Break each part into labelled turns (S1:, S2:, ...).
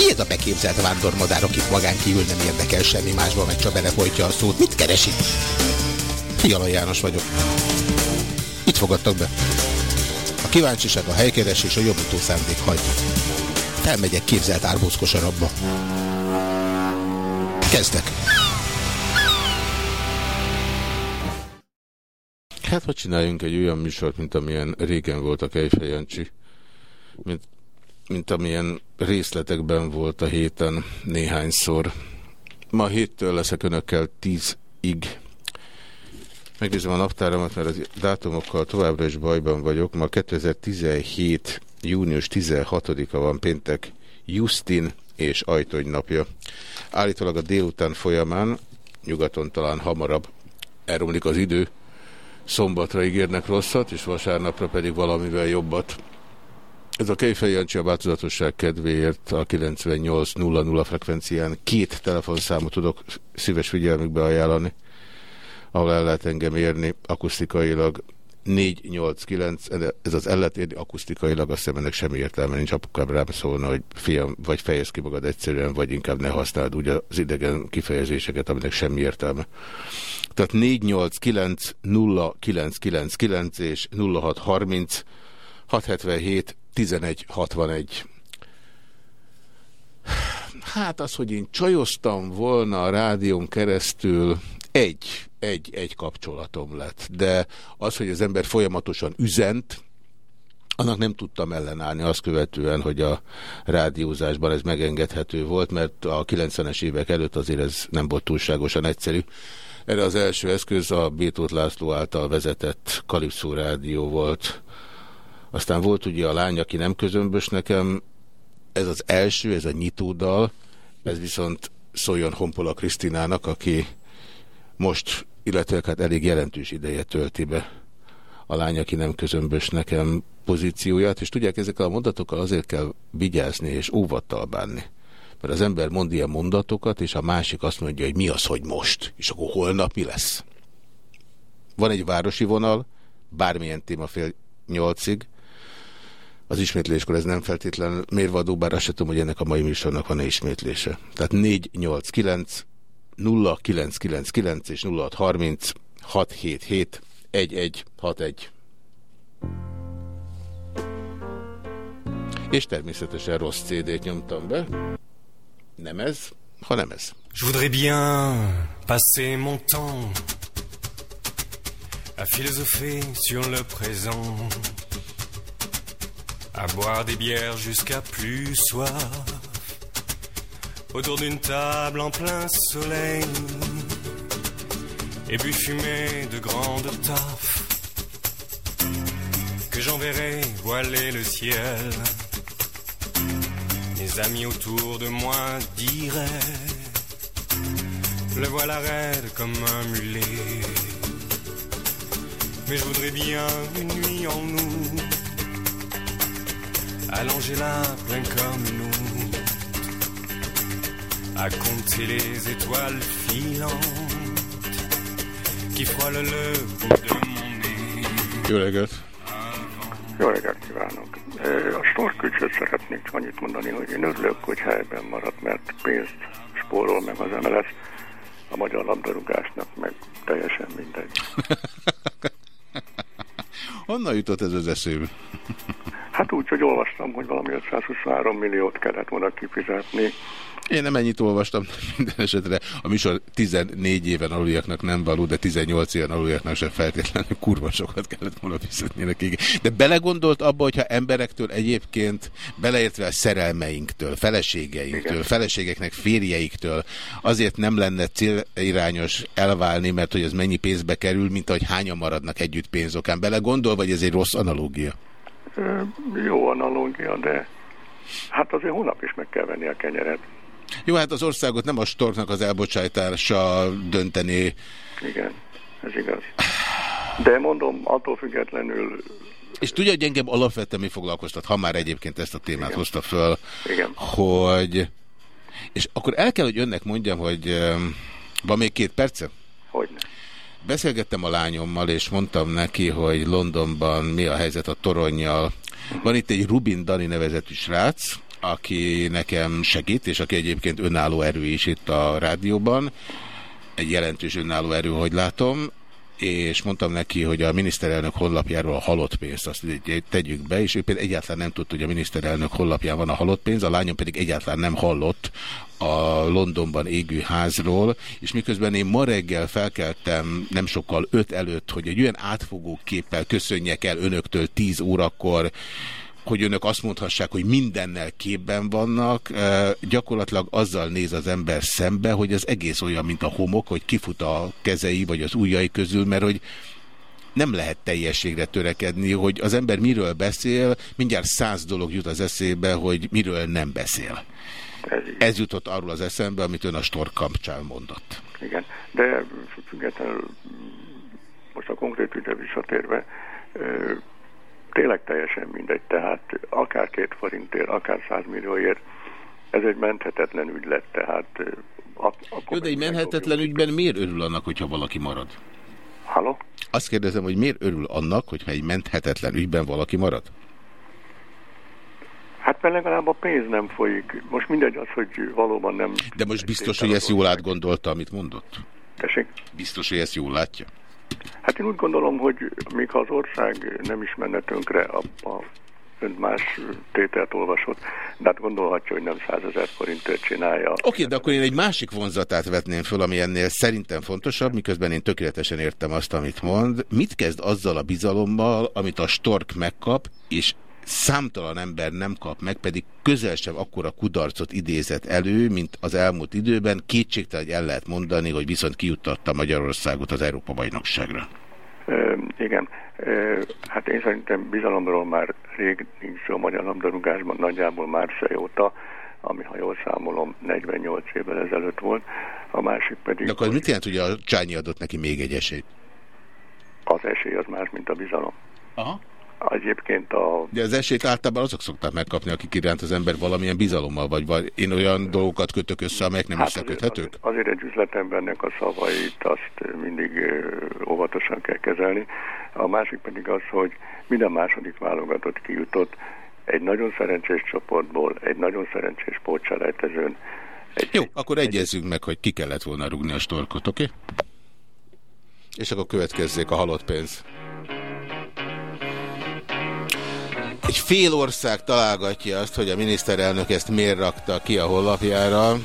S1: Ki ez a beképzelt vándormadár, akit magán kívül nem érdekel semmi másban, meg csak belefolytja a szót? Mit keresik? Fiala János vagyok. Itt fogadtak be. A kíváncsiság, a helykeresés, a jobbító szándék hagy. Felmegyek képzelt árbózkosarabba. Kezdek.
S2: Hát, hogy csináljunk egy olyan műsort, mint amilyen régen volt a Kejfej Jancsi, mint, mint amilyen részletekben volt a héten néhányszor. Ma héttől leszek önökkel tízig. Megnézem a naptáramat, mert a dátumokkal továbbra is bajban vagyok. Ma 2017. június 16-a van péntek Justin és Ajtony napja. Állítólag a délután folyamán, nyugaton talán hamarabb elromlik az idő, szombatra ígérnek rosszat, és vasárnapra pedig valamivel jobbat. Ez a Kejfej Jancsi a változatosság kedvéért a 98.00 frekvencián két telefonszámot tudok szíves figyelmükbe ajánlani, ahol el lehet engem érni akusztikailag 489, ez az el érni akusztikailag, azt hiszem ennek semmi értelme nincs, apukám rám szólna, hogy fiam, vagy fejezd ki magad egyszerűen, vagy inkább ne használd úgy az idegen kifejezéseket, aminek semmi értelme. Tehát 489 0999 és 0630 677 1161. Hát az, hogy én csajoztam volna a rádión keresztül, egy, egy, egy kapcsolatom lett. De az, hogy az ember folyamatosan üzent, annak nem tudtam ellenállni azt követően, hogy a rádiózásban ez megengedhető volt, mert a 90-es évek előtt azért ez nem volt túlságosan egyszerű. Erre az első eszköz a Bétót László által vezetett Kalipszó rádió volt. Aztán volt ugye a lány, aki nem közömbös nekem. Ez az első, ez a nyitódal. Ez viszont szóljon Honpola Krisztinának, aki most, illetve hát elég jelentős ideje tölti be a lány, aki nem közömbös nekem pozícióját, és tudják, ezekkel a mondatokkal azért kell vigyázni és óvattal bánni. Mert az ember mond ilyen mondatokat, és a másik azt mondja, hogy mi az, hogy most, és akkor holnap mi lesz. Van egy városi vonal, bármilyen téma fél nyolcig, az ismétléskor ez nem feltétlen mérvadó, bár azt sem tudom, hogy ennek a mai műsornak van-e ismétlése. Tehát 489 0999 és 0630 677 1161. És természetesen rossz CD-t nyomtam be. Nem ez, hanem ez.
S3: Je voudrais bien passer mon temps à philosopher sur le présent, à boire des bières jusqu'à plus soif autour d'une table en plein soleil et puis fumer de grandes taffes que j'enverrai voiler le ciel. Mes amis autour de moi diraient Le voilà raide comme un mulet. Mais je voudrais bien une nuit en nous, allonger là plein comme nous à compter les étoiles filantes qui frôlent le bout de mon nez.
S2: Jó reggelt!
S4: Jó reggelt kívánok! A storkücsöt szeretnék csak annyit mondani, hogy én örülök, hogy helyben maradt, mert pénzt spórol meg az MLS, a magyar labdarúgásnak meg teljesen mindegy.
S2: Honnan jutott ez az eszébe?
S4: Hát úgy, hogy olvastam, hogy valami 523 milliót kellett volna kifizetni
S2: én nem ennyit olvastam, minden esetre a műsor 14 éven aluljaknak nem való, de 18 éven aluljaknak sem feltétlenül kurva sokat kellett volna fizetni nekik. De belegondolt abba, hogyha emberektől egyébként, beleértve a szerelmeinktől, feleségeinktől, Igen. feleségeknek férjeiktől, azért nem lenne célirányos elválni, mert hogy ez mennyi pénzbe kerül, mint ahogy hányan maradnak együtt pénzokán. Belegondol, vagy ez egy rossz analógia?
S4: Jó analógia, de hát azért hónap is meg kell venni a kenyeret.
S2: Jó, hát az országot nem a storknak az elbocsájtása dönteni.
S4: Igen, ez igaz. De mondom, attól függetlenül...
S2: És tudja, hogy engem alapvetően mi foglalkoztat, ha már egyébként ezt a témát Igen. hozta föl,
S4: Igen.
S2: hogy... És akkor el kell, hogy önnek mondjam, hogy van még két perce?
S4: Hogyne.
S2: Beszélgettem a lányommal, és mondtam neki, hogy Londonban mi a helyzet a toronnyal. Van itt egy Rubin Dani nevezetű srác, aki nekem segít, és aki egyébként önálló erő is itt a rádióban. Egy jelentős önálló erő, hogy látom és mondtam neki, hogy a miniszterelnök honlapjáról a halott pénzt azt tegyük be, és ő például egyáltalán nem tudta, hogy a miniszterelnök honlapján van a halott pénz, a lányom pedig egyáltalán nem hallott a Londonban égő házról, és miközben én ma reggel felkeltem nem sokkal öt előtt, hogy egy olyan átfogó képpel köszönjek el önöktől tíz órakor, hogy önök azt mondhassák, hogy mindennel képben vannak, gyakorlatilag azzal néz az ember szembe, hogy az egész olyan, mint a homok, hogy kifut a kezei vagy az ujjai közül, mert hogy nem lehet teljességre törekedni, hogy az ember miről beszél, mindjárt száz dolog jut az eszébe, hogy miről nem beszél. Ez, jutott arról az eszembe, amit ön a Stork kapcsán mondott.
S4: Igen, de függetlenül most a konkrét ügyre visszatérve, tényleg teljesen mindegy, tehát akár két forintért, akár százmillióért, ez egy menthetetlen ügylet, tehát...
S2: Jó, de egy menhetetlen ügyben miért örül annak, hogyha valaki marad?
S4: Halló?
S2: Azt kérdezem, hogy miért örül annak, hogyha egy menthetetlen ügyben valaki marad?
S4: Hát mert legalább a pénz nem folyik. Most mindegy az, hogy valóban nem...
S2: De most biztos, hogy ezt jól átgondolta, amit mondott?
S4: Tessék?
S2: Biztos, hogy ezt jól látja?
S4: Hát én úgy gondolom, hogy még ha az ország nem is menne tönkre, abba ön más tételt olvasott, de hát gondolhatja, hogy nem százezer forintért csinálja.
S2: Oké, de akkor én egy másik vonzatát vetném föl, ami ennél szerintem fontosabb, miközben én tökéletesen értem azt, amit mond. Mit kezd azzal a bizalommal, amit a Stork megkap, és számtalan ember nem kap meg, pedig közel sem akkora kudarcot idézett elő, mint az elmúlt időben. Kétségtelen, hogy el lehet mondani, hogy viszont kijuttatta Magyarországot az Európa-bajnokságra.
S4: Igen. Hát én szerintem bizalomról már rég nincs szó a magyar labdarúgásban, nagyjából Márszai óta, ami, ha jól számolom, 48 évvel ezelőtt volt. A másik pedig...
S2: De akkor hogy... mit jelent, hogy a Csányi adott neki még egy esélyt?
S4: Az esély az más, mint a bizalom.
S2: Aha.
S4: Egyébként a...
S2: De az esélyt általában azok szokták megkapni, akik iránt az ember valamilyen bizalommal vagy, vagy én olyan dolgokat kötök össze, amelyek nem hát összeköthetők?
S4: Azért, azért egy üzletembernek a szavait azt mindig óvatosan kell kezelni. A másik pedig az, hogy minden második válogatott kijutott egy nagyon szerencsés csoportból, egy nagyon szerencsés pótselejtezőn.
S2: Egy, Jó, akkor egyezzünk meg, hogy ki kellett volna rugni a storkot, oké? Okay? És akkor következzék a halott pénz. Egy fél ország találgatja azt, hogy a miniszterelnök ezt miért rakta ki a honlapjára.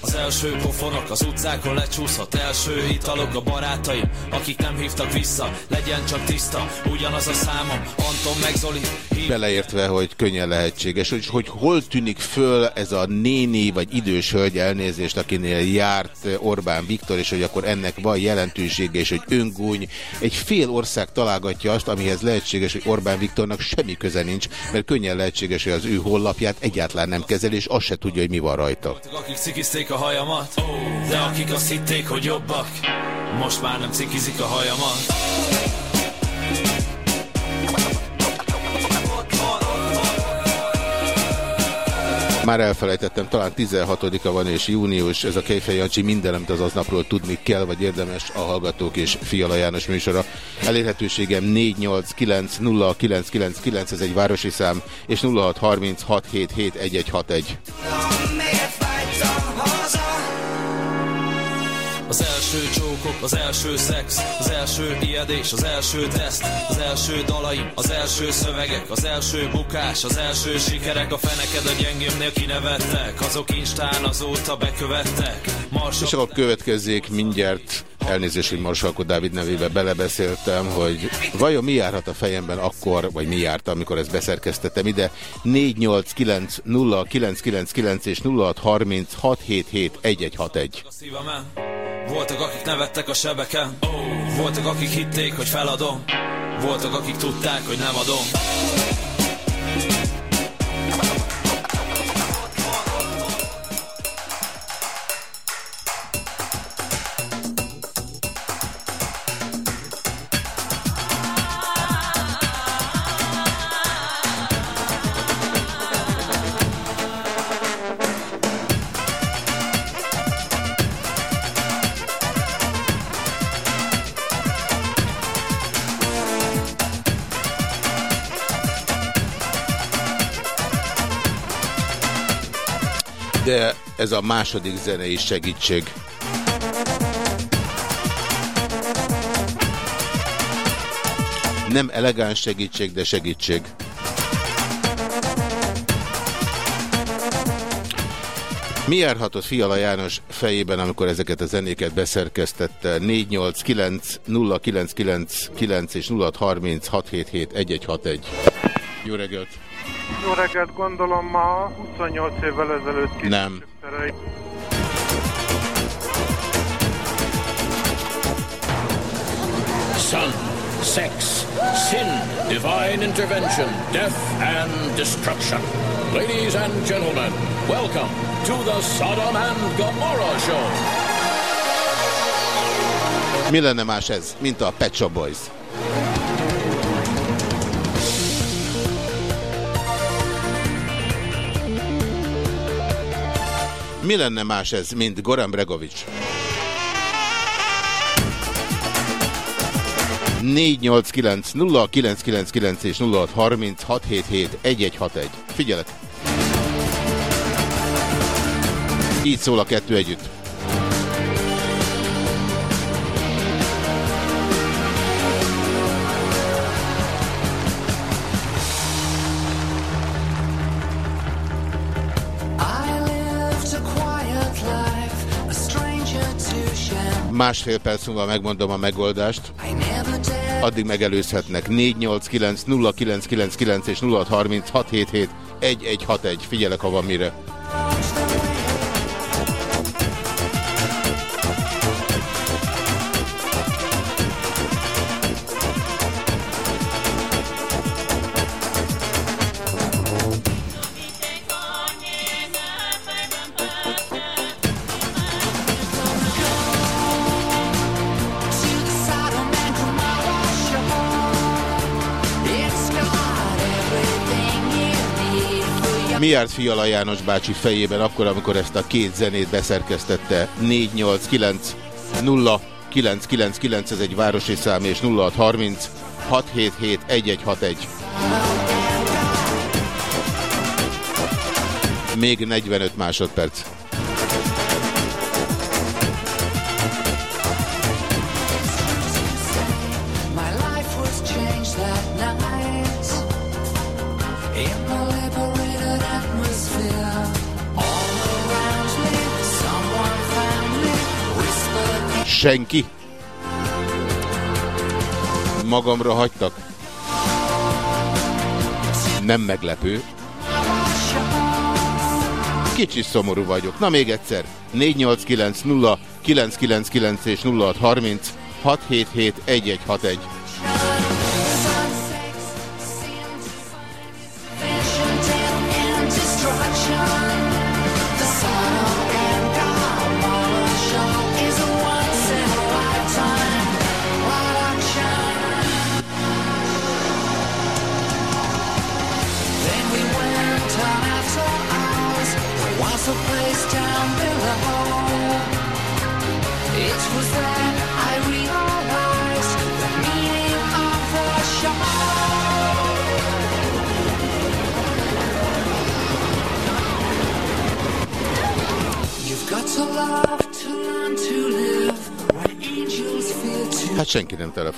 S2: Az első pofonok az utcákon lecsúszott első italok a barátaim, akik nem hívtak vissza, legyen csak tiszta, ugyanaz a számom, Anton meg Zoli. Hív... Beleértve, hogy könnyen lehetséges, hogy, hogy hol tűnik föl ez a néni vagy idős hölgy elnézést, akinél járt Orbán Viktor, és hogy akkor ennek van jelentősége, és hogy öngúny. Egy fél ország találgatja azt, amihez lehetséges, hogy Orbán Viktornak semmi köze nincs, mert könnyen lehetséges, hogy az ő honlapját egyáltalán nem kezel, és azt se tudja, hogy mi van rajta. Akik cikizték a hajamat, de akik azt hitték, hogy jobbak, most már nem cikizik a hajamat. Már elfelejtettem, talán 16-a van és június, ez a Kejfej Jancsi minden, amit az aznapról tudni kell, vagy érdemes a Hallgatók és Fiala János műsora. Elérhetőségem 489 ez egy városi szám, és 0636771161. so. Az első csókok, az első szex, az első ijedés, az első teszt, az első dalaim, az első szövegek, az első bukás, az első sikerek, a feneked a gyengémnél kinevettek, azok instán azóta bekövettek. Marsok... És akkor következzék mindjárt elnézést, hogy Marsalko Dávid nevébe belebeszéltem, hogy vajon mi járhat a fejemben akkor, vagy mi járt, amikor ezt beszerkeztettem ide. 489 0999 és 0636771161. Voltak, akik nevettek a sebeken, voltak, akik hitték, hogy feladom, voltak, akik tudták, hogy nem adom. Ez a második zenei segítség. Nem elegáns segítség, de segítség. Mi járhatott Fiala János fejében, amikor ezeket a zenéket beszerkesztette? 489 0999 és 0636771161. Jó reggelt!
S5: Jó reggelt, gondolom ma 28 évvel ezelőtt
S2: Nem.
S6: Sun, sex, sin, divine intervention, death and destruction. Ladies and gentlemen, welcome to the Sodom and Gomorrah Show.
S2: Mi lenne más ez, mint a Pet Shop Boys? Mi lenne más ez, mint Goran Bregovics? 489 0999 és 0636771161. Figyelek! Így szól a kettő együtt. Másfél perc múlva megmondom a megoldást. Addig megelőzhetnek. 489 0999 és 063677 1161. Figyelek, ha van mire. Mi járt Fiala János bácsi fejében akkor, amikor ezt a két zenét beszerkesztette? 489 0999, ez egy városi szám, és 0630 677 1161. Még 45 másodperc. Senki? Magamra hagytak? Nem meglepő. Kicsi szomorú vagyok. Na még egyszer. 489 0 999 és 0630 677 1161.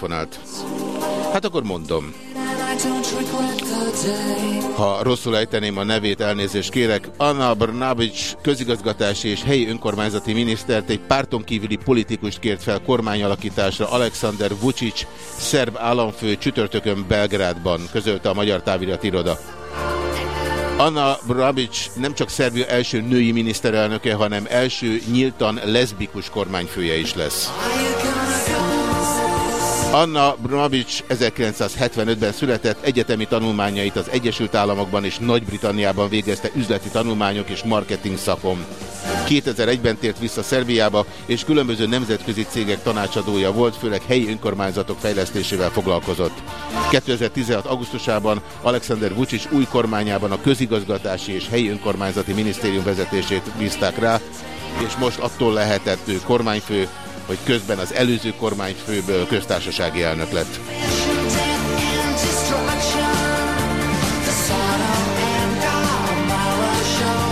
S2: telefonált. Hát akkor mondom. Ha rosszul ejteném a nevét, elnézést kérek. Anna Brnabics közigazgatási és helyi önkormányzati minisztert egy párton kívüli politikust kért fel kormányalakításra Alexander Vucic, szerb államfő csütörtökön Belgrádban, közölte a Magyar Távirat Iroda. Anna Brnabic nem csak Szerbia első női miniszterelnöke, hanem első nyíltan leszbikus kormányfője is lesz. Anna Brnabic 1975-ben született, egyetemi tanulmányait az Egyesült Államokban és Nagy-Britanniában végezte üzleti tanulmányok és marketing szakon. 2001-ben tért vissza Szerbiába, és különböző nemzetközi cégek tanácsadója volt, főleg helyi önkormányzatok fejlesztésével foglalkozott. 2016. augusztusában Alexander Vucic új kormányában a közigazgatási és helyi önkormányzati minisztérium vezetését bízták rá, és most attól lehetett ő kormányfő, hogy közben az előző kormányfőből köztársasági elnök lett.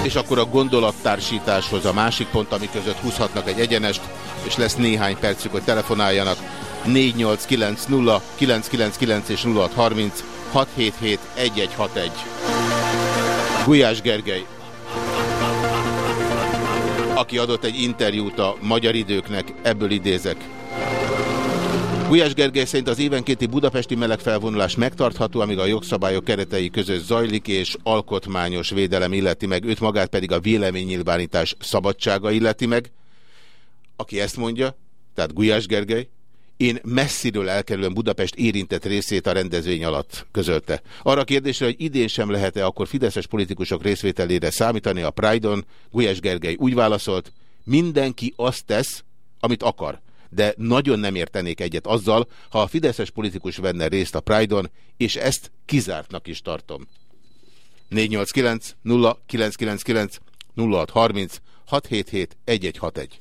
S2: És akkor a gondolattársításhoz a másik pont, ami között húzhatnak egy egyenest, és lesz néhány percük, hogy telefonáljanak. 4890 999 és 0630 677 1161. Gulyás Gergely aki adott egy interjút a magyar időknek, ebből idézek. Gulyás Gergely szerint az évenkénti budapesti melegfelvonulás megtartható, amíg a jogszabályok keretei között zajlik, és alkotmányos védelem illeti meg, őt magát pedig a véleménynyilvánítás szabadsága illeti meg. Aki ezt mondja, tehát Gulyás Gergely, én messziről elkerülöm Budapest érintett részét a rendezvény alatt közölte. Arra a kérdésre, hogy idén sem lehet-e akkor fideszes politikusok részvételére számítani a Pride-on, Gulyás Gergely úgy válaszolt, mindenki azt tesz, amit akar. De nagyon nem értenék egyet azzal, ha a fideszes politikus venne részt a Pride-on, és ezt kizártnak is tartom. 489 0999 0630 677 1161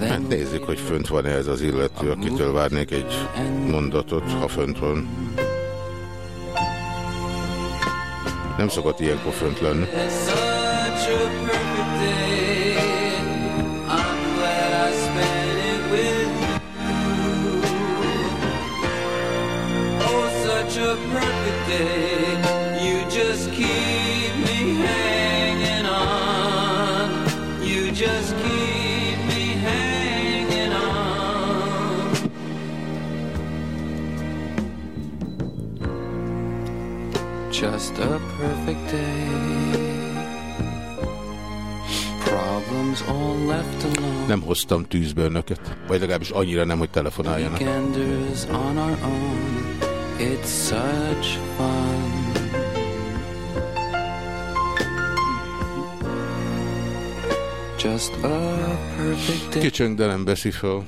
S2: Hát nézzük, hogy fönt van-e ez az illető, akitől várnék egy mondatot, ha fönt van. Nem szokott ilyenkor fönt lenni. a perfect day. You just keep Just a perfect day. Problems all left alone. Nem hoztam tűzbe önöket. Vagy legalábbis annyira nem, hogy telefonáljanak.
S7: It's such fun. Just a perfect day.
S2: Kicsöng, de nem veszi fel.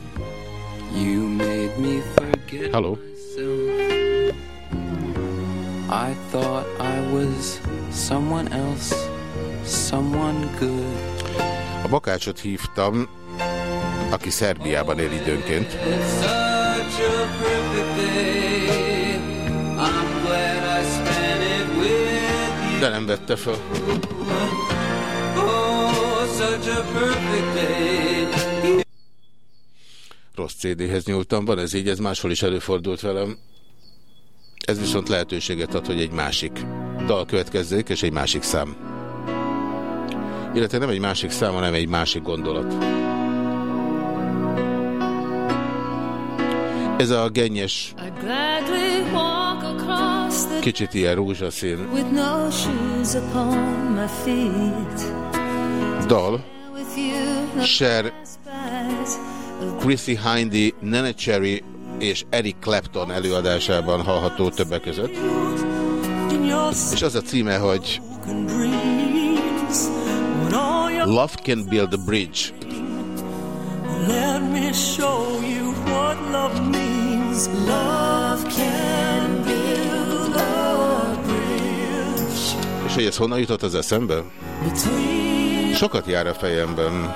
S7: You made me forget
S2: Hello.
S7: myself. I thought I was someone else, someone good.
S2: A Bakácsot hívtam, aki Szerbiában él időnként. De nem vette fel.
S7: Oh, day.
S2: Rossz CD-hez nyúltam, van ez így, ez máshol is előfordult velem. Ez viszont lehetőséget ad, hogy egy másik dal következzék, és egy másik szám. Illetve nem egy másik szám, hanem egy másik gondolat. Ez a gennyes, kicsit ilyen rózsaszín dal. Cher, Chrissy Hindy, Nene Cherry és Eric Clapton előadásában hallható többek között. És az a címe, hogy Love Can Build a Bridge.
S8: let me show you what love means. Love can build a bridge
S2: És hogy ez honnan jutott az eszembe? Sokat jár a fejemben.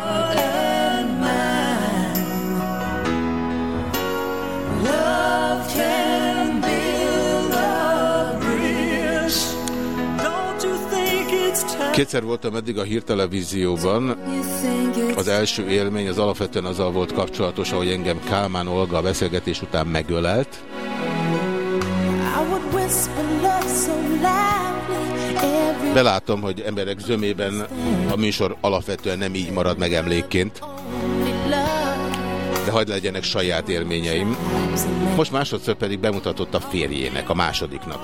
S2: Kétszer voltam eddig a hírtelevízióban. Az első élmény az alapvetően azzal volt kapcsolatos, ahogy engem Kálmán Olga a beszélgetés után megölelt. Belátom, hogy emberek zömében a műsor alapvetően nem így marad meg emlékként, de hagyd legyenek saját élményeim. Most másodszor pedig bemutatott a férjének, a másodiknak.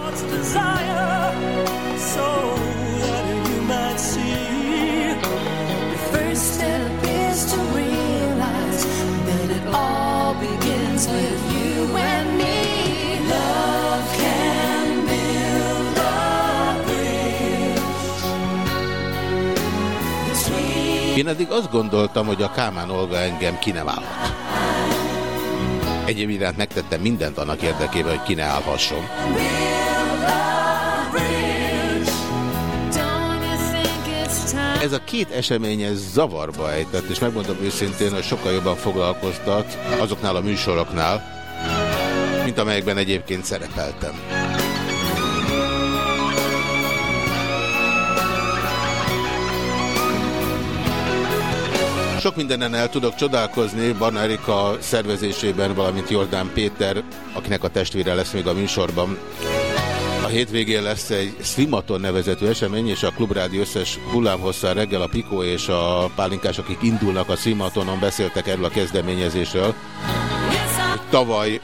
S2: Én eddig azt gondoltam, hogy a Kálmán Olga engem ki nem állhat. Egyéb iránt megtettem mindent annak érdekében, hogy ki ne állhasson. Ez a két esemény ez zavarba ejtett, és megmondom őszintén, hogy sokkal jobban foglalkoztat azoknál a műsoroknál, mint amelyekben egyébként szerepeltem. Sok mindenen el tudok csodálkozni Barna Erika szervezésében, valamint Jordán Péter, akinek a testvére lesz még a műsorban. A hétvégén lesz egy Slimaton nevezetű esemény, és a Klubrádi összes hullámhosszán reggel a Pikó és a pálinkás, akik indulnak a Slimatonon, beszéltek erről a kezdeményezésről. Tavaly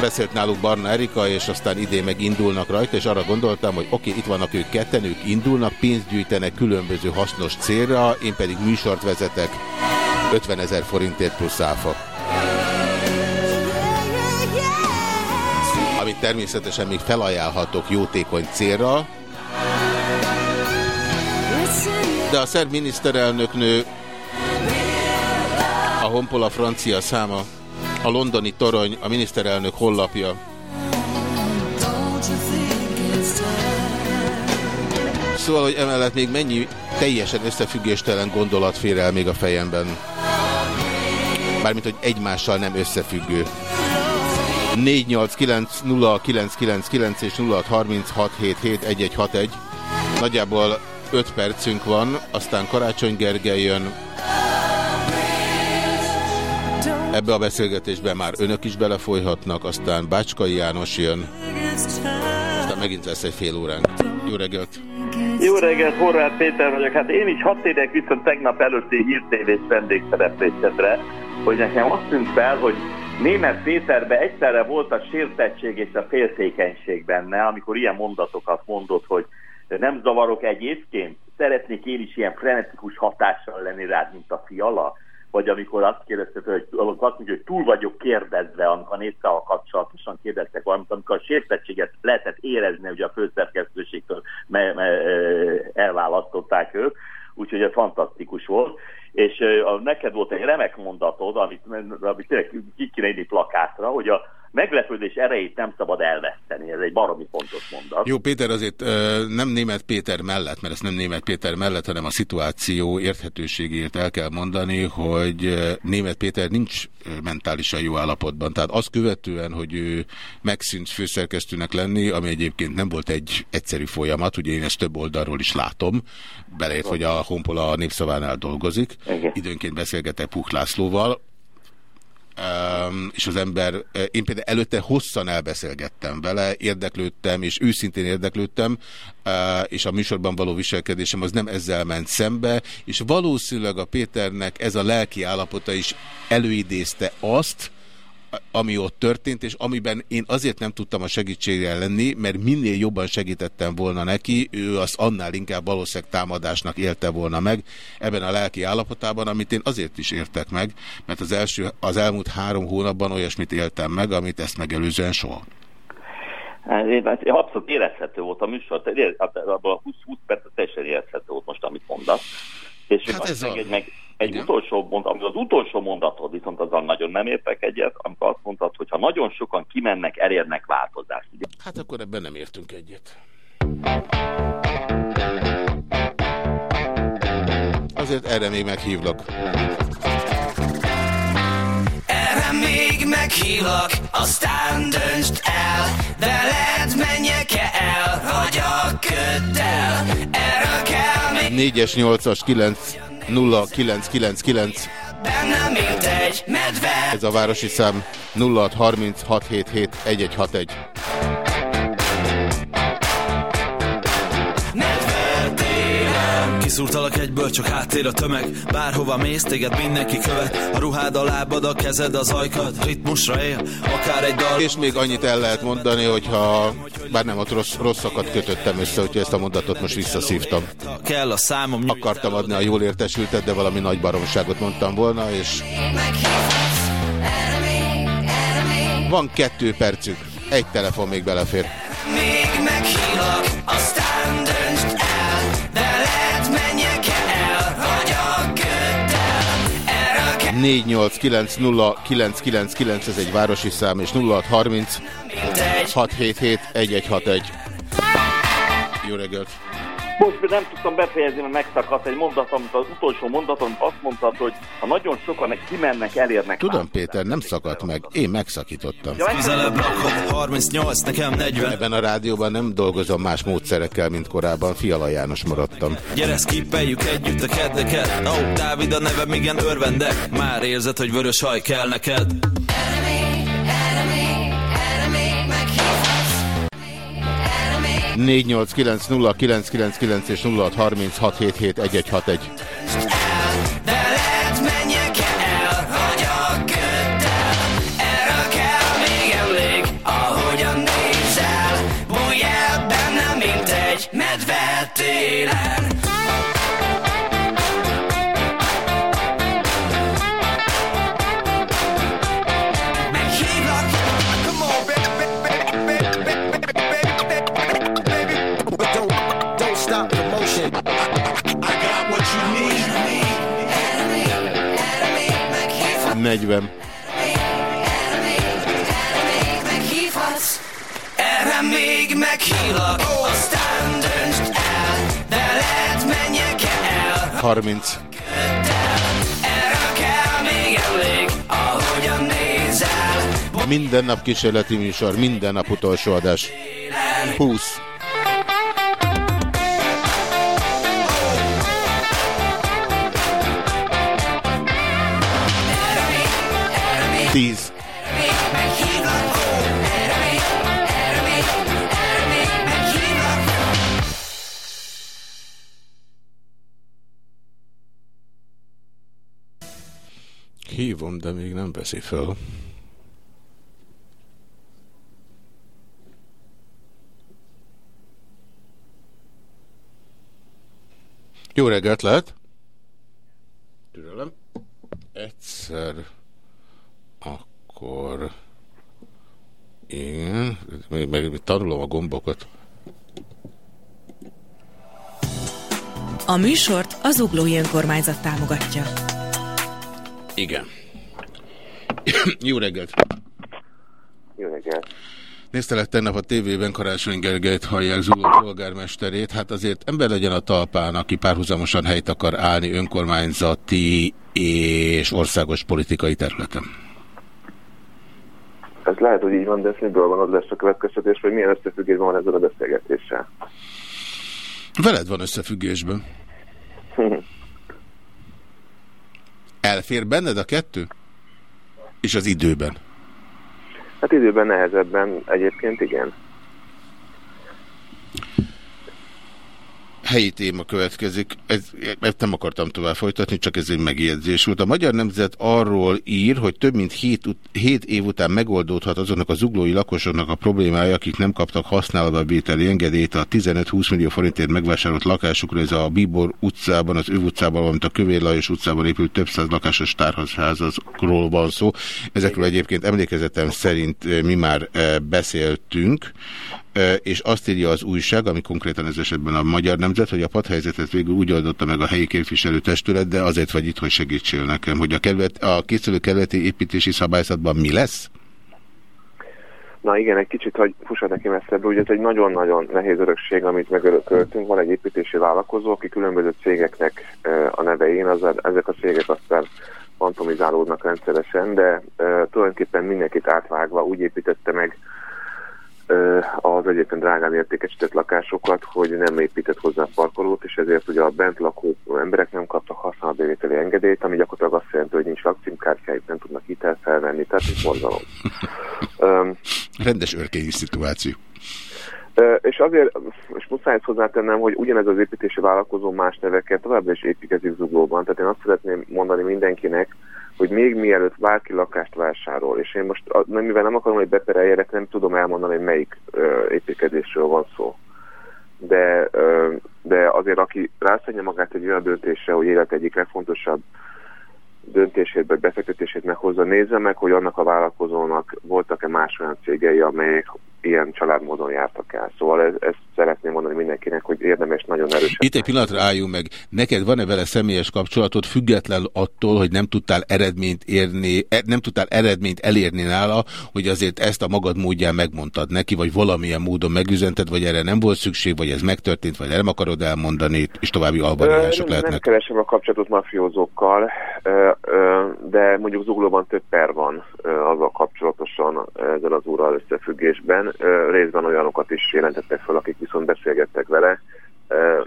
S2: beszélt náluk Barna Erika, és aztán idén meg indulnak rajta, és arra gondoltam, hogy oké, okay, itt vannak ők ketten, ők indulnak, pénzt gyűjtenek különböző hasznos célra, én pedig műsort vezetek 50 ezer forintért plusz áfa. Természetesen még felajánlhatok jótékony célra, de a szerb miniszterelnöknő a Honpola francia száma a londoni torony, a miniszterelnök hollapja. Szóval, hogy emellett még mennyi teljesen összefüggéstelen gondolat fér el még a fejemben. Mármint, hogy egymással nem összefüggő. 489 0999 és 0636771161. Nagyjából 5 percünk van, aztán Karácsony Gergely jön, Ebbe a beszélgetésbe már önök is belefolyhatnak, aztán Bácskai János jön, aztán megint lesz egy fél óránk. Jó reggelt!
S9: Jó reggelt, Horváth Péter vagyok. Hát én is hadd térjek viszont tegnap előtti hírtévés vendégszereplésedre, hogy nekem azt tűnt fel, hogy Német Péterbe egyszerre volt a sértettség és a féltékenység benne, amikor ilyen mondatokat mondott, hogy nem zavarok egyébként, szeretnék én is ilyen frenetikus hatással lenni rád, mint a fiala? Vagy amikor azt kérdezte, hogy azt mondja, hogy túl vagyok kérdezve, amikor a kapcsolatosan kérdeztek valamit, amikor a sértettséget lehetett érezni, hogy a főszerkesztőségtől elválasztották ők, úgyhogy ez fantasztikus volt. És a, neked volt egy remek mondatod, amit, amit tényleg ki kéne írni plakátra, hogy a meglepődés erejét nem szabad elveszteni. Ez egy baromi fontos mondat.
S2: Jó, Péter, azért nem német Péter mellett, mert ezt nem német Péter mellett, hanem a szituáció érthetőségért el kell mondani, hogy német Péter nincs mentálisan jó állapotban. Tehát azt követően, hogy ő megszűnt főszerkesztőnek lenni, ami egyébként nem volt egy egyszerű folyamat, ugye én ezt több oldalról is látom, beleért, hogy a Honpola Népszavánál dolgozik. Igen. Időnként beszélgetek Puch Lászlóval, Um, és az ember, én például előtte hosszan elbeszélgettem vele, érdeklődtem, és őszintén érdeklődtem, uh, és a műsorban való viselkedésem az nem ezzel ment szembe, és valószínűleg a Péternek ez a lelki állapota is előidézte azt, ami ott történt, és amiben én azért nem tudtam a segítségre lenni, mert minél jobban segítettem volna neki, ő azt annál inkább valószínűleg támadásnak élte volna meg ebben a lelki állapotában, amit én azért is értek meg, mert az, első, az elmúlt három hónapban olyasmit éltem meg, amit ezt megelőzően soha.
S9: Hát, hát, abszolút érezhető volt a műsor, abban a 20, 20 perc teljesen érezhető volt most, amit mondasz. És hát ez a... meg, egy Igen. utolsó mondat, ami az utolsó mondatod, viszont azzal nagyon nem értek egyet, amikor azt mondtad, hogy ha nagyon sokan kimennek, elérnek változást. Ugye?
S2: Hát akkor ebben nem értünk egyet. Azért erre még meghívlak. Erre még meghívlak, aztán döntsd el, veled menjek-e el, vagy a köddel. Erről kell még... 4-es, 8-as, 9 0999. Ez a városi szám 0636771161.
S10: Kiszúrtalak egyből, csak háttér a tömeg. Bárhova mész, téged mindenki követ. A ruhád a lábad, a kezed az ajkad. Ritmusra él, akár egy dal.
S2: És még annyit el lehet mondani, hogyha Bár nem, ott rossz, rosszakat kötöttem össze Úgyhogy ezt a mondatot most visszaszívtam.
S10: Kell a számom.
S2: Akartam adni a jól értesültet, de valami nagy baromságot mondtam volna És Van kettő percük. Egy telefon még belefér. Még meghívlak, aztán 489 ez egy városi szám, és 0630 677 1161. Jó reggelt!
S9: Most nem tudtam befejezni, mert megszakadt egy mondatom, az utolsó mondatom azt mondtad, hogy ha nagyon sokan kimennek, elérnek.
S2: Tudom, Péter, nem szakadt meg. Én megszakítottam.
S10: Közelebb lakod, 38, nekem 40.
S2: Ebben a rádióban nem dolgozom más módszerekkel, mint korábban. Fiala János maradtam.
S10: Gyere, skippeljük együtt a kedveket. Ó, oh, Dávid a nevem, igen, örvendek. Már érzed, hogy vörös haj kell neked.
S2: 489 és 0636771161. medve télen Negyven. Erre még meghívlak, aztán döntsd el, de lehet menjek el. 30. Minden nap kísérleti műsor, minden nap utolsó adás. 20. 10. Hívom, de még nem veszi fel. Jó reggelt lehet? Türelem. Egyszer akkor igen, még, még tanulom a gombokat.
S11: A műsort az Uglói Önkormányzat támogatja.
S2: Igen. Jó reggelt!
S12: Jó reggelt!
S2: Néztelek tegnap a tévében Karácsony Gergelyt hallják Zugló polgármesterét. Hát azért ember legyen a talpán, aki párhuzamosan helyt akar állni önkormányzati és országos politikai területen.
S12: Ez lehet, hogy így van, de ez miből van az lesz a következtetés, vagy milyen összefüggésben van ezzel a beszélgetéssel?
S2: Veled van összefüggésben. Elfér benned a kettő? És az időben?
S12: Hát időben nehezebben egyébként igen.
S2: Helyi téma következik, ez, ezt nem akartam tovább folytatni, csak ez egy megjegyzés volt. A Magyar Nemzet arról ír, hogy több mint 7, 7 év után megoldódhat azonnak az uglói lakosoknak a problémája, akik nem kaptak használatba vételi engedélyt a 15-20 millió forintért megvásárolt lakásukra, ez a Bíbor utcában, az Öv utcában, valamint a Kövér Lajos utcában épült több száz lakásos tárházházakról van szó. Ezekről egyébként emlékezetem szerint eh, mi már eh, beszéltünk és azt írja az újság, ami konkrétan ez esetben a Magyar Nemzet, hogy a padhelyzetet végül úgy oldotta meg a helyi képviselőtestület, de azért vagy itt, hogy segítsél nekem, hogy a, kerület, a készülő kerületi építési szabályzatban mi lesz?
S12: Na igen, egy kicsit, hogy fussak neki messzebb, ugye ez egy nagyon-nagyon nehéz örökség, amit megörököltünk. Van egy építési vállalkozó, aki különböző cégeknek a nevein, az, ezek a cégek aztán fantomizálódnak rendszeresen, de uh, tulajdonképpen mindenkit átvágva úgy építette meg az egyébként drágán értékesített lakásokat, hogy nem épített hozzá parkolót, és ezért ugye a bent lakó emberek nem kaptak használatbevételi engedélyt, ami gyakorlatilag azt jelenti, hogy nincs lakcímkártyájuk, nem tudnak hitelt felvenni, tehát itt mozgalom.
S2: Rendes örkényi szituáció.
S12: És azért, és muszáj ezt hozzátennem, hogy ugyanez az építési vállalkozó más nevekkel továbbra is épíkezik zuglóban. Tehát én azt szeretném mondani mindenkinek, hogy még mielőtt bárki lakást vásárol, és én most, mivel nem akarom, hogy bepereljek, nem tudom elmondani, hogy melyik ö, építkezésről van szó. De, ö, de azért, aki rászedje magát egy olyan döntésre, hogy élet egyik legfontosabb döntését vagy befektetését meghozza, nézze meg, hogy annak a vállalkozónak voltak-e más olyan cégei, amelyek ilyen családmódon jártak el. Szóval ez, ezt szeretném mondani mindenkinek, hogy érdemes nagyon erősen.
S2: Itt egy pillanatra álljunk meg. Neked van-e vele személyes kapcsolatod, független attól, hogy nem tudtál eredményt érni, e, nem tudtál eredményt elérni nála, hogy azért ezt a magad módján megmondtad neki, vagy valamilyen módon megüzented, vagy erre nem volt szükség, vagy ez megtörtént, vagy nem akarod elmondani, és további albaniások lehetnek.
S12: Nem keresem a kapcsolatot mafiózókkal, de mondjuk Zuglóban több per van azzal kapcsolatosan ezzel az úrral összefüggésben. Részben olyanokat is jelentettek fel, akik viszont beszélgettek vele.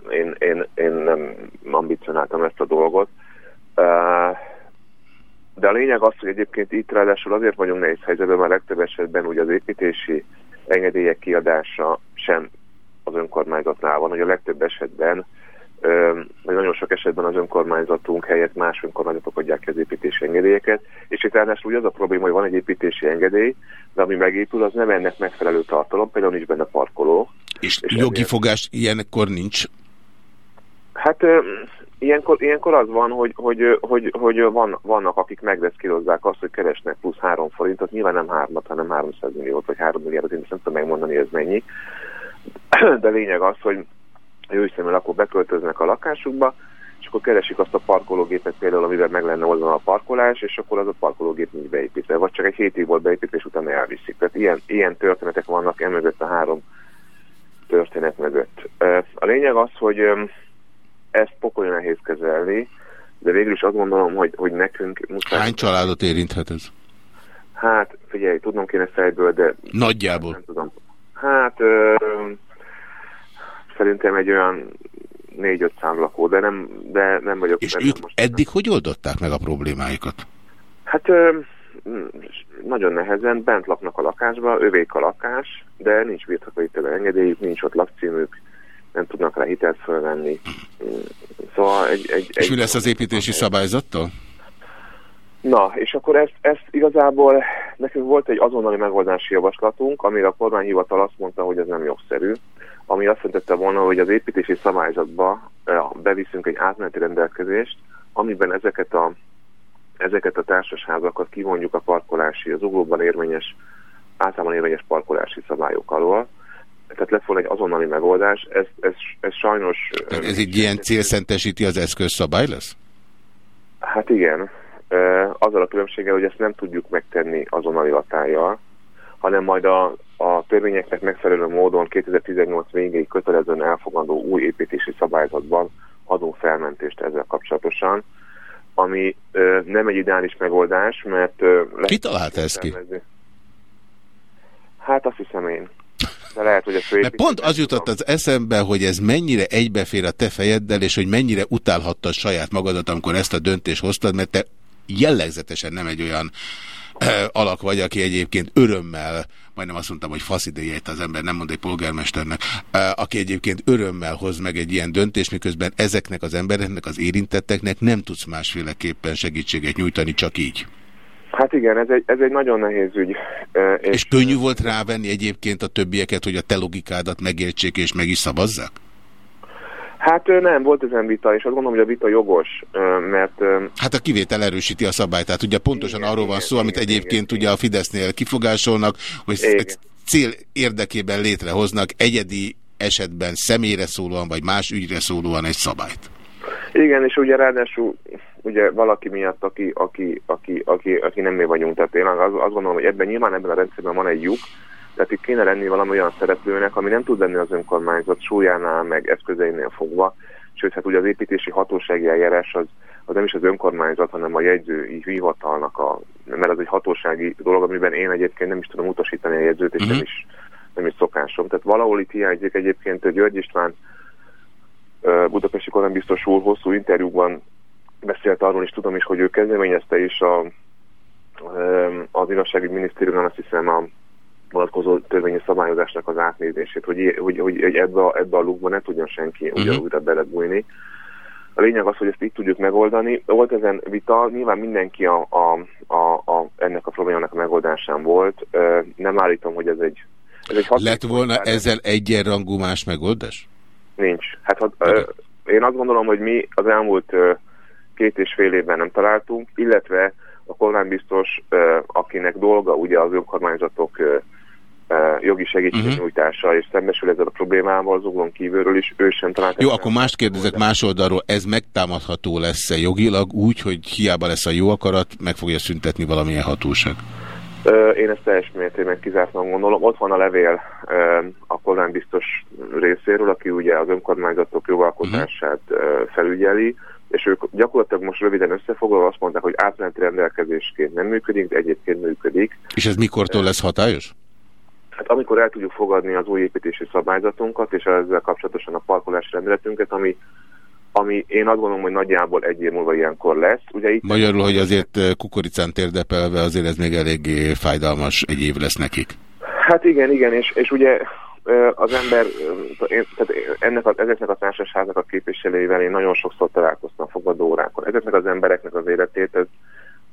S12: Én, én, én nem ambicionáltam ezt a dolgot. De a lényeg az, hogy egyébként itt ráadásul azért vagyunk nehéz helyzetben, mert legtöbb esetben ugye az építési engedélyek kiadása sem az önkormányzatnál van, hogy a legtöbb esetben nagyon sok esetben az önkormányzatunk helyett más önkormányzatok adják ki az építési engedélyeket, és itt ráadásul úgy az a probléma, hogy van egy építési engedély, de ami megépül, az nem ennek megfelelő tartalom, például nincs benne parkoló.
S2: És, és jogi ezért... fogás ilyenkor nincs?
S12: Hát ilyenkor, ilyenkor az van, hogy, hogy, hogy, hogy van, vannak, akik megdeszkírozzák azt, hogy keresnek plusz 3 forintot, nyilván nem 3 hanem 300 milliót, vagy 3 milliárdot, én nem tudom megmondani, ez mennyi. De lényeg az, hogy ő szemben akkor beköltöznek a lakásukba, és akkor keresik azt a parkológépet például, amivel meg lenne oldva a parkolás, és akkor az a parkológép nincs beépítve, vagy csak egy hét év volt beépítve, és utána elviszik. Tehát ilyen, ilyen történetek vannak emögött a három történet mögött. A lényeg az, hogy ezt pokolja nehéz kezelni, de végül is azt gondolom, hogy, hogy nekünk
S2: muszáj... Hány családot érinthet ez?
S12: Hát, figyelj, tudnom kéne fejből, de...
S2: Nagyjából?
S12: Nem tudom. Hát, szerintem egy olyan négy-öt szám lakó, de nem, de nem vagyok...
S2: És ők most eddig hogy oldották meg a problémáikat?
S12: Hát ö, nagyon nehezen, bent laknak a lakásba, övék a lakás, de nincs birtokaitele engedélyük, nincs ott lakcímük, nem tudnak rá hitelt fölvenni. Szóval egy... egy
S2: és mi lesz az építési szabályzattal?
S12: Na, és akkor ezt, ezt igazából nekünk volt egy azonnali megoldási javaslatunk, amire a kormányhivatal azt mondta, hogy ez nem jogszerű, ami azt jelentette volna, hogy az építési szabályzatba beviszünk egy átmeneti rendelkezést, amiben ezeket a, ezeket a társasházakat kivonjuk a parkolási, az uglóban érvényes, általában érvényes parkolási szabályok alól. Tehát lett volna egy azonnali megoldás, ez, ez, ez sajnos...
S2: Tehát ez egy ilyen célszentesíti az eszközszabály lesz?
S12: Hát igen, azzal a különbséggel, hogy ezt nem tudjuk megtenni azonnali hatállyal, hanem majd a, a törvényeknek megfelelő módon 2018 végéig kötelezően elfogadó új építési szabályzatban adunk felmentést ezzel kapcsolatosan, ami ö, nem egy ideális megoldás, mert... Ö,
S2: Ki talált ezt ki?
S12: Hát azt hiszem én. De lehet, hogy a
S2: Mert pont az jutott az eszembe, hogy ez mennyire egybefér a te fejeddel, és hogy mennyire utálhattad saját magadat, amikor ezt a döntést hoztad, mert te jellegzetesen nem egy olyan alak vagy, aki egyébként örömmel, majdnem azt mondtam, hogy faszidejét az ember nem mond egy polgármesternek, aki egyébként örömmel hoz meg egy ilyen döntést, miközben ezeknek az embereknek, az érintetteknek nem tudsz másféleképpen segítséget nyújtani, csak így.
S12: Hát igen, ez egy, ez egy nagyon nehéz ügy.
S2: És, és könnyű volt rávenni egyébként a többieket, hogy a te logikádat megértsék és meg is szavazzák?
S12: Hát nem, volt ezen vita, és azt gondolom, hogy a vita jogos, mert...
S2: Hát a kivétel erősíti a szabályt, tehát ugye pontosan igen, arról van szó, amit igen, egyébként igen, ugye a Fidesznél kifogásolnak, hogy igen. cél érdekében létrehoznak egyedi esetben személyre szólóan, vagy más ügyre szólóan egy szabályt.
S12: Igen, és ugye ráadásul ugye valaki miatt, aki, aki, aki, aki, aki nem mi vagyunk, tehát én azt, azt gondolom, hogy ebben nyilván ebben a rendszerben van egy lyuk, tehát itt kéne lenni valami olyan szereplőnek, ami nem tud lenni az önkormányzat súlyánál, meg eszközeinél fogva, sőt, hát ugye az építési hatósági eljárás az, az nem is az önkormányzat, hanem a jegyzői hivatalnak, a, mert az egy hatósági dolog, amiben én egyébként nem is tudom utasítani a jegyzőt, és uh -huh. nem, mhm. is, nem is szokásom. Tehát valahol itt hiányzik egyébként György István budapesti kormánybiztos úr hosszú interjúban beszélt arról, és tudom is, hogy ő kezdeményezte is a, az igazságügyminisztériumban azt hiszem a vonatkozó törvényi szabályozásnak az átnézését, hogy, hogy, hogy, hogy ebbe, a, ebbe a lukba ne tudjon senki uh-huh. ugyanúgyra belebújni. A lényeg az, hogy ezt így tudjuk megoldani. Volt ezen vita, nyilván mindenki a, a, a, a, ennek a problémának a megoldásán volt. Nem állítom, hogy ez egy... Ez egy
S2: Lett volna ezzel egyenrangú más megoldás?
S12: Nincs. Hát, ha, ö, én azt gondolom, hogy mi az elmúlt ö, két és fél évben nem találtunk, illetve a kormánybiztos, ö, akinek dolga ugye az önkormányzatok jogi segítségnyújtása, uh-huh. és szembesül ezzel a problémával az uglon kívülről is, ő sem talált.
S2: Jó, akkor mást kérdezek más oldalról, ez megtámadható lesz-e jogilag úgy, hogy hiába lesz a jó akarat, meg fogja szüntetni valamilyen hatóság?
S12: Én ezt teljes mértékben kizártnak gondolom. Ott van a levél a kormánybiztos részéről, aki ugye az önkormányzatok jogalkotását felügyeli, és ők gyakorlatilag most röviden összefoglalva azt mondták, hogy átmeneti rendelkezésként nem működik, de egyébként működik.
S2: És ez mikortól lesz hatályos?
S12: Hát amikor el tudjuk fogadni az új építési szabályzatunkat, és ezzel kapcsolatosan a parkolási rendeletünket, ami, ami én azt gondolom, hogy nagyjából egy év múlva ilyenkor lesz.
S2: Ugye itt Magyarul, hogy azért eh, kukoricán térdepelve azért ez még eléggé fájdalmas egy év lesz nekik.
S12: Hát igen, igen, és, és ugye eh, az ember, eh, tehát ennek a, ezeknek a társaságnak a képviselőivel én nagyon sokszor találkoztam fogadórákon. Ezeknek az embereknek az életét, ez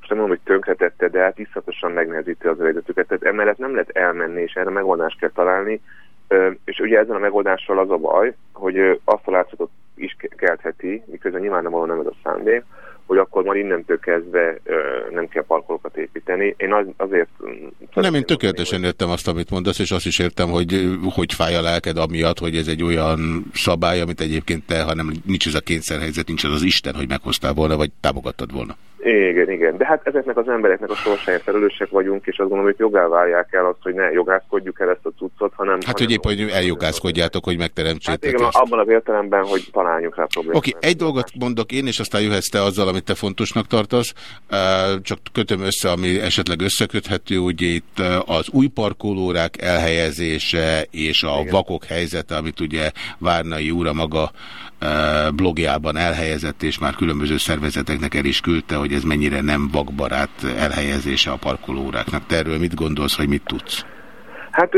S12: most nem mondom, hogy tönkretette, de hát iszatosan megnehezíti az életüket. Tehát emellett nem lehet elmenni, és erre megoldást kell találni. És ugye ezen a megoldással az a baj, hogy azt a látszatot is keltheti, miközben nyilván nem nem ez a szándék, hogy akkor már innentől kezdve ö, nem kell parkolókat építeni. Én az, azért...
S2: Nem, én tökéletesen értem azt, amit mondasz, és azt is értem, hogy hogy fáj a lelked amiatt, hogy ez egy olyan szabály, amit egyébként te, ha nem nincs ez a kényszerhelyzet, nincs az az Isten, hogy meghoztál volna, vagy támogattad volna.
S12: Igen, igen. De hát ezeknek az embereknek a sorsáért felelősek vagyunk, és azt gondolom, hogy jogá válják el azt, hogy ne jogászkodjuk el ezt a cuccot, hanem...
S2: Hát, hogy épp, hogy eljogászkodjátok, hogy megteremtsétek
S12: hát igen, ezt. abban az értelemben, hogy találjuk rá problémát.
S2: Oké, okay, egy dolgot mondok én, és aztán jöhetsz te azzal, amit te fontosnak tartasz. Csak kötöm össze, ami esetleg összeköthető, ugye itt az új parkolórák elhelyezése és a igen. vakok helyzete, amit ugye Várnai úra maga blogjában elhelyezett, és már különböző szervezeteknek el is küldte, hogy ez mennyire nem vakbarát elhelyezése a parkolóráknak. Te erről mit gondolsz, hogy mit tudsz?
S12: Hát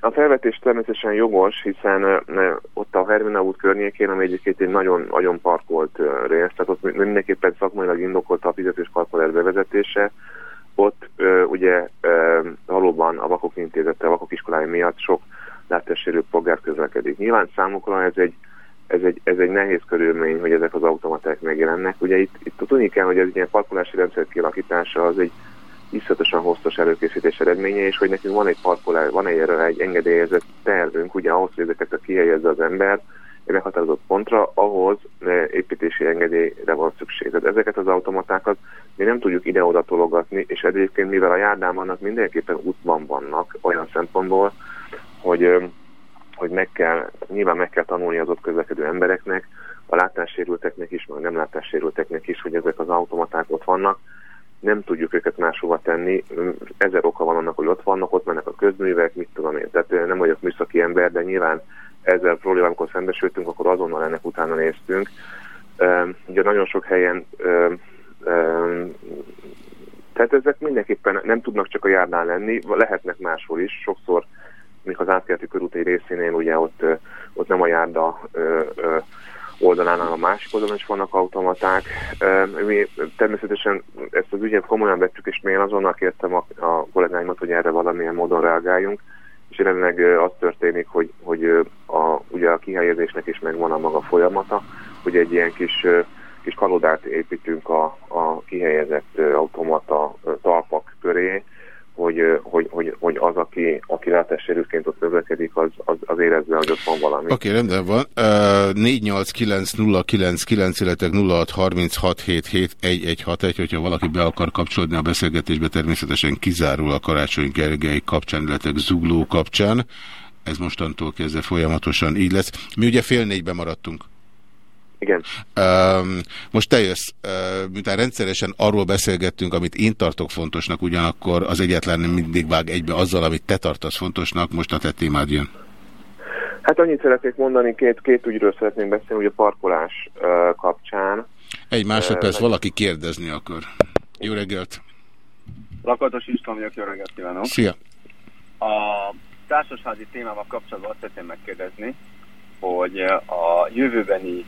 S12: a felvetés természetesen jogos, hiszen ott a Hermina út környékén, ami egyébként egy nagyon, nagyon parkolt rész, tehát ott mindenképpen szakmailag indokolta a fizetős parkolás bevezetése, ott ugye valóban a vakok intézete, a vakok iskolája miatt sok látássérült polgár közlekedik. Nyilván számukra ez egy ez egy, ez egy nehéz körülmény, hogy ezek az automaták megjelennek. Ugye itt, itt tudni kell, hogy ez egy ilyen parkolási rendszer kialakítása az egy iszatosan hosszas előkészítés eredménye, és hogy nekünk van egy parkolás, van egy, erre egy engedélyezett tervünk, ugye ahhoz, hogy ezeket a kihelyezze az ember egy meghatározott pontra, ahhoz építési engedélyre van szükség. Tehát ezeket az automatákat mi nem tudjuk ide-oda tologatni, és egyébként mivel a járdán vannak, mindenképpen útban vannak olyan szempontból, hogy hogy meg kell, nyilván meg kell tanulni az ott közlekedő embereknek, a látássérülteknek is, meg nem látássérülteknek is, hogy ezek az automaták ott vannak. Nem tudjuk őket máshova tenni. Ezer oka van annak, hogy ott vannak, ott mennek a közművek, mit tudom én. Tehát nem vagyok műszaki ember, de nyilván ezzel problémával, amikor szembesültünk, akkor azonnal ennek utána néztünk. Ugye nagyon sok helyen tehát ezek mindenképpen nem tudnak csak a járdán lenni, lehetnek máshol is. Sokszor míg az átkeleti körút egy részénél ugye ott, ott nem a járda oldalán, hanem a másik oldalon is vannak automaták. Mi természetesen ezt az ügyet komolyan vettük, és még azonnal kértem a, a kollégáimat, hogy erre valamilyen módon reagáljunk, és jelenleg az történik, hogy, hogy a, ugye a kihelyezésnek is megvan a maga folyamata, hogy egy ilyen kis, kis kalodát építünk a, a kihelyezett automata talpak köré, hogy, hogy, hogy, hogy az, aki, aki látássérültként ott közlekedik, az, az, az érezze, hogy ott van valami.
S2: Oké, okay, rendben van. Uh, 489 illetve 0636771161, hogyha valaki be akar kapcsolódni a beszélgetésbe, természetesen kizárul a Karácsony Gergely kapcsán, illetve Zugló kapcsán. Ez mostantól kezdve folyamatosan így lesz. Mi ugye fél négyben maradtunk.
S12: Igen.
S2: Um, most te jössz, uh, miután rendszeresen arról beszélgettünk, amit én tartok fontosnak, ugyanakkor az egyetlen mindig vág egybe azzal, amit te tartasz fontosnak, most a te témád jön.
S12: Hát annyit szeretnék mondani, két, két ügyről szeretném beszélni, hogy a parkolás uh, kapcsán.
S2: Egy másodperc, uh, valaki kérdezni akar. Jó reggelt!
S13: Lakatos István vagyok, jó reggelt kívánok!
S2: Szia!
S13: A társasházi témával kapcsolatban azt szeretném megkérdezni, hogy a jövőbeni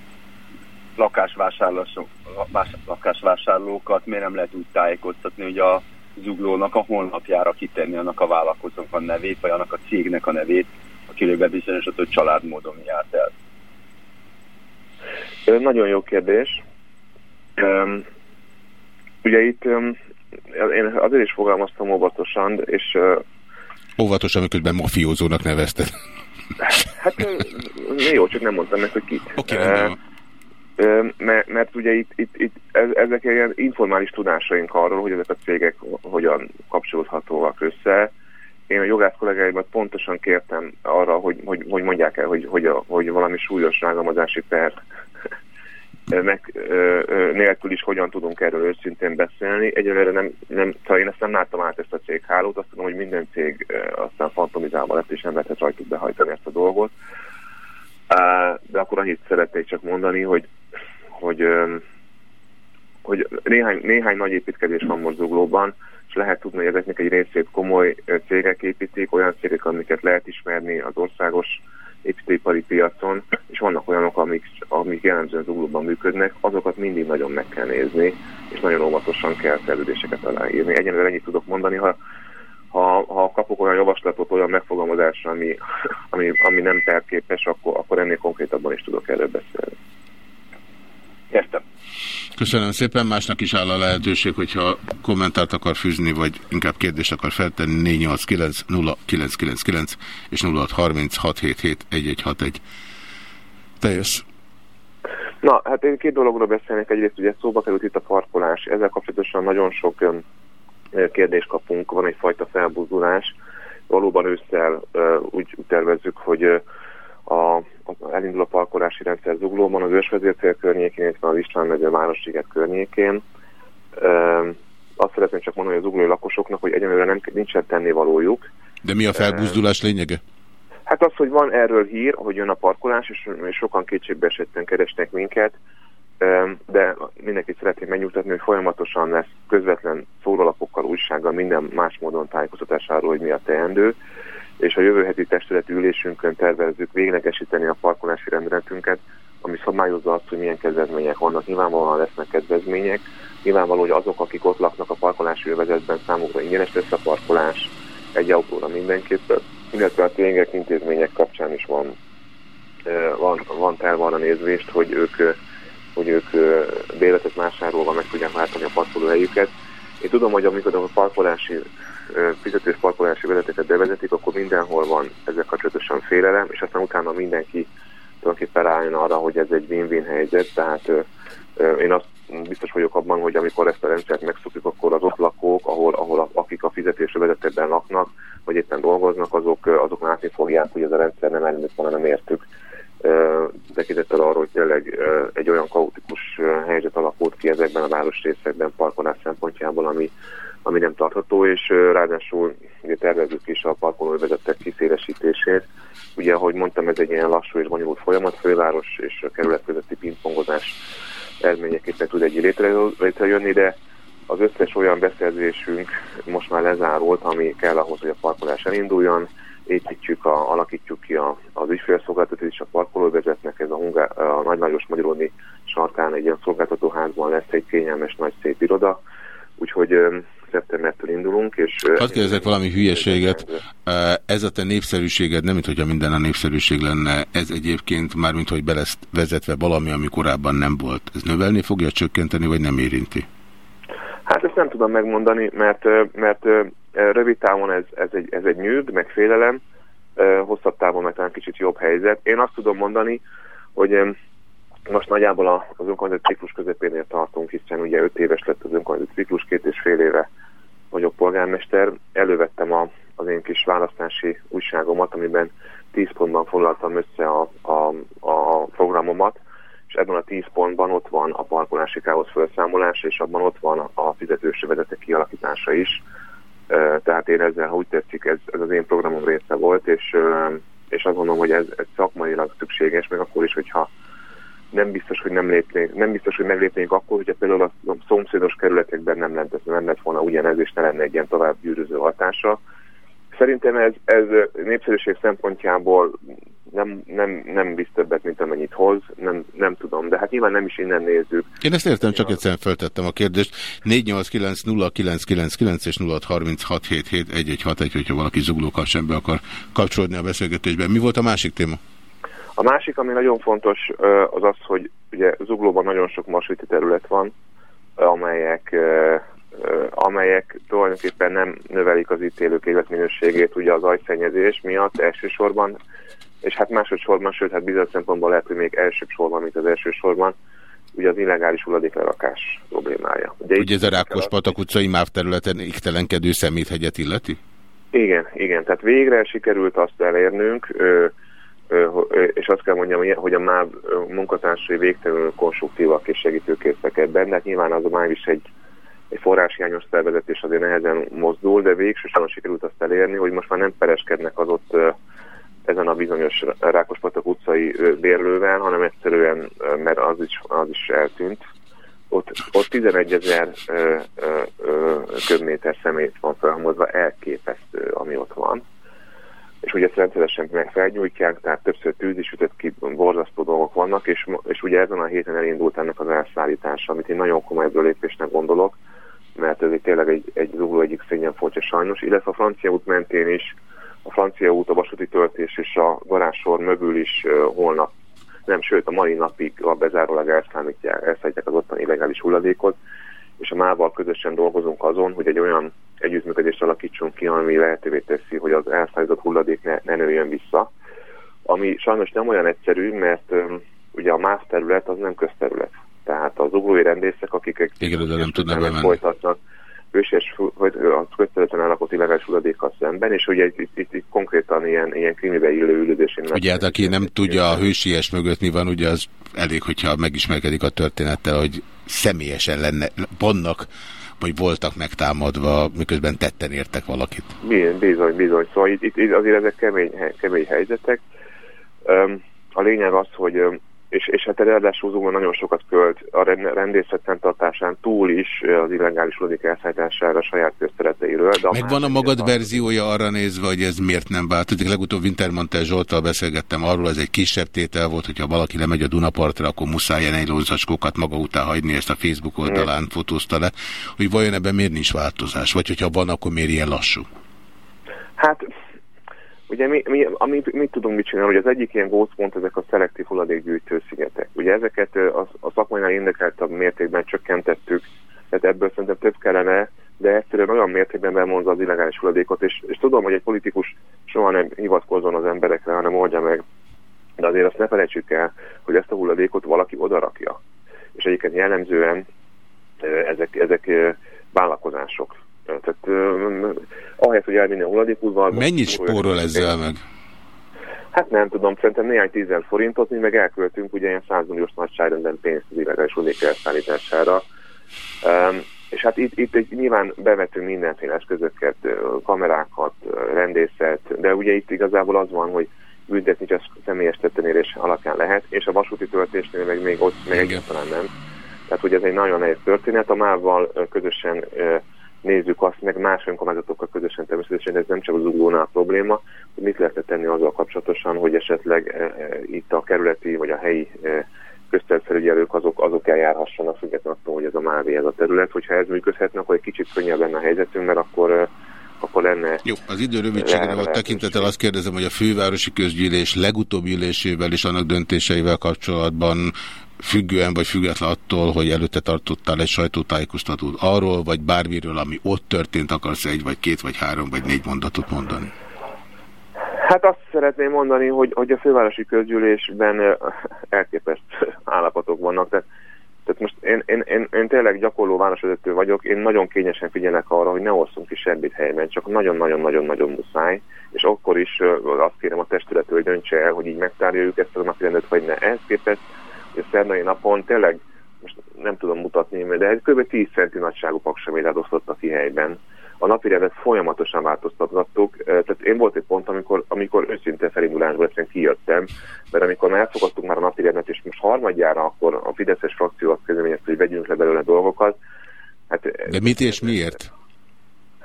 S13: lakásvásárlókat miért nem lehet úgy tájékoztatni, hogy a zuglónak a honlapjára kitenni annak a vállalkozónak a nevét, vagy annak a cégnek a nevét, akiről bebizonyosodott, hogy családmódon járt el.
S12: Nagyon jó kérdés. Um, ugye itt um, én azért is fogalmaztam óvatosan, és uh,
S2: Óvatosan, miközben mafiózónak nevezted.
S12: Hát jó, csak nem mondtam meg, hogy kit.
S2: Oké, okay,
S12: mert, mert ugye itt, itt, itt ezek ilyen informális tudásaink arról, hogy ezek a cégek hogyan kapcsolódhatóak össze. Én a jogász kollégáimat pontosan kértem arra, hogy, hogy, hogy mondják el, hogy, hogy, a, hogy valami súlyos rágalmazási per meg, nélkül is hogyan tudunk erről őszintén beszélni. Egyelőre nem, nem, szóval én ezt nem láttam át ezt a céghálót, azt tudom, hogy minden cég aztán fantomizálva lett, és nem lehetett rajtuk behajtani ezt a dolgot. De akkor annyit szeretnék csak mondani, hogy, hogy, hogy néhány, néhány nagy építkezés van most Zuglóban, és lehet tudni, hogy ezeknek egy részét komoly cégek építik, olyan cégek, amiket lehet ismerni az országos építőipari piacon, és vannak olyanok, amik, amik jellemzően zuglóban működnek, azokat mindig nagyon meg kell nézni, és nagyon óvatosan kell szerződéseket aláírni. Egyenlően ennyit tudok mondani, ha, ha, ha kapok olyan javaslatot, olyan megfogalmazásra, ami, ami, ami nem terképes, akkor, akkor ennél konkrétabban is tudok erről beszélni. Értem.
S2: Köszönöm szépen, másnak is áll a lehetőség, hogyha kommentárt akar fűzni, vagy inkább kérdést akar feltenni, 489 0999 és 0636771161. Te jössz.
S12: Na, hát én két dologról beszélnék. Egyrészt ugye szóba került itt a parkolás. Ezzel kapcsolatosan nagyon sok kérdést kapunk, van egyfajta felbúzulás. Valóban ősszel úgy tervezzük, hogy a, elindul a parkolási rendszer Zuglóban, az Ősvezércél környékén, illetve az István megye Városliget környékén. E, azt szeretném csak mondani az zuglói lakosoknak, hogy egyenlőre nem, nincsen tennivalójuk.
S2: De mi a felbuzdulás lényege?
S12: Hát az, hogy van erről hír, hogy jön a parkolás, és, sokan kétségbe esetten keresnek minket, de mindenkit szeretném megnyugtatni, hogy folyamatosan lesz közvetlen szólalapokkal, újsággal, minden más módon tájékoztatásáról, hogy mi a teendő és a jövő heti testületi ülésünkön tervezzük véglegesíteni a parkolási rendeletünket, ami szabályozza azt, hogy milyen kedvezmények vannak. Nyilvánvalóan lesznek kedvezmények, nyilvánvaló, hogy azok, akik ott laknak a parkolási övezetben, számukra ingyenes lesz a parkolás, egy autóra mindenképp, illetve a tények intézmények kapcsán is van, van, van terve arra nézvést, hogy ők, hogy ők béletet vásárolva meg tudják váltani a parkolóhelyüket. Én tudom, hogy amikor a parkolási fizetős parkolási vezeteket bevezetik, akkor mindenhol van ezzel kapcsolatosan félelem, és aztán utána mindenki tulajdonképpen rájön arra, hogy ez egy win-win helyzet, tehát én azt biztos vagyok abban, hogy amikor ezt a rendszert megszokjuk, akkor az ott lakók, ahol, ahol a, akik a fizetésre vezetőben laknak, vagy éppen dolgoznak, azok, azok látni fogják, hogy ez a rendszer nem elindult volna, nem értük. Tekintettel arról, hogy tényleg egy olyan kaotikus helyzet alakult ki ezekben a városrészekben parkolás szempontjából, ami, ami nem tartható, és ráadásul ugye tervezzük is a parkolóvezetek kiszélesítését. Ugye, ahogy mondtam, ez egy ilyen lassú és bonyolult folyamat, főváros és a kerület közötti pingpongozás eredményeképpen tud egy létre, létrejönni, de az összes olyan beszerzésünk most már lezárult, ami kell ahhoz, hogy a parkolás elinduljon, építjük, a, alakítjuk ki a, az ügyfélszolgáltatót és a parkolóvezetnek, ez a, Hungá, a Nagy Lajos Magyaróni sarkán egy ilyen szolgáltatóházban lesz egy kényelmes nagy szép iroda, úgyhogy szeptembertől indulunk. És
S2: Hadd kérdezek valami hülyeséget. Ez a te népszerűséged, nem mint hogyha minden a népszerűség lenne, ez egyébként már mint hogy be lesz vezetve valami, ami korábban nem volt. Ez növelni fogja, csökkenteni, vagy nem érinti?
S12: Hát ezt nem tudom megmondani, mert, mert rövid távon ez, ez, egy, ez egy nyűg, meg félelem, hosszabb távon meg talán kicsit jobb helyzet. Én azt tudom mondani, hogy most nagyjából az önkormányzati ciklus közepénél tartunk, hiszen ugye 5 éves lett az önkormányzati ciklus, két és fél éve vagyok polgármester. Elővettem a, az én kis választási újságomat, amiben 10 pontban foglaltam össze a, a, a programomat, és ebben a 10 pontban ott van a parkolási káosz felszámolás, és abban ott van a fizetős vezetek kialakítása is. Tehát én ezzel, ha úgy tetszik, ez, ez az én programom része volt, és, és azt gondolom, hogy ez, ez szakmailag szükséges, meg akkor is, hogyha nem biztos, hogy nem lépnénk, nem biztos, hogy meglépnénk akkor, hogyha például a szomszédos kerületekben nem lett, nem lett volna ugyanez, és ne lenne egy ilyen tovább gyűrűző hatása. Szerintem ez, ez népszerűség szempontjából nem, nem, nem visz többet, mint amennyit hoz, nem, nem tudom, de hát nyilván nem is innen nézzük.
S2: Én ezt értem, csak egyszerűen feltettem a kérdést. 489 és 0636771161, hogyha valaki zugló kapcsolatban akar kapcsolódni a beszélgetésben. Mi volt a másik téma?
S12: A másik, ami nagyon fontos, az az, hogy ugye Zuglóban nagyon sok masviti terület van, amelyek, amelyek tulajdonképpen nem növelik az ítélők életminőségét ugye az ajszennyezés miatt elsősorban, és hát másodszorban, sőt, hát bizonyos szempontból lehet, hogy még elsőbb sorban, mint az elsősorban, ugye az illegális hulladéklerakás problémája.
S2: Ugye, ugye ez a Rákos Patak utcai MÁV területen iktelenkedő szeméthegyet illeti?
S12: Igen, igen, tehát végre sikerült azt elérnünk, és azt kell mondjam, hogy a MÁV munkatársai végtelenül konstruktívak és segítőkészek ebben, de hát nyilván az a MÁV is egy, egy forráshiányos szervezet, és azért nehezen mozdul, de végsősorban sikerült azt elérni, hogy most már nem pereskednek az ott ezen a bizonyos Rákospatak utcai bérlővel, hanem egyszerűen, mert az is, az is eltűnt, ott, ott 11 ezer köbméter szemét van felhamozva, elképesztő, ami ott van. És ugye ezt rendszeresen meg felnyújtják, tehát többször tűz is ütött ki, borzasztó dolgok vannak, és, és ugye ezen a héten elindult ennek az elszállítása, amit én nagyon komoly lépésnek gondolok, mert ez tényleg egy, egy zugló egyik szényen foltja sajnos, illetve a francia út mentén is, a francia út, a vasúti töltés és a garázsor mögül is uh, holnap nem, sőt a mai napig a bezárólag elszállítják, elszállítják az ottani illegális hulladékot, és a mával közösen dolgozunk azon, hogy egy olyan együttműködést alakítsunk ki, ami lehetővé teszi, hogy az elszállított hulladék ne, ne nőjön vissza. Ami sajnos nem olyan egyszerű, mert um, ugye a MÁV terület az nem közterület. Tehát az uglói rendészek, akik
S2: Igen, nem tudnak
S12: folytatnak, őses, vagy a közterületen állapot illegális hulladékkal szemben, és ugye itt, itt, itt, itt konkrétan ilyen, ilyen krimibe illő üldözésén.
S2: Ugye hát aki nem tudja a hősies mögött mi van, ugye az elég, hogyha megismerkedik a történettel, hogy személyesen lenne, vannak vagy voltak megtámadva, miközben tetten értek valakit.
S12: Bizony, bizony. Szóval itt, itt azért ezek kemény, kemény helyzetek. A lényeg az, hogy és, és hát ráadásul Zuma nagyon sokat költ a rendészet fenntartásán túl is az illegális hulladék elszállítására a saját közteleteiről.
S2: De Megvan a magad a... verziója arra nézve, hogy ez miért nem változik? Legutóbb Wintermantel Zsoltal beszélgettem arról, ez egy kisebb tétel volt, hogyha valaki lemegy a Dunapartra, akkor muszáj egy lózacskókat maga után hagyni, ezt a Facebook oldalán fotózta le, hogy vajon ebben miért nincs változás? Vagy hogyha van, akkor miért ilyen lassú?
S12: Hát Ugye mi, mi, ami, mit tudunk mit csinálni, hogy az egyik ilyen gócpont ezek a szelektív hulladékgyűjtő szigetek. Ugye ezeket a, a szakmánynál indekeltebb mértékben csökkentettük, tehát ebből szerintem több kellene, de egyszerűen olyan mértékben bemondza az illegális hulladékot, és, és tudom, hogy egy politikus soha nem hivatkozzon az emberekre, hanem oldja meg, de azért azt ne felejtsük el, hogy ezt a hulladékot valaki odarakja. És egyébként jellemzően ezek, ezek vállalkozások tehát uh, ahelyett, hogy elvinni a hulladékútval...
S2: Mennyit spórol ezzel meg?
S12: Hát nem tudom, szerintem néhány tízezer forintot, mi meg elköltünk ugye ilyen 100 milliós nagyságrenden pénzt az illegális hulladék elszállítására. Um, és hát itt, itt, itt nyilván bevetünk mindenféle eszközöket, kamerákat, rendészet, de ugye itt igazából az van, hogy büntetni csak személyes tettenérés alapján lehet, és a vasúti töltésnél meg még ott még egyáltalán nem. Tehát ugye ez egy nagyon nehéz történet, a mával közösen nézzük azt, meg más önkormányzatokkal közösen természetesen, ez nem csak az uglónál probléma, hogy mit lehetne tenni azzal kapcsolatosan, hogy esetleg e, itt a kerületi vagy a helyi e, közterfelügyelők azok, azok eljárhassanak függetlenül attól, hogy ez a MÁVI ez a terület. Hogyha ez működhetne, akkor egy kicsit könnyebb lenne a helyzetünk, mert akkor akkor lenne...
S2: Jó, az idő rövidségre volt tekintettel azt kérdezem, hogy a fővárosi közgyűlés legutóbbi ülésével és annak döntéseivel kapcsolatban függően vagy független attól, hogy előtte tartottál egy sajtótájékoztatót arról, vagy bármiről, ami ott történt, akarsz egy, vagy két, vagy három, vagy négy mondatot mondani?
S12: Hát azt szeretném mondani, hogy, hogy a fővárosi közgyűlésben elképesztő állapotok vannak. Tehát, tehát most én, én, én, én tényleg gyakorló városvezető vagyok, én nagyon kényesen figyelek arra, hogy ne osszunk ki semmit helyben, csak nagyon-nagyon-nagyon-nagyon muszáj, és akkor is azt kérem a testülető, hogy döntse el, hogy így megtárgyaljuk ezt a napirendet, vagy ne. Ehhez képest a szerdai napon tényleg, most nem tudom mutatni, de kb. 10 centi nagyságú paksamélát osztottak ki helyben. A napi rendet folyamatosan változtatgattuk, tehát én volt egy pont, amikor, amikor őszinte felindulásból egyszerűen kijöttem, mert amikor már elfogadtuk már a napi rendet, és most harmadjára akkor a Fideszes frakció azt kezdeményezte, hogy vegyünk le belőle dolgokat.
S2: Hát, de mit és miért?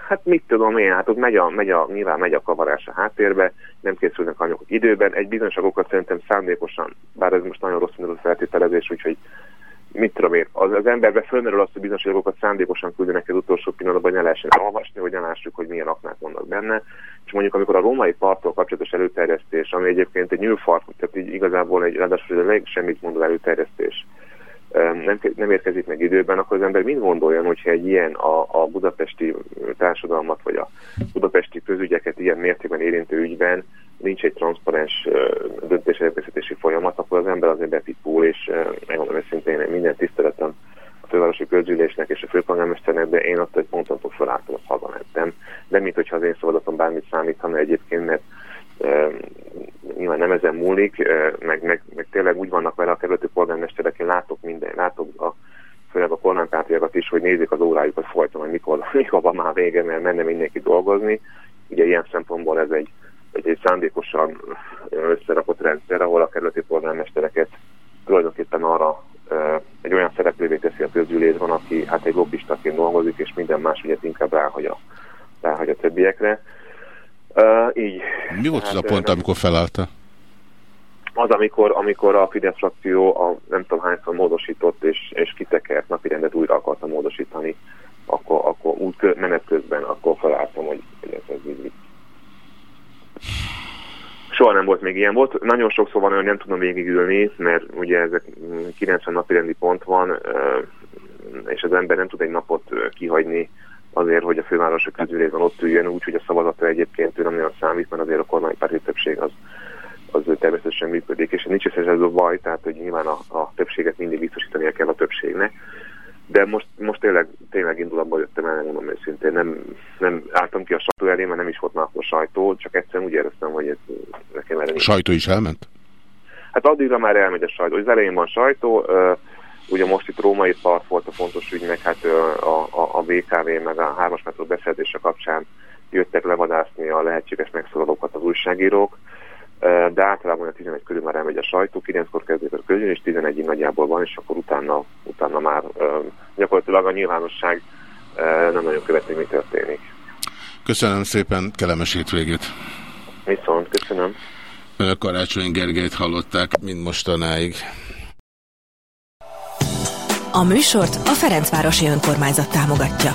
S12: Hát mit tudom én, hát ott megy a, megy a, nyilván megy a kavarás a háttérbe, nem készülnek anyagok időben, egy bizonyságokat szerintem szándékosan, bár ez most nagyon rossz a feltételezés, úgyhogy mit tudom én, az, az emberbe fölmerül azt, hogy bizonyságokat szándékosan küldenek az utolsó pillanatban, hogy ne lehessen olvasni, hogy ne lássuk, hogy milyen aknák vannak benne. És mondjuk, amikor a római parttól kapcsolatos előterjesztés, ami egyébként egy nyúlfark, tehát így igazából egy, ráadásul egy semmit mondó előterjesztés, nem, nem érkezik meg időben, akkor az ember mind gondoljon, hogyha egy ilyen a, a budapesti társadalmat, vagy a budapesti közügyeket ilyen mértékben érintő ügyben nincs egy transzparens döntéselkövetési folyamat, akkor az ember azért bepipul, és megmondom őszintén, minden tiszteletem a fővárosi közgyűlésnek és a főpolgármesternek, de én azt egy ponton felálltam, azt hazamentem. De mint hogyha az én szabadatom bármit számítana egyébként, mert nyilván nem ezen múlik, meg, meg, meg, tényleg úgy vannak vele a kerületi polgármesterek, én látok minden, látok a főleg a kormánypártiakat is, hogy nézik az órájukat folyton, hogy mikor, mikor van már vége, mert menne mindenki dolgozni. Ugye ilyen szempontból ez egy, egy, egy szándékosan összerakott rendszer, ahol a kerületi polgármestereket tulajdonképpen arra egy olyan szereplővé teszi a közgyűlésben, aki hát egy lobbistaként dolgozik, és minden más ügyet inkább ráhagy a, ráhagy a többiekre. Uh, így.
S2: Mi volt hát, az a pont, amikor felállta?
S12: Az, amikor, amikor a Fidesz frakció a nem tudom hányszor módosított és, és kitekert napirendet újra akarta módosítani, akkor, akkor úgy menet közben, akkor felálltam, hogy ez, ez így Soha nem volt még ilyen. Volt, nagyon sokszor van, hogy nem tudom végigülni, mert ugye ezek 90 napi rendi pont van, és az ember nem tud egy napot kihagyni azért, hogy a fővárosok közülében ott üljön, úgy, hogy a szavazata egyébként ő nem olyan számít, mert azért a kormánypárti többség az, az természetesen működik, és nincs ez a baj, tehát hogy nyilván a, a többséget mindig biztosítania kell a többségnek, de most, most tényleg, tényleg indulatban jöttem el, mondom őszintén, nem, nem álltam ki a sajtó elé, mert nem is volt már akkor sajtó, csak egyszerűen úgy éreztem, hogy ez nekem erre
S2: A sajtó is elment?
S12: Hát addigra már elmegy a sajtó. Az elején van sajtó, ugye most itt római part volt a fontos ügy, meg hát a, a, a BKV, meg a hármas metró beszerzése kapcsán jöttek levadászni a lehetséges megszólalókat az újságírók de általában a 11 körül már elmegy a sajtó, 9-kor kezdődik a közön, és 11 nagyjából van, és akkor utána, utána már gyakorlatilag a nyilvánosság nem nagyon követi, mi történik.
S2: Köszönöm szépen, kellemes hétvégét!
S12: Viszont, köszönöm!
S2: Karácsony Gergelyt hallották, mind mostanáig.
S11: A műsort a Ferencvárosi Önkormányzat támogatja.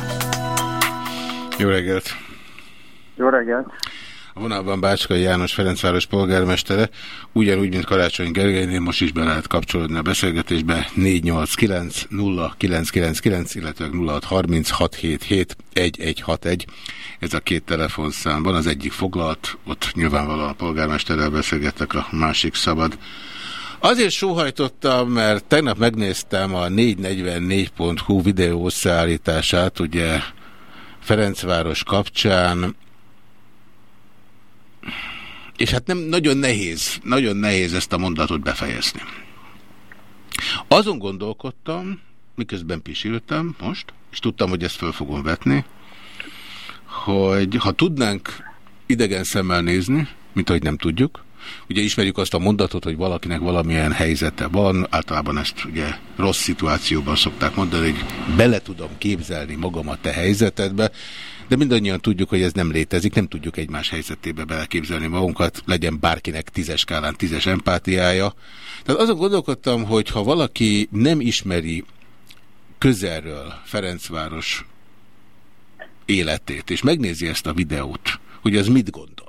S2: Jó reggelt!
S14: Jó reggelt!
S2: A vonalban Bácskai János Ferencváros polgármestere, ugyanúgy, mint Karácsony Gergelynél most is be lehet kapcsolódni a beszélgetésbe 489 0999, illetve 0636771161. Ez a két telefonszám van, az egyik foglalt, ott nyilvánvalóan a polgármesterrel beszélgettek, a másik szabad. Azért sóhajtottam, mert tegnap megnéztem a 444.hu videó összeállítását, ugye Ferencváros kapcsán, és hát nem nagyon nehéz, nagyon nehéz ezt a mondatot befejezni. Azon gondolkodtam, miközben pisiltem most, és tudtam, hogy ezt föl fogom vetni, hogy ha tudnánk idegen szemmel nézni, mint ahogy nem tudjuk, ugye ismerjük azt a mondatot, hogy valakinek valamilyen helyzete van, általában ezt ugye rossz szituációban szokták mondani, hogy bele tudom képzelni magam a te helyzetedbe, de mindannyian tudjuk, hogy ez nem létezik, nem tudjuk egymás helyzetébe beleképzelni magunkat, legyen bárkinek tízes skálán tízes empátiája. Tehát azon gondolkodtam, hogy ha valaki nem ismeri közelről Ferencváros életét, és megnézi ezt a videót, hogy az mit gondol.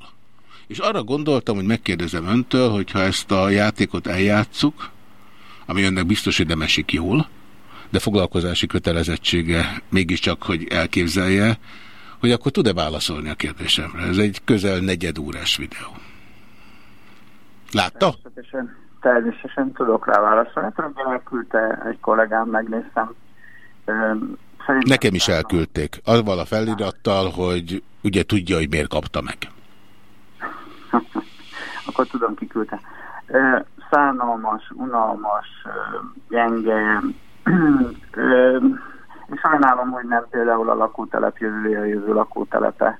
S2: És arra gondoltam, hogy megkérdezem öntől, hogyha ezt a játékot eljátszuk, ami önnek biztos, hogy nem esik jól, de foglalkozási kötelezettsége mégiscsak, hogy elképzelje, hogy akkor tud-e válaszolni a kérdésemre. Ez egy közel negyed órás videó. Látta?
S14: Természetesen, természetesen tudok rá válaszolni. Tudom, hogy elküldte egy kollégám, megnéztem.
S2: Szerintem Nekem is elküldték. Azzal a felirattal, hogy ugye tudja, hogy miért kapta meg.
S14: akkor tudom, ki küldte. Szánalmas, unalmas, gyenge, én sajnálom, hogy nem például a lakótelep jövője jövő lakótelepe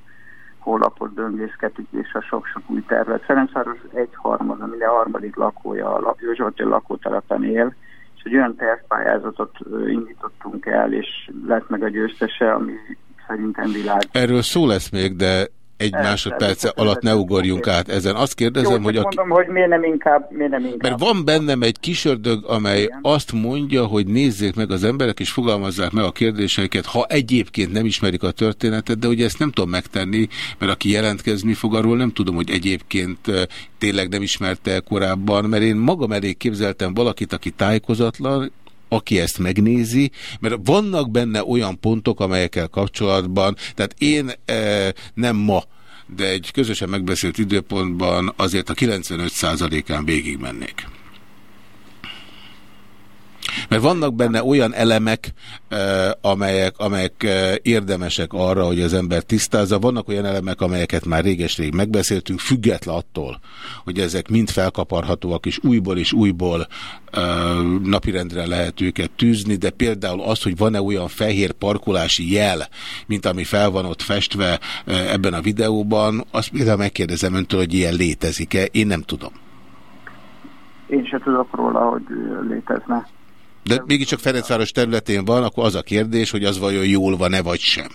S14: hólapot döngészkedik, és a sok-sok új tervet. Ferencváros egyharmada, minden harmadik lakója a Józsolti lakótelepen él, és egy olyan tervpályázatot indítottunk el, és lett meg a győztese, ami szerintem világ.
S2: Erről szó lesz még, de egy másodperc alatt ne ugorjunk át ezen. Azt kérdezem,
S14: Jó,
S2: hogy...
S14: A... mondom, hogy miért nem inkább... Miért nem inkább.
S2: Mert van bennem egy kisördög, amely Igen. azt mondja, hogy nézzék meg az emberek, és fogalmazzák meg a kérdéseiket, ha egyébként nem ismerik a történetet, de ugye ezt nem tudom megtenni, mert aki jelentkezni fog, arról nem tudom, hogy egyébként tényleg nem ismerte korábban, mert én magam elég képzeltem valakit, aki tájékozatlan, aki ezt megnézi, mert vannak benne olyan pontok, amelyekkel kapcsolatban, tehát én e, nem ma, de egy közösen megbeszélt időpontban azért a 95%-án végigmennék. Mert vannak benne olyan elemek, amelyek, amelyek érdemesek arra, hogy az ember tisztázza. Vannak olyan elemek, amelyeket már réges-rég megbeszéltünk, független attól, hogy ezek mind felkaparhatóak, és újból és újból napirendre lehet őket tűzni, de például az, hogy van-e olyan fehér parkolási jel, mint ami fel van ott festve ebben a videóban, azt például megkérdezem öntől, hogy ilyen létezik-e, én nem tudom.
S14: Én se tudok róla, hogy létezne.
S2: De mégiscsak Ferencváros területén van, akkor az a kérdés, hogy az vajon jól van-e vagy sem.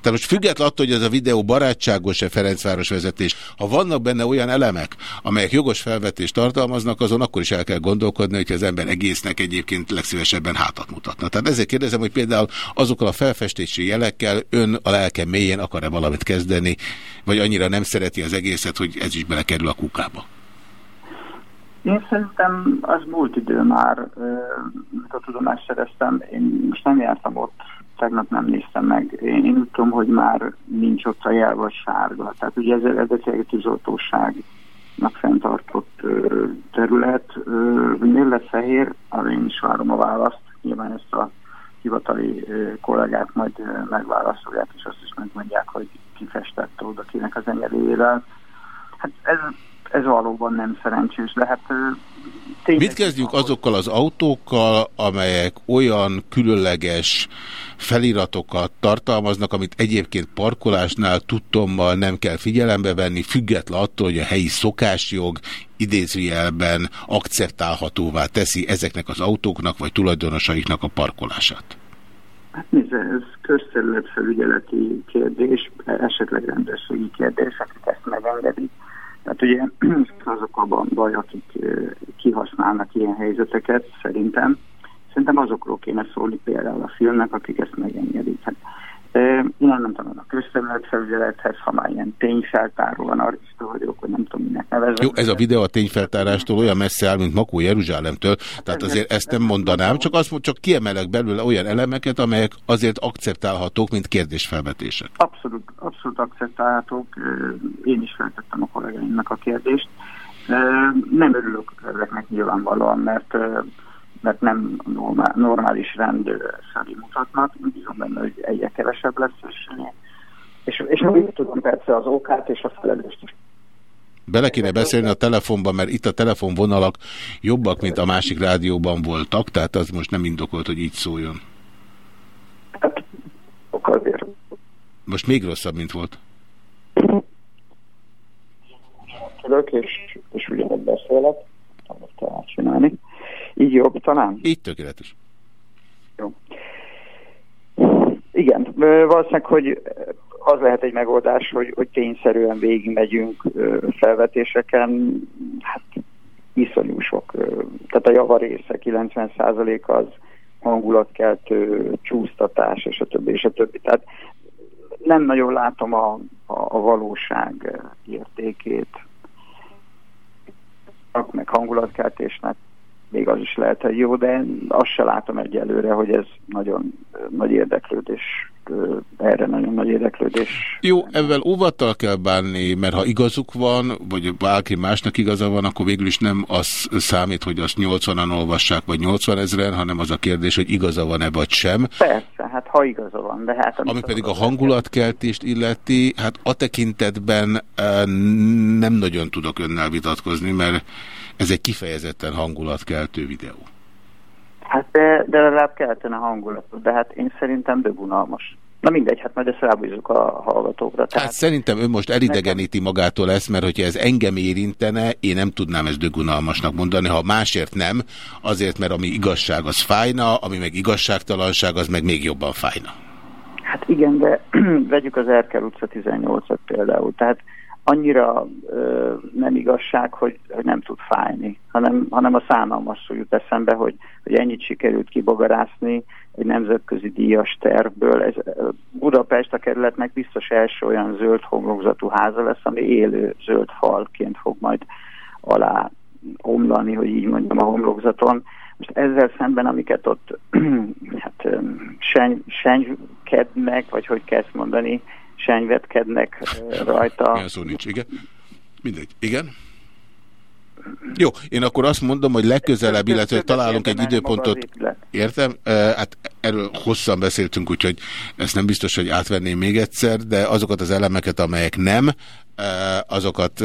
S2: Tehát most független attól, hogy ez a videó barátságos-e Ferencváros vezetés, ha vannak benne olyan elemek, amelyek jogos felvetést tartalmaznak, azon akkor is el kell gondolkodni, hogy az ember egésznek egyébként legszívesebben hátat mutatna. Tehát ezért kérdezem, hogy például azokkal a felfestési jelekkel ön a lelke mélyén akar-e valamit kezdeni, vagy annyira nem szereti az egészet, hogy ez is belekerül a kukába.
S14: Én szerintem az múlt idő már, a tudomást szereztem. Én most nem jártam ott, tegnap nem néztem meg. Én, én úgy tudom, hogy már nincs ott a jel vagy sárga. Tehát ugye ez eredetileg tűzoltóságnak fenntartott terület. Hogy miért lett fehér, arra én is várom a választ. Nyilván ezt a hivatali kollégák majd megválaszolják, és azt is megmondják, hogy kifestette oda kinek az engedélyével. Hát ez ez valóban nem szerencsés, de hát
S2: tényleg... Mit kezdjük azokkal az autókkal, amelyek olyan különleges feliratokat tartalmaznak, amit egyébként parkolásnál tudtommal nem kell figyelembe venni, független attól, hogy a helyi szokásjog idézőjelben akceptálhatóvá teszi ezeknek az autóknak vagy tulajdonosaiknak a parkolását?
S14: Hát nézze, ez közterületfelügyeleti kérdés, esetleg rendőrségi kérdés, akik ezt megengedik tehát ugye azok a baj, akik kihasználnak ilyen helyzeteket, szerintem. Szerintem azokról kéne szólni például a filmnek, akik ezt megengedik. Hát, én nem tudom, a közterületfelügyelethez, ha már ilyen tényfeltáró anarchista vagyok, hogy nem tudom, minek nevezem.
S2: Jó, ez a videó a tényfeltárástól olyan messze áll, mint Makó Jeruzsálemtől, tehát azért ezt nem mondanám, csak azt csak kiemelek belőle olyan elemeket, amelyek azért akceptálhatók, mint kérdésfelvetések.
S14: Abszolút, abszolút akceptálhatók. Én is feltettem a kollégáimnak a kérdést. Nem örülök ezeknek nyilvánvalóan, mert mert nem normál, normális rendszerű mutatnak. Bízom benne, hogy egyre kevesebb lesz, és, és, és még tudom persze az okát és a felelőst is.
S2: Bele kéne beszélni a telefonban, mert itt a telefonvonalak jobbak, mint a másik rádióban voltak, tehát az most nem indokolt, hogy így szóljon.
S14: Hát, azért.
S2: Most még rosszabb, mint volt.
S14: Tudok, és, és ugyanott beszélek, amit kell csinálni. Így jobb talán?
S2: Így tökéletes.
S14: Jó. Igen, valószínűleg, hogy az lehet egy megoldás, hogy, hogy tényszerűen végigmegyünk felvetéseken, hát iszonyú sok. Tehát a java része 90% az hangulatkeltő, csúsztatás, és a többi, és a többi. Tehát nem nagyon látom a, a, a valóság értékét, meg hangulatkeltésnek még az is lehet, hogy jó, de azt se látom egyelőre, hogy ez nagyon nagy érdeklődés, erre nagyon nagy érdeklődés.
S2: Jó, ezzel óvattal kell bánni, mert ha igazuk van, vagy bárki másnak igaza van, akkor végül is nem az számít, hogy azt 80-an olvassák, vagy 80 ezeren, hanem az a kérdés, hogy igaza van-e, vagy sem.
S14: Persze, hát ha igaza van, de hát...
S2: Ami pedig a hangulatkeltést illeti, hát a tekintetben nem nagyon tudok önnel vitatkozni, mert ez egy kifejezetten hangulatkeltő videó.
S14: Hát de, de legalább keltene hangulatot, de hát én szerintem dögunalmas. Na mindegy, hát majd ezt rábízunk a hallgatókra.
S2: Tehát hát szerintem ön most elidegeníti magától ezt, mert hogyha ez engem érintene, én nem tudnám ezt dögunalmasnak mondani, ha másért nem, azért, mert ami igazság, az fájna, ami meg igazságtalanság, az meg még jobban fájna.
S14: Hát igen, de vegyük az Erkel utca 18-at például. Tehát annyira ö, nem igazság, hogy, hogy nem tud fájni, hanem, hanem a szánalmas jut eszembe, hogy, hogy ennyit sikerült kibogarászni egy nemzetközi díjas tervből. Ez, Budapest a kerületnek biztos első olyan zöld homlokzatú háza lesz, ami élő zöld falként fog majd alá omlani, hogy így mondjam, a homlokzaton. Most ezzel szemben, amiket ott hát, seny, senykednek, vagy hogy kell mondani, senyvetkednek rajta.
S2: Ilyen szó nincs, igen. Mindegy. Igen? Jó, én akkor azt mondom, hogy legközelebb, illetve találunk egy időpontot. Értem? Hát erről hosszan beszéltünk, úgyhogy ezt nem biztos, hogy átvenném még egyszer, de azokat az elemeket, amelyek nem, azokat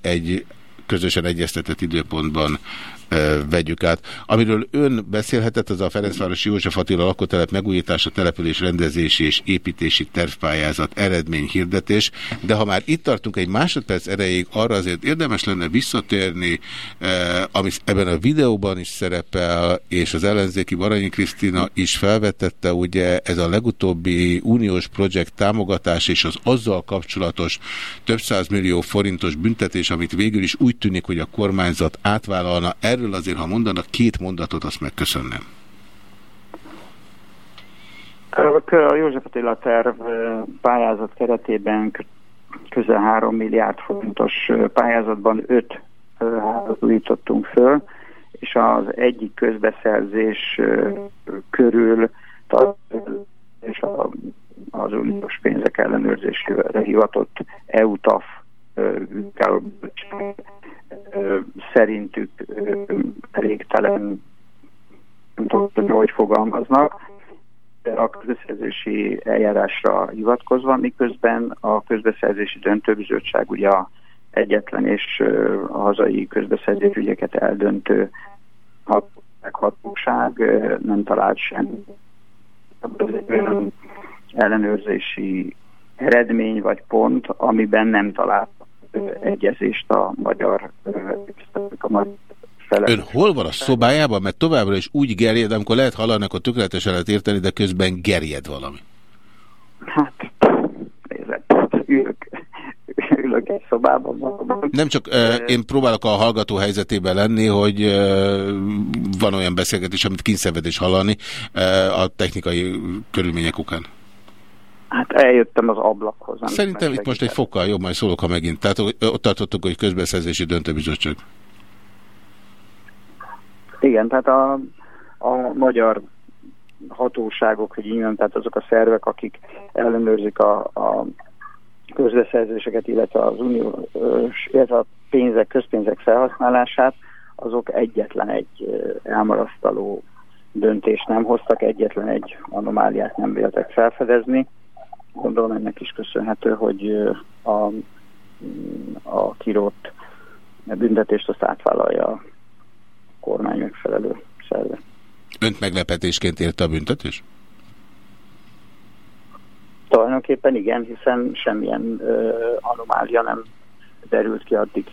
S2: egy közösen egyeztetett időpontban vegyük át. Amiről ön beszélhetett, az a Ferencvárosi József Attila lakótelep megújítása, település rendezési és építési tervpályázat eredményhirdetés, de ha már itt tartunk egy másodperc erejéig, arra azért érdemes lenne visszatérni, ami ebben a videóban is szerepel, és az ellenzéki Baranyi Krisztina is felvetette, ugye ez a legutóbbi uniós projekt támogatás és az azzal kapcsolatos több millió forintos büntetés, amit végül is úgy tűnik, hogy a kormányzat átvállalna. Erről azért, ha mondanak két mondatot, azt megköszönném.
S14: A József Attila terv pályázat keretében közel 3 milliárd forintos pályázatban 5 házat újítottunk föl, és az egyik közbeszerzés körül és az uniós pénzek ellenőrzésére hivatott EU-TAF szerintük elégtelen, nem tudom, hogy fogalmaznak, a közbeszerzési eljárásra hivatkozva, miközben a közbeszerzési döntőbizottság ugye egyetlen és a hazai közbeszerzési ügyeket eldöntő hatóság nem talált sem ellenőrzési eredmény vagy pont, amiben nem talált egyezést a magyar, a magyar
S2: fele. Ön hol van a szobájában? Mert továbbra is úgy gerjed, amikor lehet hallani, akkor tökéletesen lehet érteni, de közben gerjed valami.
S14: Hát, nézd, ülök, ülök egy szobában.
S2: Nem csak uh, én próbálok a hallgató helyzetében lenni, hogy uh, van olyan beszélgetés, amit kényszenvedés hallani uh, a technikai körülmények okán.
S14: Hát eljöttem az ablakhoz.
S2: Szerintem itt most egy fokkal jobb, majd szólok, ha megint. Tehát ott tartottuk, hogy közbeszerzési döntőbizottság.
S14: Igen, tehát a, a magyar hatóságok, hogy így tehát azok a szervek, akik ellenőrzik a, a közbeszerzéseket, illetve az unió, illetve a pénzek, közpénzek felhasználását, azok egyetlen egy elmarasztaló döntést nem hoztak, egyetlen egy anomáliát nem véltek felfedezni gondolom ennek is köszönhető, hogy a, a kirott büntetést azt átvállalja a kormány megfelelő szerve.
S2: Önt meglepetésként érte a büntetés?
S14: Tulajdonképpen igen, hiszen semmilyen ö, anomália nem derült ki addig.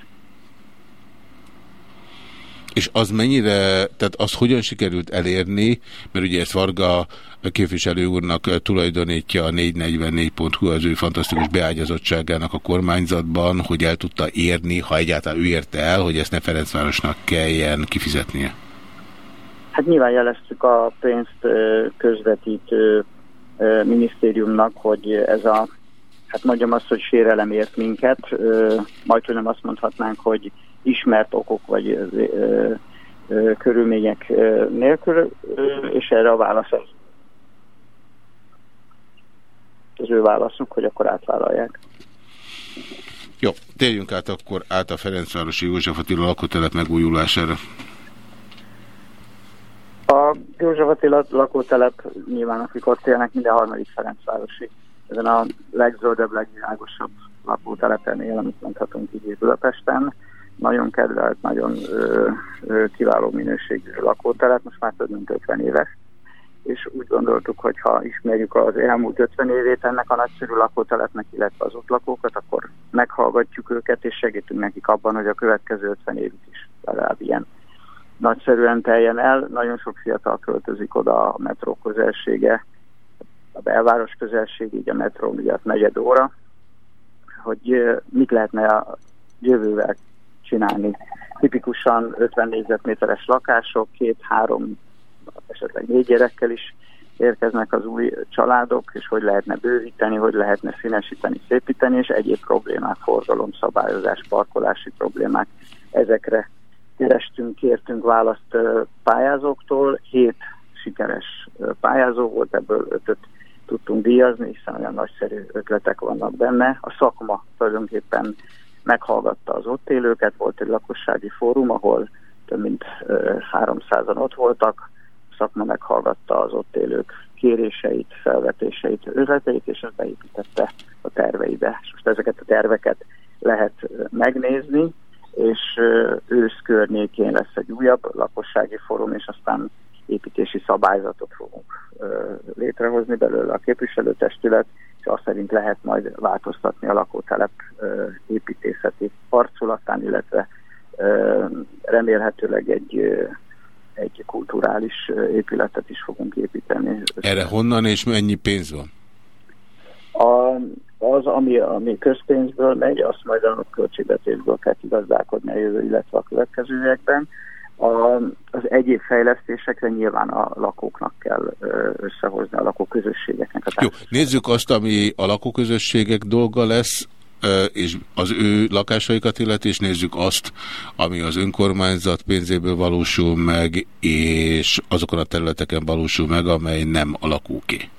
S2: És az mennyire, tehát az hogyan sikerült elérni, mert ugye ezt Varga képviselő úrnak tulajdonítja a 444.hu az ő fantasztikus beágyazottságának a kormányzatban, hogy el tudta érni, ha egyáltalán ő érte el, hogy ezt ne Ferencvárosnak kelljen kifizetnie?
S14: Hát nyilván jeleztük a pénzt közvetítő minisztériumnak, hogy ez a, hát mondjam azt, hogy sérelem ért minket, majd nem azt mondhatnánk, hogy ismert okok vagy körülmények nélkül, és erre a válasz az, az ő válaszunk, hogy akkor átvállalják.
S2: Jó, térjünk át akkor át a Ferencvárosi József Attila lakótelep megújulására.
S14: A József Attila lakótelep nyilván, akik ott élnek, minden harmadik Ferencvárosi. Ezen a legzöldebb, legvilágosabb lakótelepen él, amit mondhatunk így Budapesten nagyon kedvelt, nagyon ö, ö, kiváló minőségű lakótelep, most már több mint 50 éves, és úgy gondoltuk, hogy ha ismerjük az elmúlt 50 évét ennek a nagyszerű lakótelepnek, illetve az ott lakókat, akkor meghallgatjuk őket, és segítünk nekik abban, hogy a következő 50 évig is legalább ilyen nagyszerűen teljen el. Nagyon sok fiatal költözik oda a metró közelsége, a belváros közelség, így a metró miatt negyed óra, hogy mit lehetne a jövővel csinálni. Tipikusan 50 négyzetméteres lakások, két-három, esetleg négy gyerekkel is érkeznek az új családok, és hogy lehetne bővíteni, hogy lehetne színesíteni, szépíteni, és egyéb problémák, forgalom, szabályozás, parkolási problémák, ezekre kerestünk, kértünk választ pályázóktól, hét sikeres pályázó volt, ebből ötöt tudtunk díjazni, hiszen olyan nagyszerű ötletek vannak benne. A szakma tulajdonképpen meghallgatta az ott élőket, volt egy lakossági fórum, ahol több mint 300-an ott voltak, a szakma meghallgatta az ott élők kéréseit, felvetéseit, ötleteit, és ezt beépítette a terveibe. És most ezeket a terveket lehet megnézni, és ősz környékén lesz egy újabb lakossági fórum, és aztán építési szabályzatot fogunk létrehozni belőle a képviselőtestület, és azt szerint lehet majd változtatni a lakótelep építészeti arculatán, illetve remélhetőleg egy egy kulturális épületet is fogunk építeni.
S2: Erre honnan és mennyi pénz van?
S14: A, az, ami, ami közpénzből megy, azt majd a költségvetésből kell igazdálkodni a jövő, illetve a következőekben. A, az egyéb fejlesztésekre nyilván a lakóknak kell összehozni, a lakóközösségeknek. A
S2: Jó, nézzük azt, ami a lakóközösségek dolga lesz, és az ő lakásaikat illeti, és nézzük azt, ami az önkormányzat pénzéből valósul meg, és azokon a területeken valósul meg, amely nem a lakóké.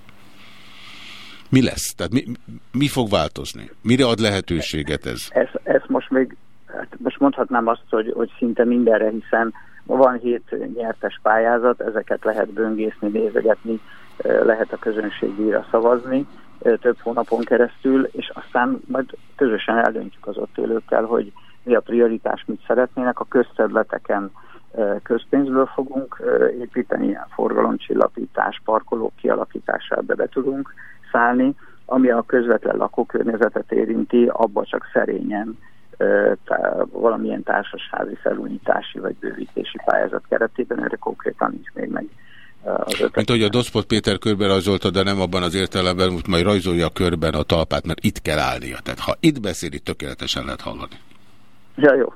S2: Mi lesz? Tehát mi, mi fog változni? Mire ad lehetőséget ez?
S14: Ez, ez most még, hát most mondhatnám azt, hogy, hogy szinte mindenre, hiszen van hét nyertes pályázat, ezeket lehet böngészni, nézegetni, lehet a közönségdíjra szavazni, több hónapon keresztül, és aztán majd közösen eldöntjük az ott élőkkel, hogy mi a prioritás, mit szeretnének. A közterületeken közpénzből fogunk építeni, forgalomcsillapítás, parkolók kialakításába be tudunk szállni, ami a közvetlen lakókörnyezetet érinti, abba csak szerényen valamilyen társasházi felújítási vagy bővítési pályázat keretében, erre konkrétan nincs még meg.
S2: Mint hogy a Doszpot Péter körbe rajzolta, de nem abban az értelemben, hogy majd rajzolja körben a talpát, mert itt kell állnia. Tehát ha itt beszéli, tökéletesen lehet hallani.
S14: Ja, jó.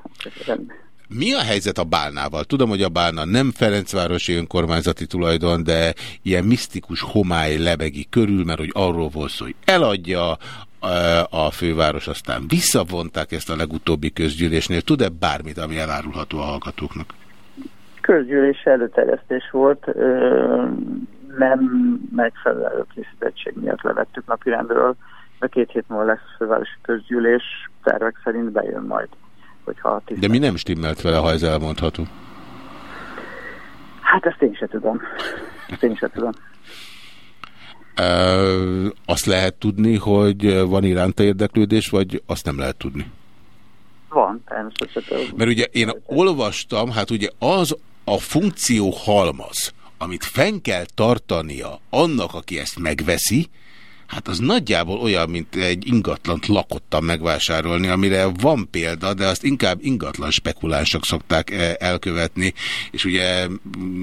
S2: Mi a helyzet a Bálnával? Tudom, hogy a Bálna nem Ferencvárosi önkormányzati tulajdon, de ilyen misztikus homály lebegi körül, mert hogy arról volt szó, hogy eladja a főváros, aztán visszavonták ezt a legutóbbi közgyűlésnél. Tud-e bármit, ami elárulható a hallgatóknak?
S14: közgyűlés előterjesztés volt, nem megfelelő készítettség miatt levettük napirendről, de két hét múlva lesz fővárosi közgyűlés, tervek szerint bejön majd. Hogyha
S2: de mi nem stimmelt vele, ha ez elmondható?
S14: Hát ezt én sem tudom. Ezt én sem tudom.
S2: Azt lehet tudni, hogy van iránta érdeklődés, vagy azt nem lehet tudni?
S14: Van, természetesen.
S2: Mert ugye én olvastam, hát ugye az a funkció halmaz, amit fenn kell tartania annak, aki ezt megveszi, Hát az nagyjából olyan, mint egy ingatlant lakottan megvásárolni, amire van példa, de azt inkább ingatlan spekulánsok szokták e, elkövetni, és ugye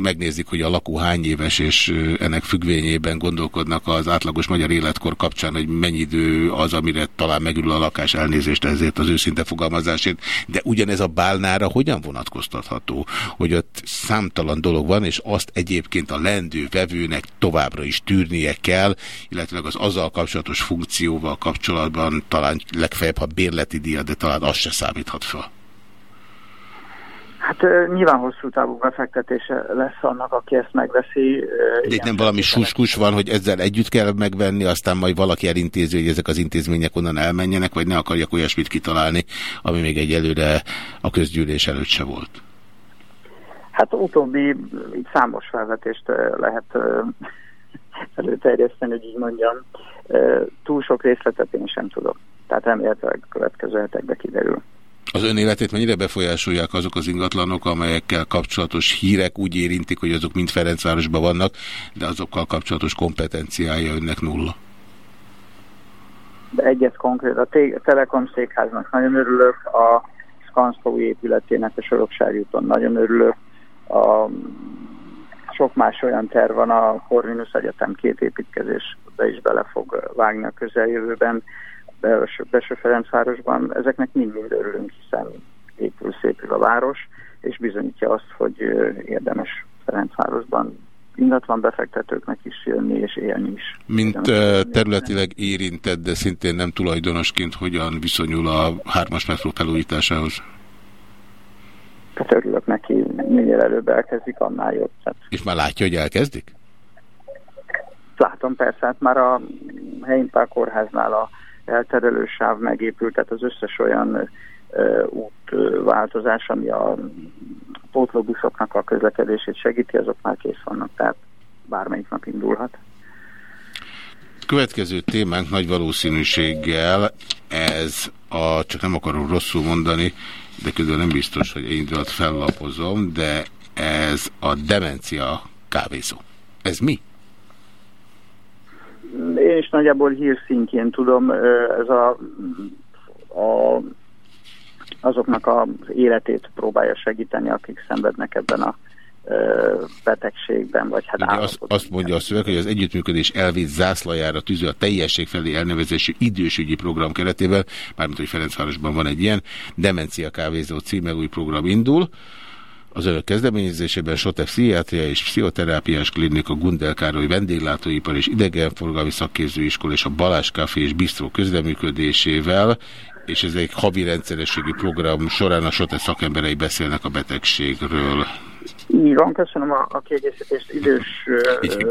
S2: megnézik, hogy a lakó hány éves, és ennek függvényében gondolkodnak az átlagos magyar életkor kapcsán, hogy mennyi idő az, amire talán megül a lakás. Elnézést ezért az őszinte fogalmazásért, de ugyanez a bálnára hogyan vonatkoztatható, hogy ott számtalan dolog van, és azt egyébként a lendő vevőnek továbbra is tűrnie kell, illetve az az azzal kapcsolatos funkcióval kapcsolatban talán legfeljebb, ha bérleti díja, de talán az se számíthat fel.
S14: Hát nyilván hosszú távú befektetése lesz annak, aki ezt megveszi.
S2: De itt nem valami suskus van, hogy ezzel együtt kell megvenni, aztán majd valaki elintézi, hogy ezek az intézmények onnan elmenjenek, vagy ne akarjak olyasmit kitalálni, ami még egyelőre a közgyűlés előtt se volt.
S14: Hát utóbbi számos felvetést lehet előterjeszteni, hogy így mondjam. Túl sok részletet én sem tudok. Tehát remélhetőleg a következő hetekben kiderül.
S2: Az ön életét mennyire befolyásolják azok az ingatlanok, amelyekkel kapcsolatos hírek úgy érintik, hogy azok mind Ferencvárosban vannak, de azokkal kapcsolatos kompetenciája önnek nulla?
S14: De egyet konkrét, a Telekom székháznak nagyon örülök, a Skanszka új épületének a Soroksári úton nagyon örülök, a sok más olyan terv van, a Corvinus Egyetem két építkezésbe is bele fog vágni a közeljövőben, Belső Ferencvárosban. Ezeknek mind-mind örülünk, hiszen épül szépül a város, és bizonyítja azt, hogy érdemes Ferencvárosban ingatlan befektetőknek is jönni és élni is.
S2: Mint területileg érintett, de szintén nem tulajdonosként hogyan viszonyul a hármas metró felújításához?
S14: Hát örülök neki, minél előbb elkezdik, annál jobb. Tehát
S2: És már látja, hogy elkezdik?
S14: látom persze, hát már a Heimpál kórháznál a elterelő sáv megépült, tehát az összes olyan ö, útváltozás, ami a pótlóbuszoknak a közlekedését segíti, azok már kész vannak, tehát bármelyik nap indulhat.
S2: Következő témánk nagy valószínűséggel ez a, csak nem akarom rosszul mondani, de közben nem biztos, hogy én alatt fellapozom, de ez a demencia kávézó. Ez mi?
S14: Én is nagyjából hírszintjén tudom, ez a, a azoknak az életét próbálja segíteni, akik szenvednek ebben a betegségben, vagy hát
S2: Ugye azt, azt mondja a szöveg, hogy az együttműködés elvitt zászlajára tűző a teljesség felé elnevezésű idősügyi program keretében, mármint hogy Ferencvárosban van egy ilyen, Demencia Kávézó címe új program indul. Az önök kezdeményezésében Sote Pszichiátria és Pszichoterápiás Klinika, Gundel Károly vendéglátóipar és idegenforgalmi szakképzőiskola és a Balázs Café és Bistró közleműködésével, és ez egy havi rendszerességi program során a Sote szakemberei beszélnek a betegségről.
S14: Így van, köszönöm a, a kiegészítést. Idős ö,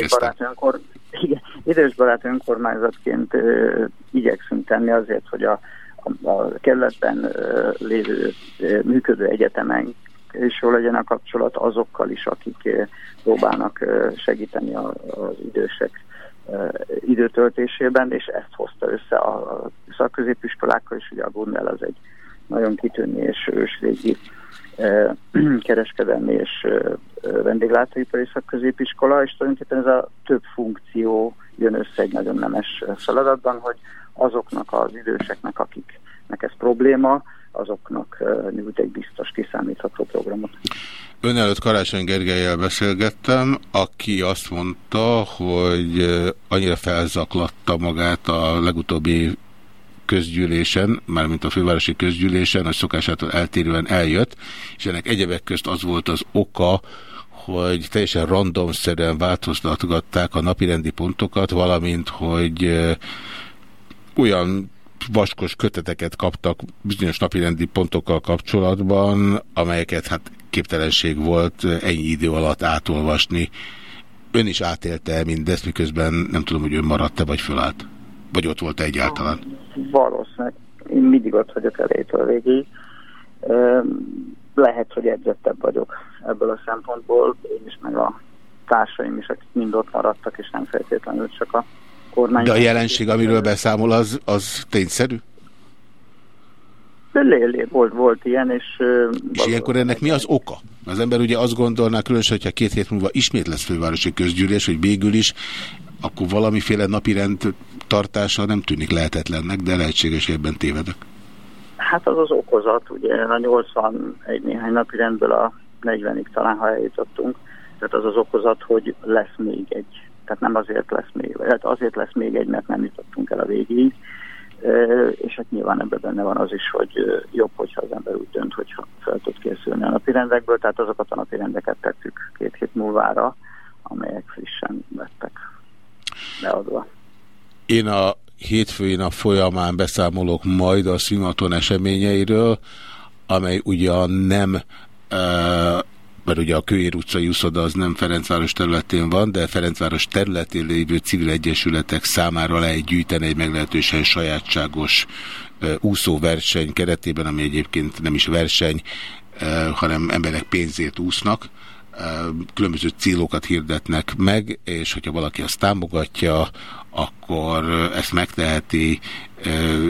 S14: barát önkor, igen, idős barát önkormányzatként ö, igyekszünk tenni azért, hogy a, a, a kerületben ö, lévő ö, működő egyetemen és jól legyen a kapcsolat azokkal is, akik próbálnak segíteni az idősek időtöltésében, és ezt hozta össze a, szakközépiskolákkal, és ugye a Gundel az egy nagyon kitűnő és ősrégi kereskedelmi és vendéglátóipari szakközépiskola, és tulajdonképpen ez a több funkció jön össze egy nagyon nemes feladatban, hogy azoknak az időseknek, akiknek ez probléma, azoknak nyújt egy biztos kiszámítható programot.
S2: Ön előtt Karácsony Gergelyel beszélgettem, aki azt mondta, hogy annyira felzaklatta magát a legutóbbi közgyűlésen, mármint a fővárosi közgyűlésen, hogy szokásától eltérően eljött, és ennek egyebek közt az volt az oka, hogy teljesen randomszerűen változtatgatták a napirendi pontokat, valamint, hogy olyan vaskos köteteket kaptak bizonyos napirendi pontokkal kapcsolatban, amelyeket hát képtelenség volt ennyi idő alatt átolvasni. Ön is átélte mindezt, miközben nem tudom, hogy ön maradt-e, vagy fölállt? Vagy ott volt -e egyáltalán?
S14: Valószínűleg. Én mindig ott vagyok elejétől végig. Lehet, hogy edzettebb vagyok ebből a szempontból. Én is, meg a társaim is, akik mind ott maradtak, és nem feltétlenül csak a kormány.
S2: De a jelenség, amiről beszámol, az, az tényszerű?
S14: Lélé, volt, volt ilyen, és...
S2: És ilyenkor ennek mi az oka? Az ember ugye azt gondolná, különösen, hogyha két hét múlva ismét lesz fővárosi közgyűlés, hogy végül is, akkor valamiféle napirend tartása nem tűnik lehetetlennek, de lehetséges, hogy ebben tévedek.
S14: Hát az az okozat, ugye a 81 néhány napi rendből a 40-ig talán, ha eljutottunk, tehát az az okozat, hogy lesz még egy. Tehát nem azért lesz még, hát azért lesz még egy, mert nem jutottunk el a végig, és hát nyilván ebben benne van az is, hogy jobb, hogyha az ember úgy dönt, hogyha fel tud készülni a napirendekből, tehát azokat a napirendeket tettük két hét múlvára, amelyek frissen lettek beadva.
S2: Én a hétfői nap folyamán beszámolok majd a színhaton eseményeiről, amely ugyan nem, eh, mert ugye a Kőér utcai úszoda az nem Ferencváros területén van, de Ferencváros területén lévő civil egyesületek számára lehet gyűjteni egy meglehetősen sajátságos úszóverseny keretében, ami egyébként nem is verseny, hanem emberek pénzért úsznak különböző célokat hirdetnek meg, és hogyha valaki azt támogatja, akkor ezt megteheti,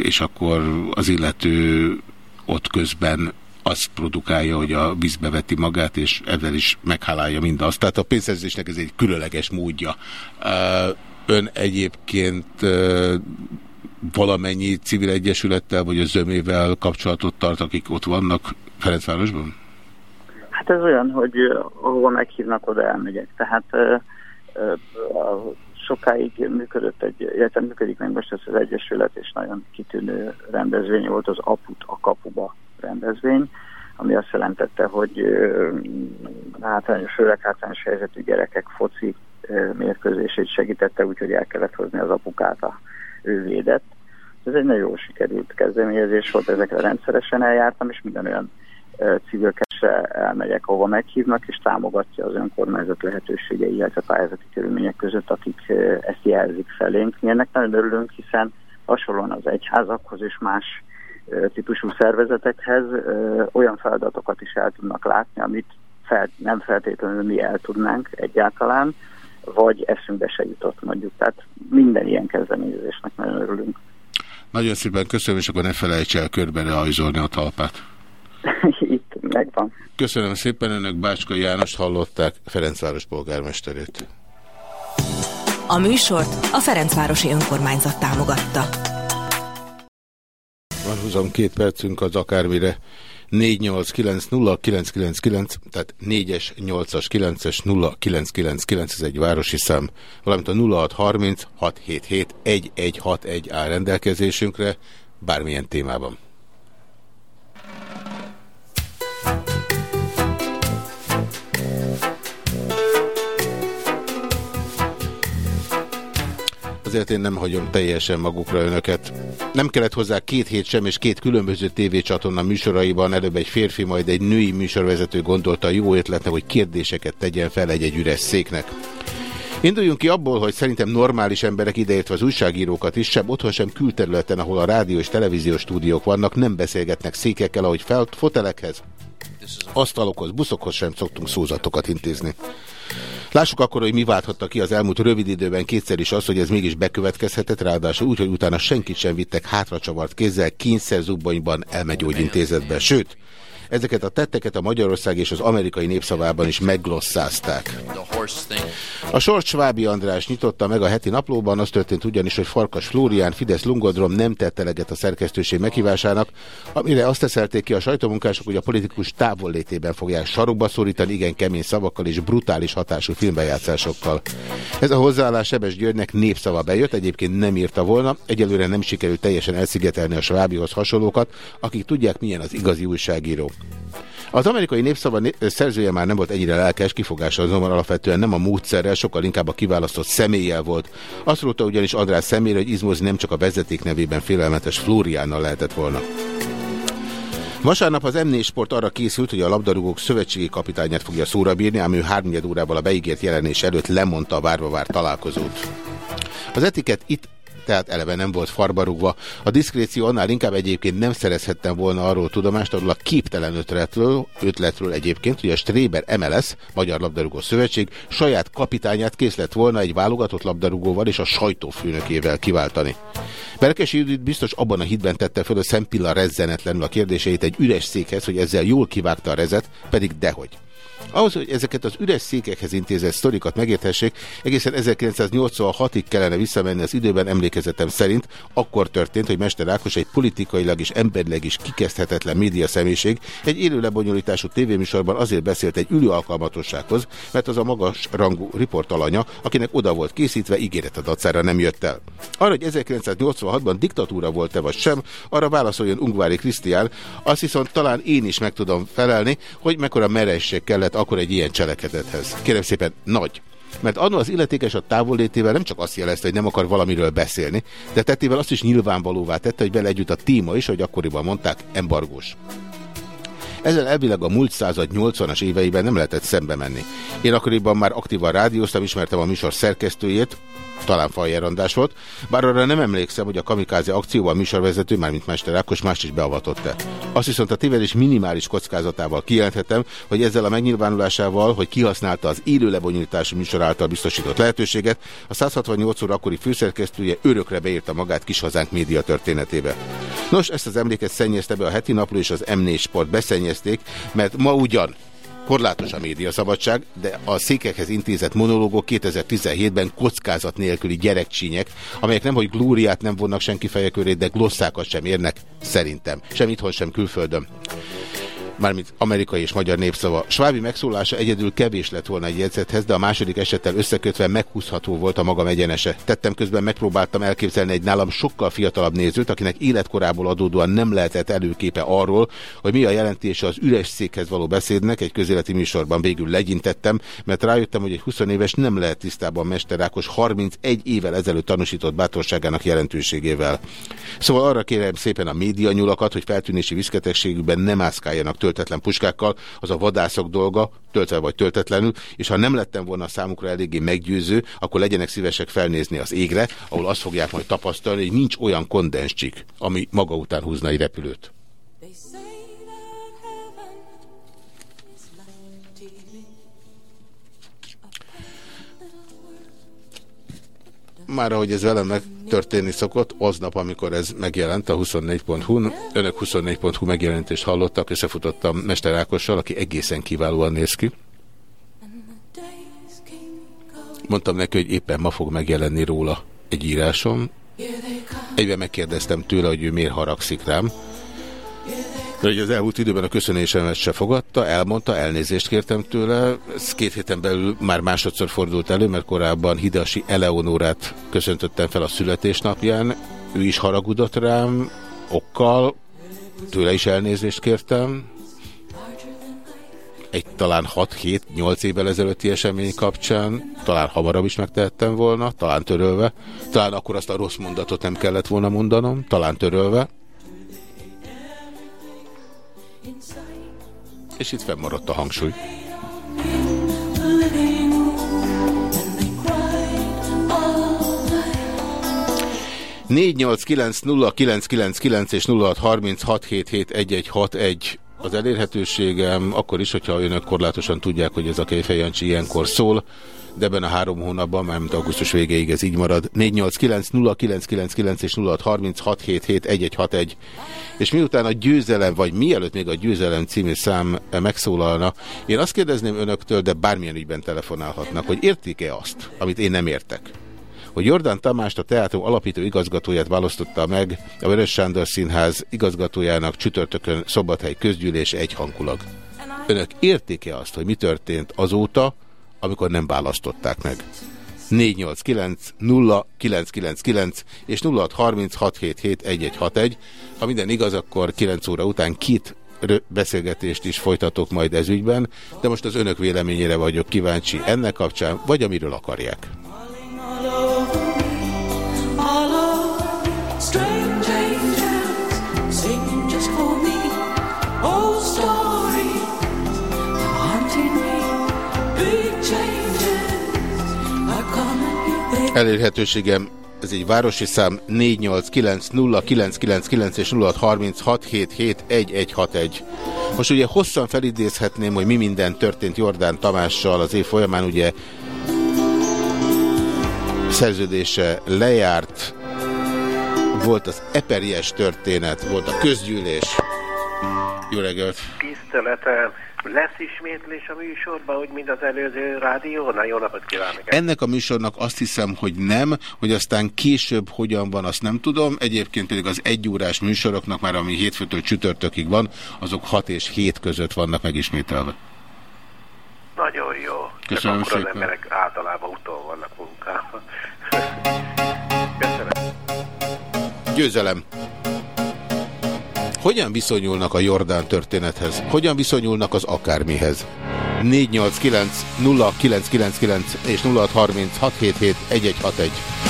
S2: és akkor az illető ott közben azt produkálja, hogy a vízbe veti magát, és ezzel is meghálálja mindazt. Tehát a pénzszerzésnek ez egy különleges módja. Ön egyébként valamennyi civil egyesülettel, vagy a zömével kapcsolatot tart, akik ott vannak Ferencvárosban?
S14: Hát ez olyan, hogy ahova meghívnak, oda elmegyek. Tehát ö, ö, sokáig működött egy, illetve működik meg most ez az Egyesület, és nagyon kitűnő rendezvény volt az Aput a kapuba rendezvény, ami azt jelentette, hogy ö, hátrányos, főleg hátrányos helyzetű gyerekek foci mérkőzését segítette, úgyhogy el kellett hozni az apukát, a ő védett. Ez egy nagyon jól sikerült kezdeményezés volt, ezekre rendszeresen eljártam, és minden olyan ö, civil ülésre elmegyek, ahova meghívnak, és támogatja az önkormányzat lehetőségei, illetve pályázati körülmények között, akik ezt jelzik felénk. Mi ennek nagyon örülünk, hiszen hasonlóan az egyházakhoz és más típusú szervezetekhez olyan feladatokat is el tudnak látni, amit fel, nem feltétlenül mi el tudnánk egyáltalán, vagy eszünkbe se jutott mondjuk. Tehát minden ilyen kezdeményezésnek nagyon örülünk.
S2: Nagyon szépen köszönöm, és akkor ne felejts el körbe rajzolni a talpát.
S14: Megvan.
S2: Köszönöm szépen, önök Bácska Jánost hallották, Ferencváros polgármesterét.
S11: A műsort a Ferencvárosi Önkormányzat támogatta.
S2: Van 22 percünk az akármire. 489 tehát 4-es, 8-as, 9-es, 0999, ez egy városi szám, valamint a 0630 677 1161 áll rendelkezésünkre, bármilyen témában. Azért én nem hagyom teljesen magukra önöket. Nem kellett hozzá két hét sem, és két különböző tévécsatorna műsoraiban előbb egy férfi, majd egy női műsorvezető gondolta jó ötletnek, hogy kérdéseket tegyen fel egy-egy üres széknek. Induljunk ki abból, hogy szerintem normális emberek ideértve az újságírókat is, sem otthon sem külterületen, ahol a rádió és televíziós stúdiók vannak, nem beszélgetnek székekkel, ahogy felt fotelekhez, asztalokhoz, buszokhoz sem szoktunk szózatokat intézni. Lássuk akkor, hogy mi válthatta ki az elmúlt rövid időben kétszer is az, hogy ez mégis bekövetkezhetett, ráadásul úgy, hogy utána senkit sem vittek hátracsavart kézzel kényszerzubbonyban elmegyógyintézetbe. Sőt, Ezeket a tetteket a Magyarország és az amerikai népszavában is megglosszázták. A Sors Svábi András nyitotta meg a heti naplóban, az történt ugyanis, hogy Farkas Flórián Fidesz Lungodrom nem tette eleget a szerkesztőség meghívásának, amire azt teszelték ki a sajtómunkások, hogy a politikus távollétében fogják sarokba szorítani igen kemény szavakkal és brutális hatású filmbejátszásokkal. Ez a hozzáállás Sebes Györgynek népszava bejött, egyébként nem írta volna, egyelőre nem sikerült teljesen elszigetelni a Svábihoz hasonlókat, akik tudják milyen az igazi újságíró. Az amerikai népszava szerzője már nem volt ennyire lelkes, kifogása azonban alapvetően nem a módszerrel, sokkal inkább a kiválasztott személlyel volt. Azt róta ugyanis András személyre, hogy izmozni nem csak a vezeték nevében félelmetes Flóriánnal lehetett volna. Vasárnap az m Sport arra készült, hogy a labdarúgók szövetségi kapitányát fogja szóra bírni, ám ő 3 órával a beígért jelenés előtt lemondta a várva vár találkozót. Az etiket itt tehát eleve nem volt farbarugva. A diszkréció annál inkább egyébként nem szerezhettem volna arról tudomást, arról a képtelen ötletről, ötletről egyébként, hogy a Stréber MLS, Magyar Labdarúgó Szövetség saját kapitányát kész lett volna egy válogatott labdarúgóval és a sajtófőnökével kiváltani. Berkesi Judit biztos abban a hitben tette föl a szempilla rezzenetlenül a kérdéseit egy üres székhez, hogy ezzel jól kivágta a rezet, pedig dehogy. Ahhoz, hogy ezeket az üres székekhez intézett sztorikat megérthessék, egészen 1986-ig kellene visszamenni az időben emlékezetem szerint. Akkor történt, hogy Mester Ákos egy politikailag és emberileg is kikezdhetetlen média személyiség egy élő lebonyolítású tévéműsorban azért beszélt egy ülő alkalmatossághoz, mert az a magas rangú riportalanya, akinek oda volt készítve, ígéret a dacára nem jött el. Arra, hogy 1986-ban diktatúra volt-e vagy sem, arra válaszoljon Ungvári Krisztián, azt viszont talán én is meg tudom felelni, hogy mekkora meresség kellett akkor egy ilyen cselekedethez. Kérem szépen, nagy. Mert annól az illetékes a távollétével nem csak azt jelezte, hogy nem akar valamiről beszélni, de tettével azt is nyilvánvalóvá tette, hogy vele együtt a téma is, hogy akkoriban mondták, embargós. Ezzel elvileg a múlt század 80-as éveiben nem lehetett szembe menni. Én akkoriban már aktívan rádióztam, ismertem a műsor szerkesztőjét, talán Fajerandás volt, bár arra nem emlékszem, hogy a kamikáze akcióban műsorvezető, mármint Mester Ákos más is beavatott-e. Azt viszont a tévedés minimális kockázatával kijelenthetem, hogy ezzel a megnyilvánulásával, hogy kihasználta az élő lebonyolítási műsor által biztosított lehetőséget, a 168 óra akkori főszerkesztője örökre beírta magát kis hazánk média történetébe. Nos, ezt az emléket szennyezte be a heti napló és az M4 Sport beszennyezték, mert ma ugyan Korlátos a médiaszabadság, de a székekhez intézett monológok 2017-ben kockázat nélküli gyerekcsínyek, amelyek nem, hogy glóriát nem vonnak senki feje köré, de glosszákat sem érnek, szerintem. Sem itthon, sem külföldön mármint amerikai és magyar népszava. Svábi megszólása egyedül kevés lett volna egy jegyzethez, de a második esettel összekötve meghúzható volt a magam egyenese. Tettem közben megpróbáltam elképzelni egy nálam sokkal fiatalabb nézőt, akinek életkorából adódóan nem lehetett előképe arról, hogy mi a jelentése az üres székhez való beszédnek, egy közéleti műsorban végül legyintettem, mert rájöttem, hogy egy 20 éves nem lehet tisztában Mester Ákos 31 évvel ezelőtt tanúsított bátorságának jelentőségével. Szóval arra kérem szépen a média nyulakat, hogy feltűnési viszketegségükben nem ászkáljanak töltetlen puskákkal, az a vadászok dolga, töltve vagy töltetlenül, és ha nem lettem volna számukra eléggé meggyőző, akkor legyenek szívesek felnézni az égre, ahol azt fogják majd tapasztalni, hogy nincs olyan kondenscsik, ami maga után húzna egy repülőt. Már ahogy ez velem megtörténni szokott, aznap, amikor ez megjelent a 24.hu, önök 24.hu megjelentést hallottak, összefutottam Mester Ákossal, aki egészen kiválóan néz ki. Mondtam neki, hogy éppen ma fog megjelenni róla egy írásom. Egyben megkérdeztem tőle, hogy ő miért haragszik rám. De hogy az elmúlt időben a köszönésemet se fogadta, elmondta, elnézést kértem tőle. Ez két héten belül már másodszor fordult elő, mert korábban Hidasi Eleonórát köszöntöttem fel a születésnapján. Ő is haragudott rám, okkal, tőle is elnézést kértem. Egy talán 6-7-8 évvel ezelőtti esemény kapcsán, talán hamarabb is megtehettem volna, talán törölve. Talán akkor azt a rossz mondatot nem kellett volna mondanom, talán törölve. És itt fennmaradt a hangsúly. Kilenc és nulla harminc hat hét hét egy egy hat egy az elérhetőségem, akkor is, hogyha önök korlátosan tudják, hogy ez a Kejfej Jancsi ilyenkor szól, de ebben a három hónapban, mert augusztus végéig ez így marad. 489 0999 és 0636771161. És miután a győzelem, vagy mielőtt még a győzelem című szám megszólalna, én azt kérdezném önöktől, de bármilyen ügyben telefonálhatnak, hogy értik-e azt, amit én nem értek hogy Jordán Tamást a teátrum alapító igazgatóját választotta meg a Vörös Sándor Színház igazgatójának csütörtökön szombathely közgyűlés egyhangulag. Önök értik-e azt, hogy mi történt azóta, amikor nem választották meg. 489 0999 és 0636771161. Ha minden igaz, akkor 9 óra után két beszélgetést is folytatok majd ez ügyben, de most az önök véleményére vagyok kíváncsi ennek kapcsán, vagy amiről akarják. Elérhetőségem, ez egy városi szám 489 és 0636771161. Most ugye hosszan felidézhetném, hogy mi minden történt Jordán Tamással az év folyamán, ugye szerződése lejárt, volt az eperies történet, volt a közgyűlés. Jó reggelt!
S15: Tiszteletem! Lesz ismétlés a műsorban, hogy mind az előző rádiónál? Jó napot kívánok!
S2: Ennek a műsornak azt hiszem, hogy nem, hogy aztán később hogyan van, azt nem tudom. Egyébként pedig az egyórás műsoroknak már, ami hétfőtől csütörtökig van, azok 6 és 7 között vannak megismételve.
S15: Nagyon jó.
S2: Köszönöm
S15: Csak
S2: szépen.
S15: az emberek általában utol vannak munkában. Köszönöm.
S2: Győzelem! Hogyan viszonyulnak a Jordán történethez? Hogyan viszonyulnak az akármihez? 489 0999 és 0636771161.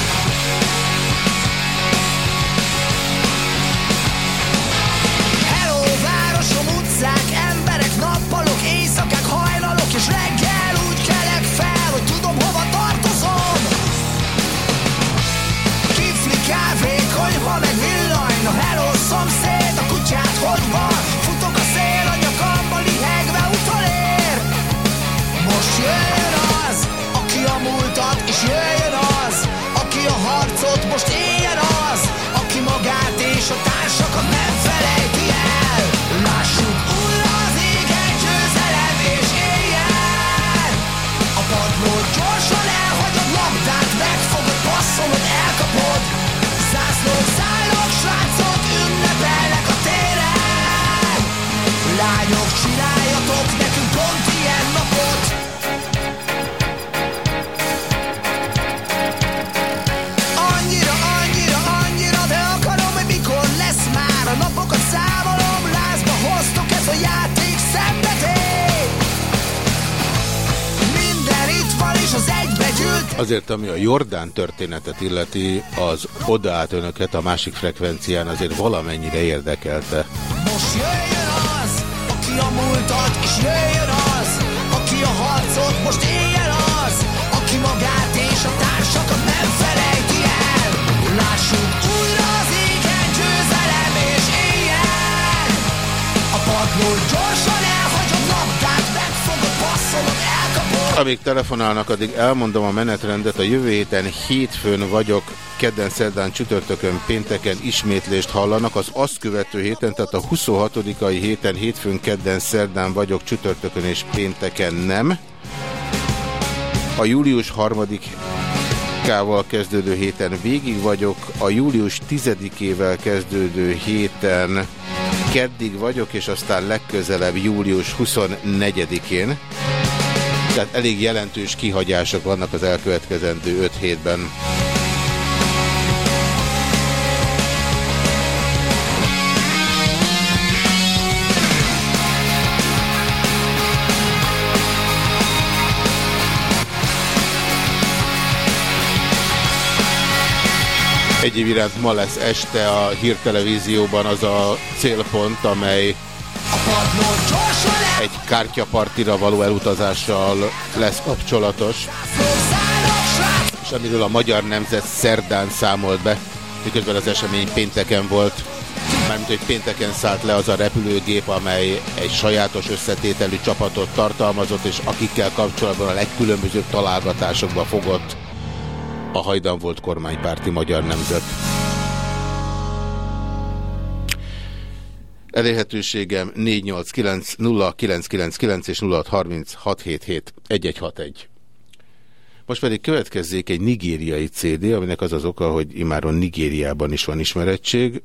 S2: Azért, ami a Jordán történetet illeti, az odaállt önöket a másik frekvencián azért valamennyire érdekelte.
S16: Most jöjjön az, aki a múltat, és jöjjön az, aki a harcot most éljen az, aki magát és a társakat nem felejti el. Lássuk újra az égen győzelem és éljen! A padlón gyorsan
S2: Amíg telefonálnak, addig elmondom a menetrendet. A jövő héten hétfőn vagyok, kedden, szerdán, csütörtökön, pénteken ismétlést hallanak. Az azt követő héten, tehát a 26-ai héten, hétfőn, kedden, szerdán vagyok, csütörtökön és pénteken nem. A július 3 kával kezdődő héten végig vagyok, a július 10-ével kezdődő héten keddig vagyok, és aztán legközelebb július 24-én. Tehát elég jelentős kihagyások vannak az elkövetkezendő 5 hétben. Egy év iránt ma lesz este a hírtelevízióban az a célpont, amely egy kártyapartira való elutazással lesz kapcsolatos, és amiről a Magyar Nemzet szerdán számolt be, miközben az esemény pénteken volt, mármint hogy pénteken szállt le az a repülőgép, amely egy sajátos összetételű csapatot tartalmazott, és akikkel kapcsolatban a legkülönbözőbb találgatásokba fogott a hajdan volt kormánypárti Magyar Nemzet. Elérhetőségem 489 0999 és 0636771161. Most pedig következzék egy nigériai CD, aminek az az oka, hogy imáron Nigériában is van ismerettség.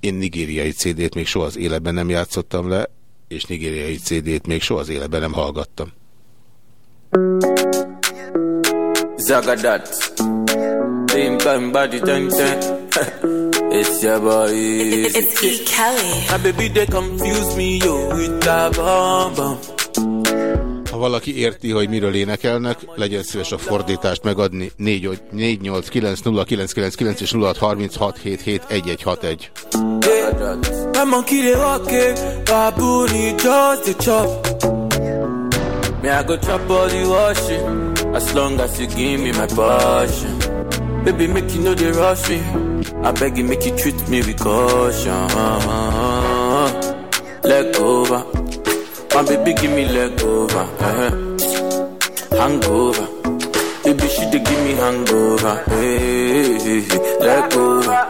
S2: Én nigériai CD-t még soha az életben nem játszottam le, és nigériai CD-t még soha az életben nem hallgattam.
S17: Zagadat. Same time body ten ten. it's your boy.
S11: It's, it's E. Kelly.
S17: My baby they confuse me yo with that bomb bomb.
S2: Ha valaki érti, hogy miről énekelnek, legyen szíves a fordítást megadni 4890999 és 0636771161.
S17: My monkey they walk it, baboon he just the chop. Me I go chop all the washing. As long as you give me my passion Baby, make you know they rush me I beg you, make you treat me with caution. Leg over. My baby, give me leg over. Uh-huh. Hangover. Baby, she dey give me hangover. Hey, hey, hey. Leg over.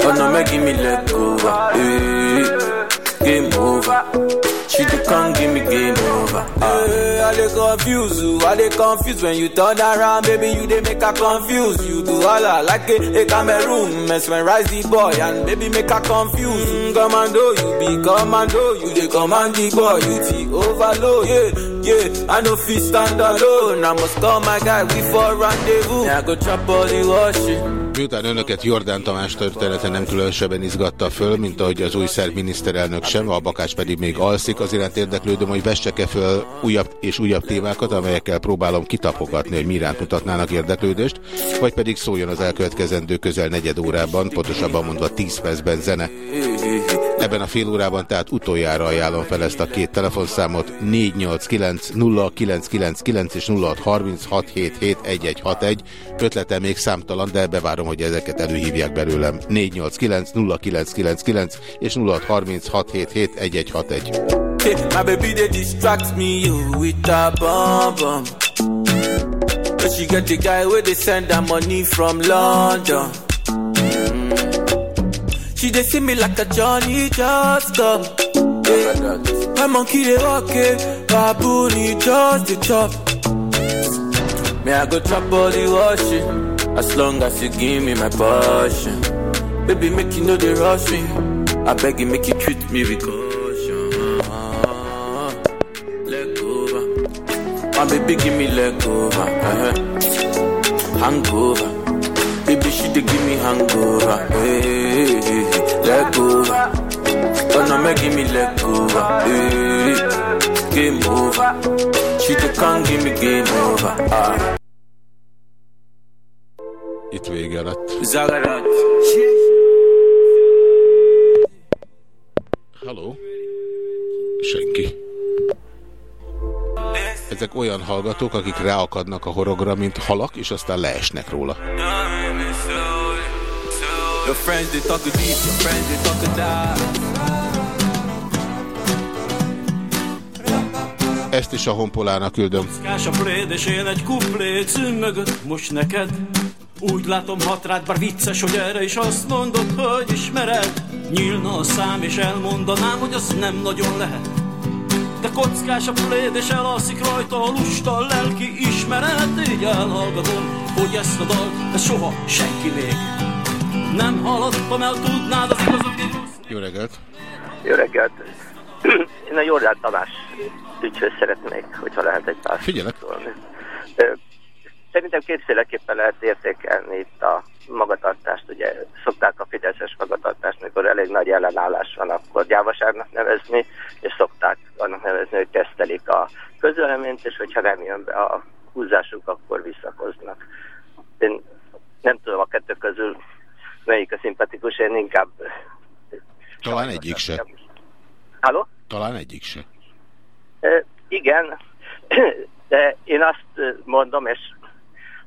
S17: Oh no, make give me leg over. Hey, Game over she dey come give me game over. Hey, I dey confuse you, I dey confuse when you turn around, baby. You dey make her confuse. You do all I like a, a Cameroon, mesmerize the boy and baby make her confuse. Mm, commando, you be commando, you dey command the boy, you the overload. Yeah, yeah, I no fit stand alone. I must call my guy, we for rendezvous. Yeah, I go chop all the washing.
S2: Miután önöket Jordán Tamás története nem különösebben izgatta föl, mint ahogy az új szerb miniszterelnök sem, a bakás pedig még alszik, az iránt érdeklődöm, hogy vessek-e föl újabb és újabb témákat, amelyekkel próbálom kitapogatni, hogy mi iránt mutatnának érdeklődést, vagy pedig szóljon az elkövetkezendő közel negyed órában, pontosabban mondva 10 percben zene. Ebben a fél órában tehát utoljára ajánlom fel ezt a két telefonszámot 489 0999 és 0636771161. Ötlete még számtalan, de bevárom, hogy ezeket előhívják belőlem. 489 0999 és 0636771161.
S17: My baby they distract me you with a bomb bomb. But she get the guy where they send her money from London. She they see me like a Johnny just come. Yeah. My monkey they walk it, baboon he just the chop. Me I go chop all the washing, as long as you give me my portion. Baby make you know they rush me, I beg you make you treat me with caution. Ah, let go, ah. my baby give me leg over, uh-huh. Ah, eh. hangover. Baby she dey give me hangover, hey, hey, hey, let go. Oh no, make give me let go. Hey, game over. She just can't give me game over. Ah.
S2: Itt vége lett.
S17: Zagarat.
S2: Hello. Senki. Ezek olyan hallgatók, akik ráakadnak a horogra, mint halak, és aztán leesnek róla.
S18: Your friends they talk deep, your friends they talk die.
S2: Ezt is a honpolának küldöm.
S19: Kás a pléd, és én egy kuplé cím mögött most neked. Úgy látom hat rád, bár vicces, hogy erre is azt mondod, hogy ismered. Nyílna a szám, és elmondanám, hogy az nem nagyon lehet. De kockás a pléd, és elalszik rajta a lusta lelki ismeret. Így elhallgatom, hogy ezt a dalt, ez soha senki még nem hallottam el, tudnád az igazat.
S2: Jó reggelt!
S20: Jó reggelt! Én a Jordán Tamás ügyhöz szeretnék, hogyha lehet egy pár
S2: Figyelek.
S20: szólni. Szerintem kétféleképpen lehet értékelni itt a magatartást. Ugye szokták a fideszes magatartást, mikor elég nagy ellenállás van, akkor gyávaságnak nevezni, és szokták annak nevezni, hogy tesztelik a közöleményt, és hogyha nem jön be a húzásuk, akkor visszakoznak. Én nem tudom a kettő közül melyik a szimpatikus, én inkább...
S2: Talán egyik se.
S20: Halló?
S2: Talán egyik se.
S20: E, igen, de én azt mondom, és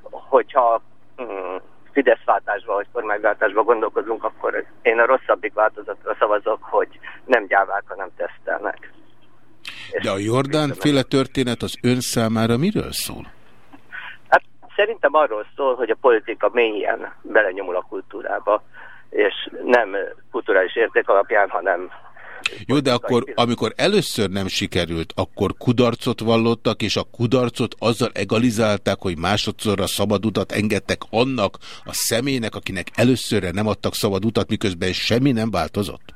S20: hogyha mm, vagy kormányváltásban gondolkozunk, akkor én a rosszabbik változatra szavazok, hogy nem gyávák, hanem tesztelnek.
S2: De a Jordán féle történet az ön számára miről szól?
S20: Szerintem arról szól, hogy a politika mélyen belenyomul a kultúrába, és nem kulturális érték alapján, hanem
S2: jó, de akkor, amikor először nem sikerült, akkor kudarcot vallottak, és a kudarcot azzal egalizálták, hogy másodszorra szabad utat engedtek annak a személynek, akinek előszörre nem adtak szabad utat, miközben semmi nem változott?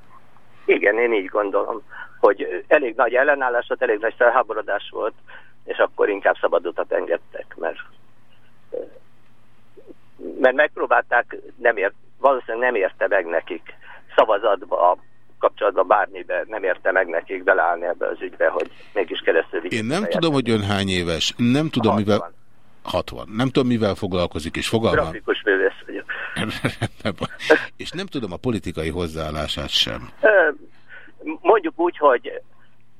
S20: Igen, én így gondolom, hogy elég nagy ellenállás volt, elég nagy felháborodás volt, és akkor inkább szabad utat engedtek, mert, mert megpróbálták, nem ért, valószínűleg nem érte meg nekik szavazatba kapcsolatban bármiben nem érte meg nekik beleállni ebbe az ügybe, hogy mégis keresztül
S2: Én nem tudom, hogy ön hány éves, nem tudom, 60. mivel... 60. Nem tudom, mivel foglalkozik, és fogalmam...
S20: Grafikus művész vagyok.
S2: és nem tudom a politikai hozzáállását sem.
S20: Mondjuk úgy, hogy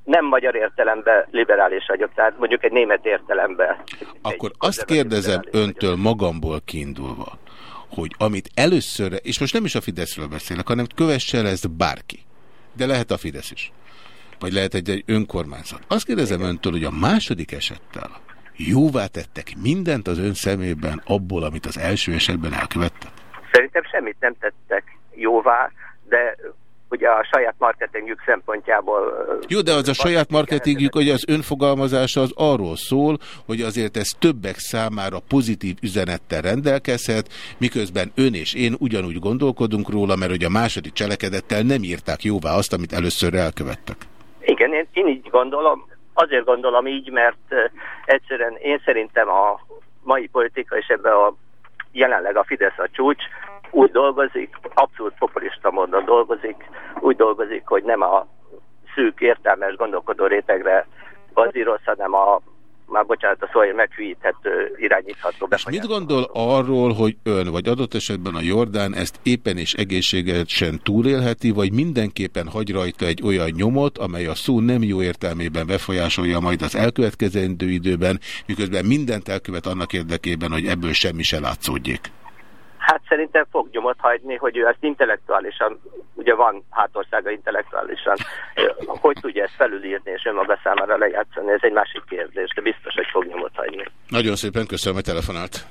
S20: nem magyar értelemben liberális vagyok, tehát mondjuk egy német értelemben.
S2: Akkor azt kérdezem öntől vagyok. magamból kiindulva, hogy amit először, és most nem is a Fideszről beszélek, hanem kövesse el ezt bárki de lehet a Fidesz is. Vagy lehet egy, egy önkormányzat. Azt kérdezem Igen. öntől, hogy a második esettel jóvá tettek mindent az ön szemében abból, amit az első esetben elkövettek?
S20: Szerintem semmit nem tettek jóvá, de ugye a saját marketingjük szempontjából...
S2: Jó, de az a saját marketingjük, hogy az önfogalmazása az arról szól, hogy azért ez többek számára pozitív üzenettel rendelkezhet, miközben ön és én ugyanúgy gondolkodunk róla, mert hogy a második cselekedettel nem írták jóvá azt, amit először elkövettek.
S20: Igen, én, én így gondolom. Azért gondolom így, mert egyszerűen én szerintem a mai politika és ebben a jelenleg a Fidesz a csúcs, úgy dolgozik, abszolút populista módon dolgozik, úgy dolgozik, hogy nem a szűk, értelmes gondolkodó rétegre bazíroz, hanem a már bocsánat, a szóval meghűíthető, irányítható.
S2: És mit gondol arról, hogy ön, vagy adott esetben a Jordán ezt éppen és egészségesen túlélheti, vagy mindenképpen hagy rajta egy olyan nyomot, amely a szó nem jó értelmében befolyásolja majd az elkövetkezendő időben, miközben mindent elkövet annak érdekében, hogy ebből semmi se látszódjék?
S20: Hát szerintem fog nyomot hagyni, hogy ő ezt intellektuálisan, ugye van hátországa intellektuálisan, hogy tudja ezt felülírni és önmaga számára lejátszani, ez egy másik kérdés, de biztos, hogy fog nyomot hagyni.
S2: Nagyon szépen köszönöm, hogy telefonált.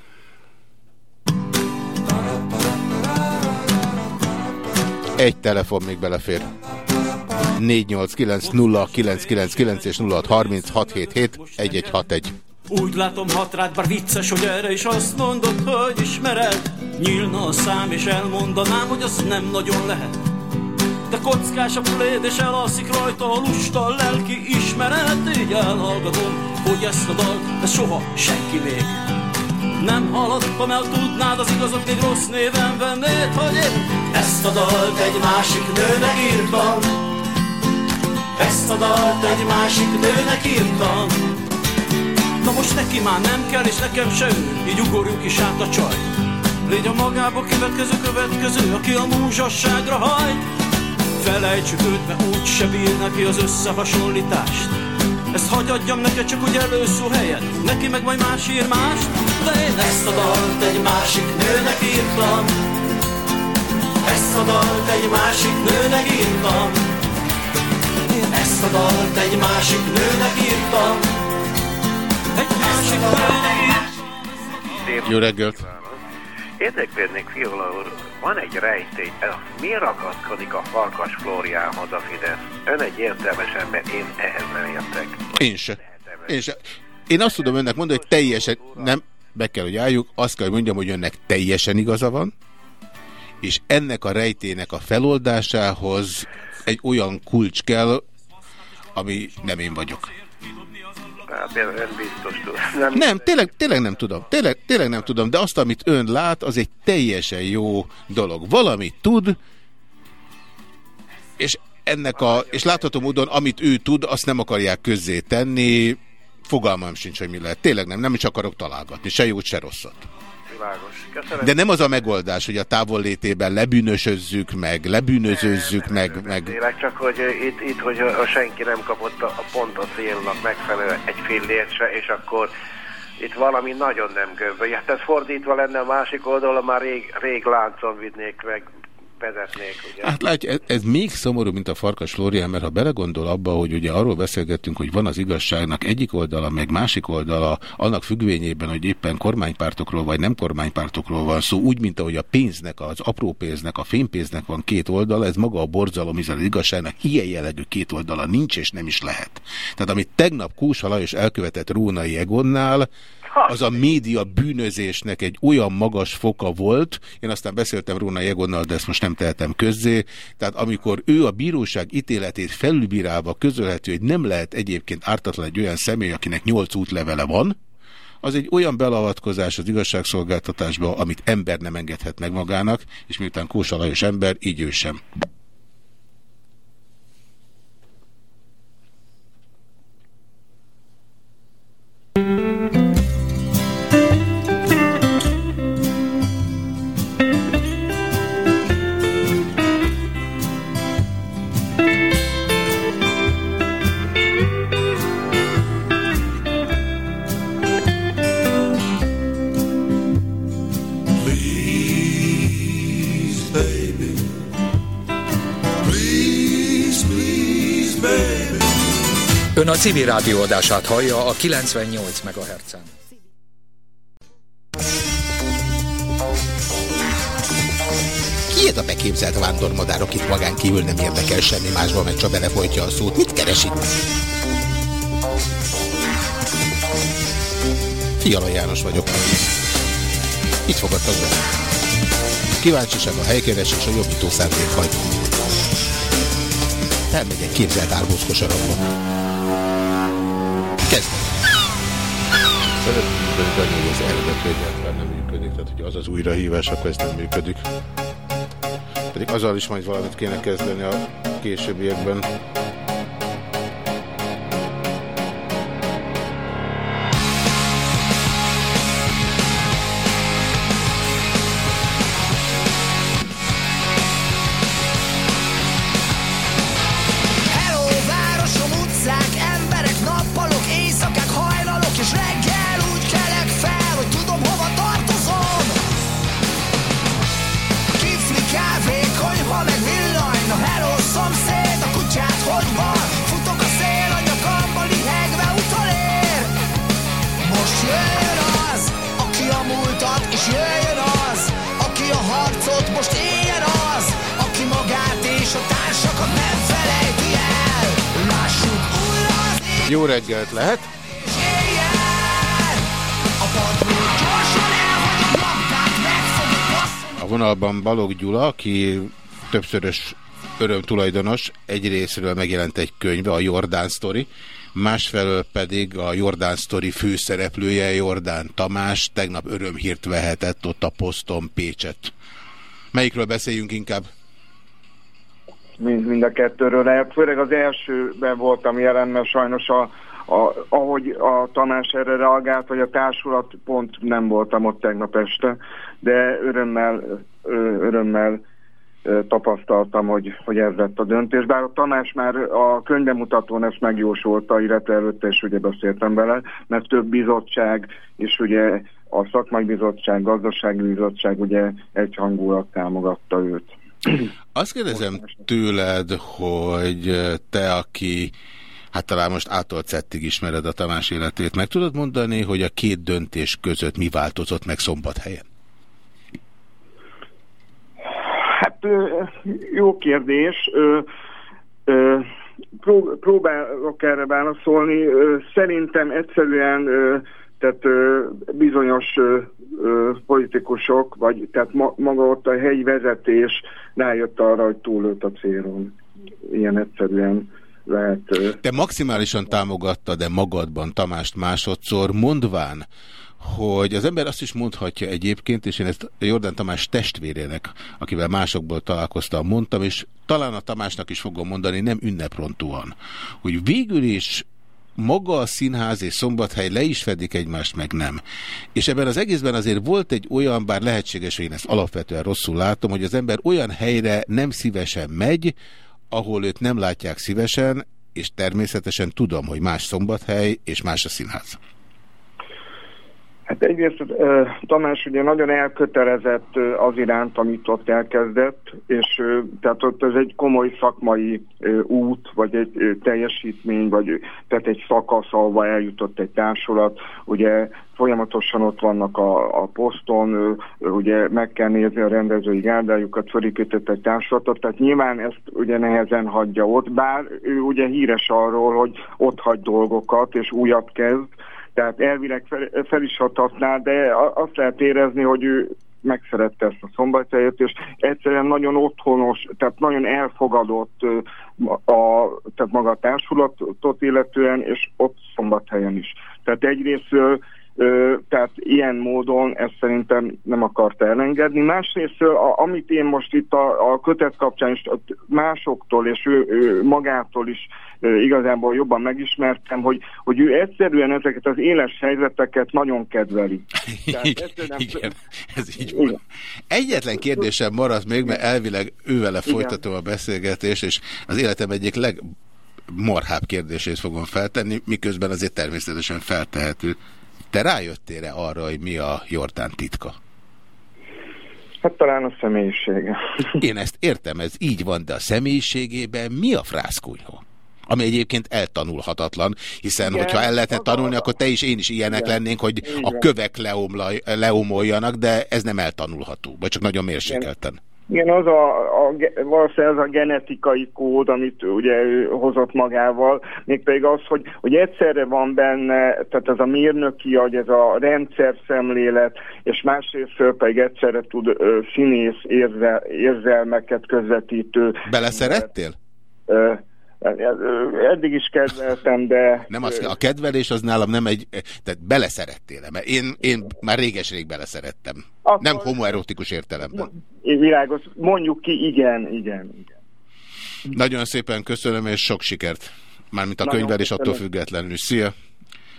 S2: Egy telefon még belefér. 489 0999 és 063677 1161.
S19: Úgy látom hat rád, bár vicces, hogy erre is azt mondod, hogy ismered. Nyílna a szám és elmondanám, hogy az nem nagyon lehet. De kockás a pléd és elalszik rajta a lusta a lelki ismeret. Így elhallgatom, hogy ezt a dalt, ez soha senki még nem hallottam el, tudnád az igazat, még rossz néven vennéd, hogy én Ezt a dalt egy másik nőnek írtam. Ezt a dalt egy másik nőnek írtam Na most neki már nem kell, és nekem se ő, így ugorjunk is át a csaj. Légy a magába következő következő, aki a múzsasságra hajt. Felejtsük őt, mert úgy se bír neki az összehasonlítást. Ezt hagyadjam neked csak úgy előszó helyet Neki meg majd más ír más De én ezt a dalt egy másik nőnek írtam Ezt a dalt egy másik nőnek írtam Én ezt a dalt egy másik nőnek írtam
S2: Jó reggelt!
S15: Érdeklődnék, Fiola úr, van egy rejtély, miért ragaszkodik a Farkas Flóriához a Fidesz? Ön egy értelmes ember, én ehhez nem értek.
S2: Én se. Én se. Én azt tudom önnek mondani, hogy teljesen, nem, be kell, hogy álljuk, azt kell, hogy mondjam, hogy önnek teljesen igaza van, és ennek a rejtének a feloldásához egy olyan kulcs kell, ami nem én vagyok.
S15: Hát ön biztos tud.
S2: Nem, nem tényleg, tényleg nem tudom. Tényleg, tényleg nem tudom, de azt, amit ön lát, az egy teljesen jó dolog. Valamit tud, és ennek a, és látható módon, amit ő tud, azt nem akarják közzé tenni, fogalmam sincs, hogy mi lehet. Tényleg nem, nem is akarok találgatni, se jót, se rosszat.
S15: Világos. Köszönöm.
S2: De nem az a megoldás, hogy a távollétében lebűnösözzük, meg lebűnözőzzük, meg... meg...
S15: Tényleg csak, hogy itt, itt hogy a senki nem kapott a, a pont a célnak megfelelő egy fillért se, és akkor itt valami nagyon nem gömböly. Hát ez fordítva lenne a másik oldalon, már rég, rég láncon vidnék meg vezetnék. Ugye?
S2: Hát látja, ez, ez még szomorú, mint a Farkas Flórián, mert ha belegondol abba, hogy ugye arról beszélgettünk, hogy van az igazságnak egyik oldala, meg másik oldala, annak függvényében, hogy éppen kormánypártokról vagy nem kormánypártokról van szó, úgy, mint ahogy a pénznek, az apró pénznek, a fénypénznek van két oldala, ez maga a borzalom, hiszen az igazságnak ilyen jellegű két oldala nincs, és nem is lehet. Tehát amit tegnap Kósa Lajos elkövetett Rónai Egonnál, az a média bűnözésnek egy olyan magas foka volt, én aztán beszéltem Róna Jegonnal, de ezt most nem tehetem közzé, tehát amikor ő a bíróság ítéletét felülbírálva közölhető, hogy nem lehet egyébként ártatlan egy olyan személy, akinek nyolc útlevele van, az egy olyan belavatkozás az igazságszolgáltatásba, amit ember nem engedhet meg magának, és miután Kósa Lajos ember, így ő sem.
S21: Ön a civil rádióadását hallja a 98 MHz-en.
S1: Ki ez a beképzelt vándormadár, akit magán kívül nem érdekel semmi másba, meg csak belefolytja a szót? Mit keres itt? Fiala János vagyok. Itt fogadtak be. Kíváncsiság a helykeresés a jobbító szándék vagy. Elmegyek képzelt árbóz kosarakba.
S2: Szeretném tudni, hogy az eredető egyáltalán nem működik, tehát hogy az az újrahívás, akkor ez nem működik. Pedig azzal is majd valamit kéne kezdeni a későbbiekben. Jó reggelt lehet?
S16: a
S2: vonalban Balog Gyula, aki többszörös örömtulajdonos, egy részről megjelent egy könyve, a Jordán Story, másfelől pedig a Jordán Story főszereplője, Jordán Tamás, tegnap örömhírt vehetett ott a poszton Pécset. Melyikről beszéljünk inkább?
S22: Mind, mind a kettőről lehet. Főleg az elsőben voltam jelen, mert sajnos a, a, ahogy a Tamás erre reagált, vagy a társulat, pont nem voltam ott tegnap este, de örömmel, örömmel
S23: tapasztaltam, hogy, hogy ez lett a döntés. Bár a Tamás már a könyvemutatón ezt megjósolta, illetve előtte is ugye beszéltem vele, mert több bizottság és ugye a szakmai bizottság, gazdasági bizottság ugye egyhangulat támogatta őt.
S2: Azt kérdezem tőled, hogy te, aki hát talán most ától szettig ismered a Tamás életét, meg tudod mondani, hogy a két döntés között mi változott meg szombathelyen?
S23: Hát jó kérdés. Próbálok erre válaszolni. Szerintem egyszerűen tehát bizonyos politikusok, vagy tehát maga ott a helyi vezetés rájött arra, hogy túlőtt a célon. Ilyen egyszerűen lehet...
S2: Te maximálisan támogatta, de magadban Tamást másodszor, mondván, hogy az ember azt is mondhatja egyébként, és én ezt Jordán Tamás testvérének, akivel másokból találkoztam, mondtam, és talán a Tamásnak is fogom mondani, nem ünneprontúan, hogy végül is maga a színház és szombathely le is fedik egymást, meg nem. És ebben az egészben azért volt egy olyan, bár lehetséges, hogy én ezt alapvetően rosszul látom, hogy az ember olyan helyre nem szívesen megy, ahol őt nem látják szívesen, és természetesen tudom, hogy más szombathely és más a színház.
S23: Hát egyrészt Tamás ugye nagyon elkötelezett az iránt, amit ott elkezdett, és tehát ott ez egy komoly szakmai út, vagy egy teljesítmény, vagy tehát egy szakasz, ahova eljutott egy társulat, ugye folyamatosan ott vannak a, a poszton, ugye meg kell nézni a rendezői gárdájukat, fölépített egy társulatot, tehát nyilván ezt ugye nehezen hagyja ott, bár ő ugye híres arról, hogy ott hagy dolgokat, és újat kezd, tehát elvileg fel, fel is hathatná, de azt lehet érezni, hogy ő megszerette ezt a szombathelyet, és egyszerűen nagyon otthonos, tehát nagyon elfogadott a, tehát maga a társulatot illetően, és ott szombathelyen is. Tehát egyrészt Ö, tehát ilyen módon ezt szerintem nem akart elengedni. Másrészt, a, amit én most itt a, a kötet kapcsán is másoktól és ő, ő magától is ö, igazából jobban megismertem, hogy, hogy ő egyszerűen ezeket az éles helyzeteket nagyon kedveli.
S2: Tehát egyszerűen... Igen, ez így van. Egyetlen kérdésem maradt még, mert elvileg ővele folytatom a beszélgetést, és az életem egyik leg marhább kérdését fogom feltenni, miközben azért természetesen feltehető. Te rájöttél-e arra, hogy mi a Jordán titka?
S23: Hát talán a személyisége.
S2: Én ezt értem, ez így van, de a személyiségében mi a frászkúnyhó? Ami egyébként eltanulhatatlan, hiszen Igen, hogyha el lehetne tanulni, akkor te is, én is ilyenek Igen. lennénk, hogy Igen. a kövek leomoljanak, de ez nem eltanulható, vagy csak nagyon mérsékelten. Igen.
S23: Igen, az a, a, valószínűleg az a genetikai kód, amit ugye ő hozott magával, mégpedig az, hogy, hogy egyszerre van benne, tehát ez a mérnöki agy, ez a rendszer szemlélet, és másrészt pedig egyszerre tud ö, színész érzel, érzelmeket közvetítő.
S2: Beleszerettél?
S23: Ö, Eddig is kedveltem, de...
S2: Nem az, a kedvelés az nálam nem egy... Tehát beleszerettél? Mert én, én már réges-rég beleszerettem. Akkor, nem homoerotikus értelemben.
S23: Világos. Mondjuk ki, igen, igen, igen.
S2: Nagyon szépen köszönöm, és sok sikert. Mármint a könyvelés attól függetlenül. Szia!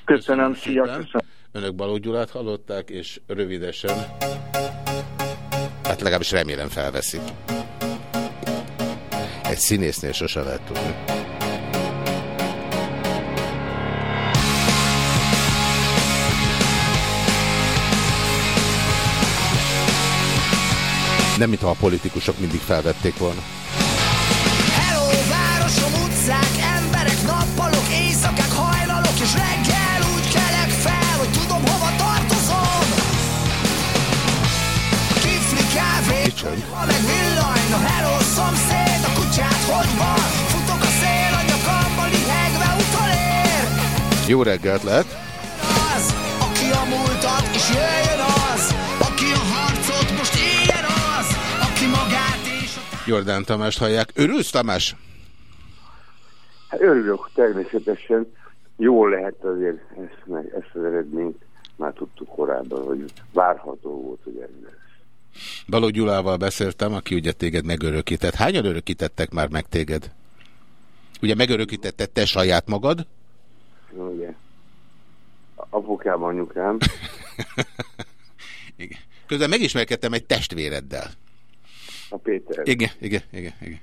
S23: Köszönöm, köszönöm szia, köszönöm.
S2: Önök Baló Gyulát hallották, és rövidesen... Hát legalábbis remélem felveszik. Egy színésznél sose lehet tudni. Nem, mintha a politikusok mindig felvették volna. Hello, városom, utcák, emberek, nappalok, éjszakák, hajnalok, és reggel úgy kelek fel, hogy tudom, hova tartozom. Kifli kávé, ha meg villany, no hello, szomszéd, a kutyát hogy van? Futok a szél, a nyakamba lihegve utolér. Jó reggelt lehet. Az, aki a múltat, és jöjjön az, Jordán Tamást hallják. Örülsz, Tamás?
S24: Hát örülök, természetesen. Jól lehet azért ezt, meg, ezt az eredményt már tudtuk korábban, hogy várható volt, hogy ez lesz.
S2: Baló Gyulával beszéltem, aki ugye téged megörökített. Hányan örökítettek már meg téged? Ugye megörökítetted te saját magad?
S24: Ugye. Apukám, anyukám.
S2: Igen. Közben megismerkedtem egy testvéreddel.
S24: A Péter.
S2: Igen, igen, igen, igen.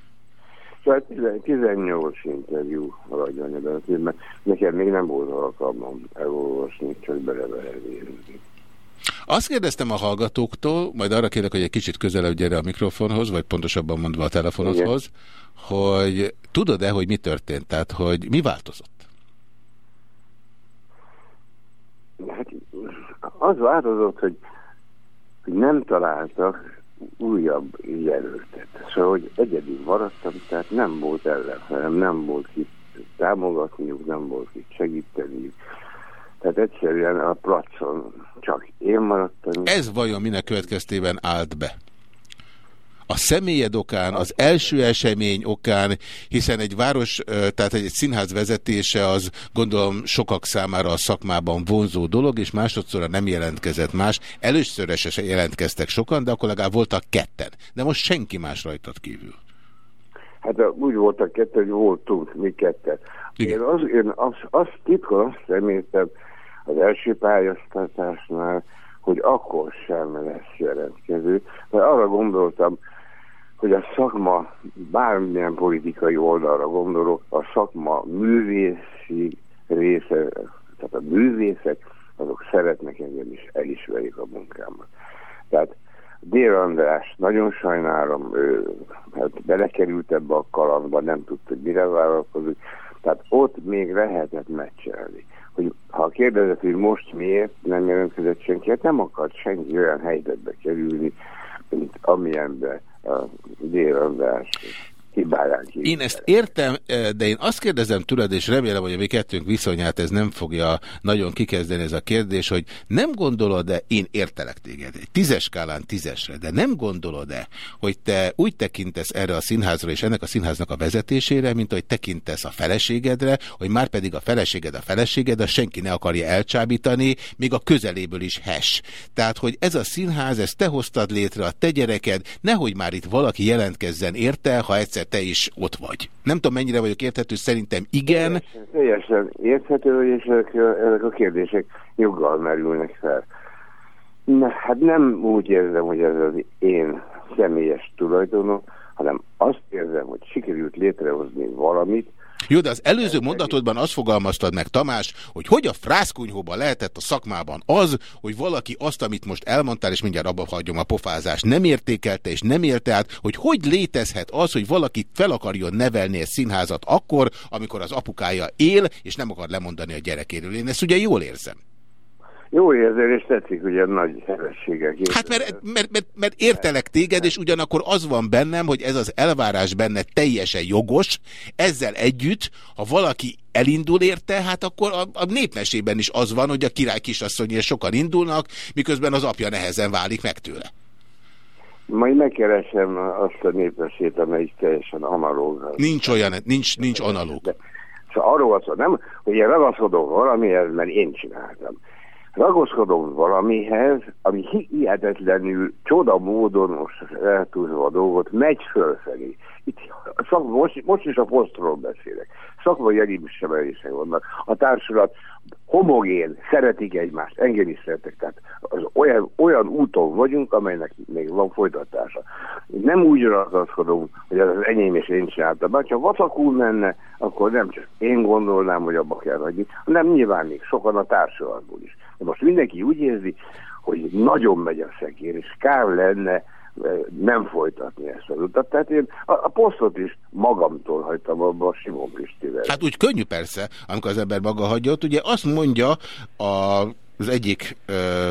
S24: Szóval 18 interjú alanyanyagban, mert nekem még nem volt alkalmam elolvasni, csak beleverezni.
S2: Azt kérdeztem a hallgatóktól, majd arra kérek, hogy egy kicsit közelebb gyere a mikrofonhoz, vagy pontosabban mondva a telefonodhoz, hogy tudod-e, hogy mi történt? Tehát, hogy mi változott?
S24: Hát az változott, hogy, hogy nem találtak újabb jelöltet. Szóval, hogy egyedül maradtam, tehát nem volt ellenfelem, nem volt kit támogatniuk, nem volt kit segíteniük. Tehát egyszerűen a placon csak én maradtam.
S2: Ez vajon minek következtében állt be? A személyed okán, az első esemény okán, hiszen egy város, tehát egy színház vezetése az gondolom sokak számára a szakmában vonzó dolog, és másodszorra nem jelentkezett más. Először se jelentkeztek sokan, de akkor legalább voltak ketten. De most senki más rajtad kívül.
S24: Hát úgy voltak ketten, hogy voltunk mi ketten. Igen. Én, az, én az, azt titkon azt reméltem az első pályáztatásnál, hogy akkor sem lesz jelentkező, mert arra gondoltam, hogy a szakma, bármilyen politikai oldalra gondolok, a szakma művészi része, tehát a művészek, azok szeretnek engem is, elismerik a munkámat. Tehát Dél András, nagyon sajnálom, ő hát belekerült ebbe a kalandba, nem tudta, hogy mire vállalkozik, tehát ott még lehetett meccselni. Hogy ha kérdezett, hogy most miért nem jelentkezett senki, hát nem akart senki olyan helyzetbe kerülni, mint amilyenbe a délrandás hibáján kívül.
S2: Én ezt értem, de én azt kérdezem tőled, és remélem, hogy a mi kettőnk viszonyát ez nem fogja nagyon kikezdeni ez a kérdés, hogy nem gondolod-e, én értelek téged, egy tízes skálán tízesre, de nem gondolod-e, hogy te úgy tekintesz erre a színházra és ennek a színháznak a vezetésére, mint hogy tekintesz a feleségedre, hogy már pedig a feleséged a feleséged, a senki ne akarja elcsábítani, még a közeléből is hes. Tehát, hogy ez a színház, ezt te hoztad létre, a te gyereked, nehogy már itt valaki jelentkezzen érte, ha egyszer egyszer te is ott vagy. Nem tudom, mennyire vagyok érthető, szerintem igen.
S24: Teljesen, érthető, és ezek, a kérdések joggal merülnek fel. Na, hát nem úgy érzem, hogy ez az én személyes tulajdonom, hanem azt érzem, hogy sikerült létrehozni valamit,
S2: jó, de az előző mondatodban azt fogalmaztad meg, Tamás, hogy hogy a frászkunyhóban lehetett a szakmában az, hogy valaki azt, amit most elmondtál, és mindjárt abba hagyom a pofázást, nem értékelte és nem érte át, hogy hogy létezhet az, hogy valaki fel akarjon nevelni egy színházat akkor, amikor az apukája él, és nem akar lemondani a gyerekéről. Én ezt ugye jól érzem.
S24: Jó érzel, és tetszik ugye nagy hevességek.
S2: Hát mert, mert, mert, mert értelek téged, és ugyanakkor az van bennem, hogy ez az elvárás benne teljesen jogos, ezzel együtt, ha valaki elindul érte, hát akkor a, a népmesében is az van, hogy a király kisasszonyért sokan indulnak, miközben az apja nehezen válik meg tőle.
S24: Majd megkeresem azt a népmesét, amelyik teljesen analóg.
S2: Nincs olyan, nincs, nincs analóg. De,
S24: szóval arról van szó, nem, hogy én ragaszkodom valamihez, mert én csináltam ragaszkodom valamihez, ami hihetetlenül csoda módon, most eltúzva a dolgot, megy fölfelé. Itt szak, most, most is a posztról beszélek. Szakmai elismerések vannak. A társulat homogén, szeretik egymást, engem is szeretek. Tehát az olyan, olyan úton vagyunk, amelynek még van folytatása. Nem úgy ragaszkodom, hogy ez az enyém és én csináltam. Ha vacakul menne, akkor nem csak én gondolnám, hogy abba kell hagyni, hanem nyilván még sokan a társulatból is. De most mindenki úgy érzi, hogy nagyon megy a szekér, és kár lenne nem folytatni ezt az utat. Tehát én a, a posztot is magamtól hagytam abba a Simon Pistivel.
S2: Hát úgy könnyű persze, amikor az ember maga hagyja ott. Ugye azt mondja a az egyik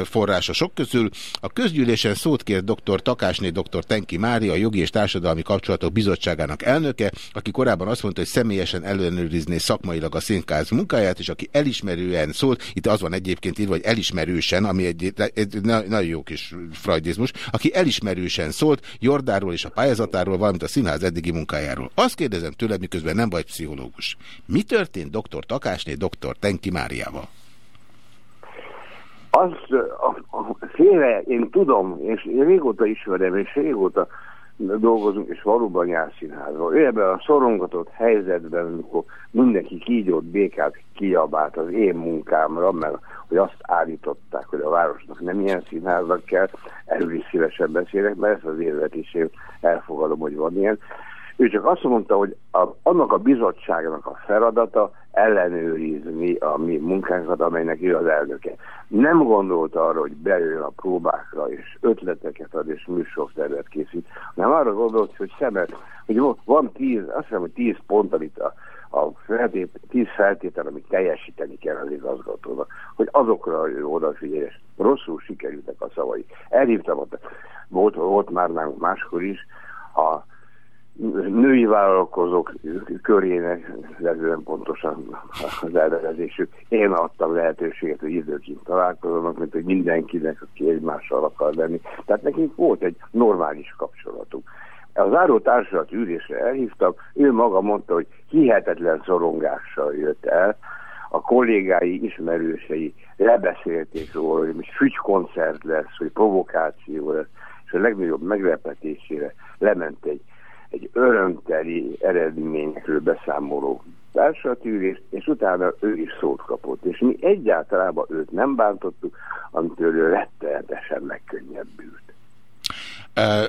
S2: forrása sok közül. A közgyűlésen szót kért dr. Takásné dr. Tenki Mária, a Jogi és Társadalmi Kapcsolatok Bizottságának elnöke, aki korábban azt mondta, hogy személyesen ellenőrizné szakmailag a színkáz munkáját, és aki elismerően szólt, itt az van egyébként írva, hogy elismerősen, ami egy, egy nagyon jó kis freudizmus, aki elismerősen szólt Jordáról és a pályázatáról, valamint a színház eddigi munkájáról. Azt kérdezem tőled, miközben nem vagy pszichológus. Mi történt dr. Takásné dr. Tenki Máriával?
S24: Az a, én tudom, és én régóta ismerem, és régóta dolgozunk, és valóban jár színházban. Ő ebben a szorongatott helyzetben, amikor mindenki kígyót, békát kiabált az én munkámra, mert hogy azt állították, hogy a városnak nem ilyen színháznak kell, erről is szívesen beszélek, mert ezt az érvet is én elfogadom, hogy van ilyen. Ő csak azt mondta, hogy a, annak a bizottságnak a feladata ellenőrizni a mi munkánkat, amelynek ő az elnöke. Nem gondolt arra, hogy bejön a próbákra, és ötleteket ad, és műsortervet készít, hanem arra gondolt, hogy szemet, hogy van tíz, azt hiszem, hogy tíz pont, amit a, a feltét, tíz feltétel, amit teljesíteni kell az igazgatónak, hogy azokra ő odafigyelj, és rosszul sikerültek a szavai. Elhívtam ott, volt, volt már nálunk máskor is, a női vállalkozók körének lehetően pontosan az elnevezésük. Én adtam lehetőséget, hogy időként találkozzanak, mint hogy mindenkinek, aki egymással akar lenni. Tehát nekünk volt egy normális kapcsolatunk. A záró társulat ülésre elhívtam, ő maga mondta, hogy hihetetlen szorongással jött el, a kollégái, ismerősei lebeszélték róla, hogy most fügykoncert lesz, hogy provokáció lesz, és a legnagyobb meglepetésére lement egy egy örömteli eredményekről beszámoló társadalművés, és utána ő is szót kapott. És mi egyáltalában őt nem bántottuk, amitől ő rettenetesen megkönnyebbült.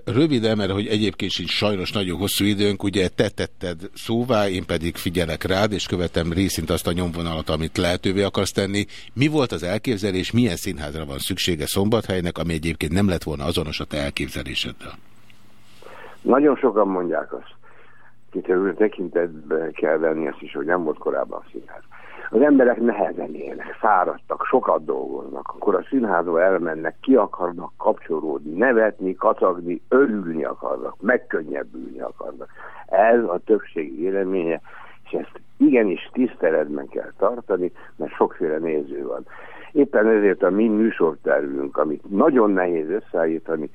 S2: Röviden, mert hogy egyébként sincs sajnos nagyon hosszú időnk, ugye te tetted szóvá, én pedig figyelek rád, és követem részint azt a nyomvonalat, amit lehetővé akarsz tenni. Mi volt az elképzelés, milyen színházra van szüksége Szombathelynek, ami egyébként nem lett volna azonos a te elképzeléseddel?
S24: Nagyon sokan mondják azt, kiterül tekintetbe kell venni azt is, hogy nem volt korábban színház. Az emberek nehezen élnek, fáradtak, sokat dolgoznak, akkor a színházba elmennek, ki akarnak kapcsolódni, nevetni, kacagni, örülni akarnak, megkönnyebbülni akarnak. Ez a többség véleménye, és ezt igenis tiszteletben kell tartani, mert sokféle néző van. Éppen ezért a mi műsortervünk, amit nagyon nehéz összeállítani,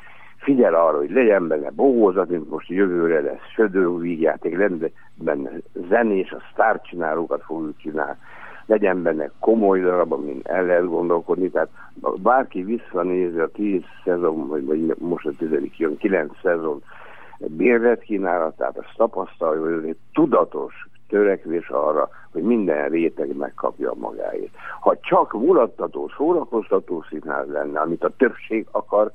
S24: figyel arra, hogy legyen benne bohózat, mint most jövőre lesz södővígjáték, legyen benne zenés, a sztárcsinálókat fogjuk csinálni, legyen benne komoly darab, amin el lehet gondolkodni, tehát bárki visszanézi a tíz szezon, vagy, vagy most a tizedik jön, kilenc szezon bérlet kínálatát, azt tapasztalja, hogy ez egy tudatos törekvés arra, hogy minden réteg megkapja magáét. Ha csak mulattató, szórakoztató színház lenne, amit a többség akar,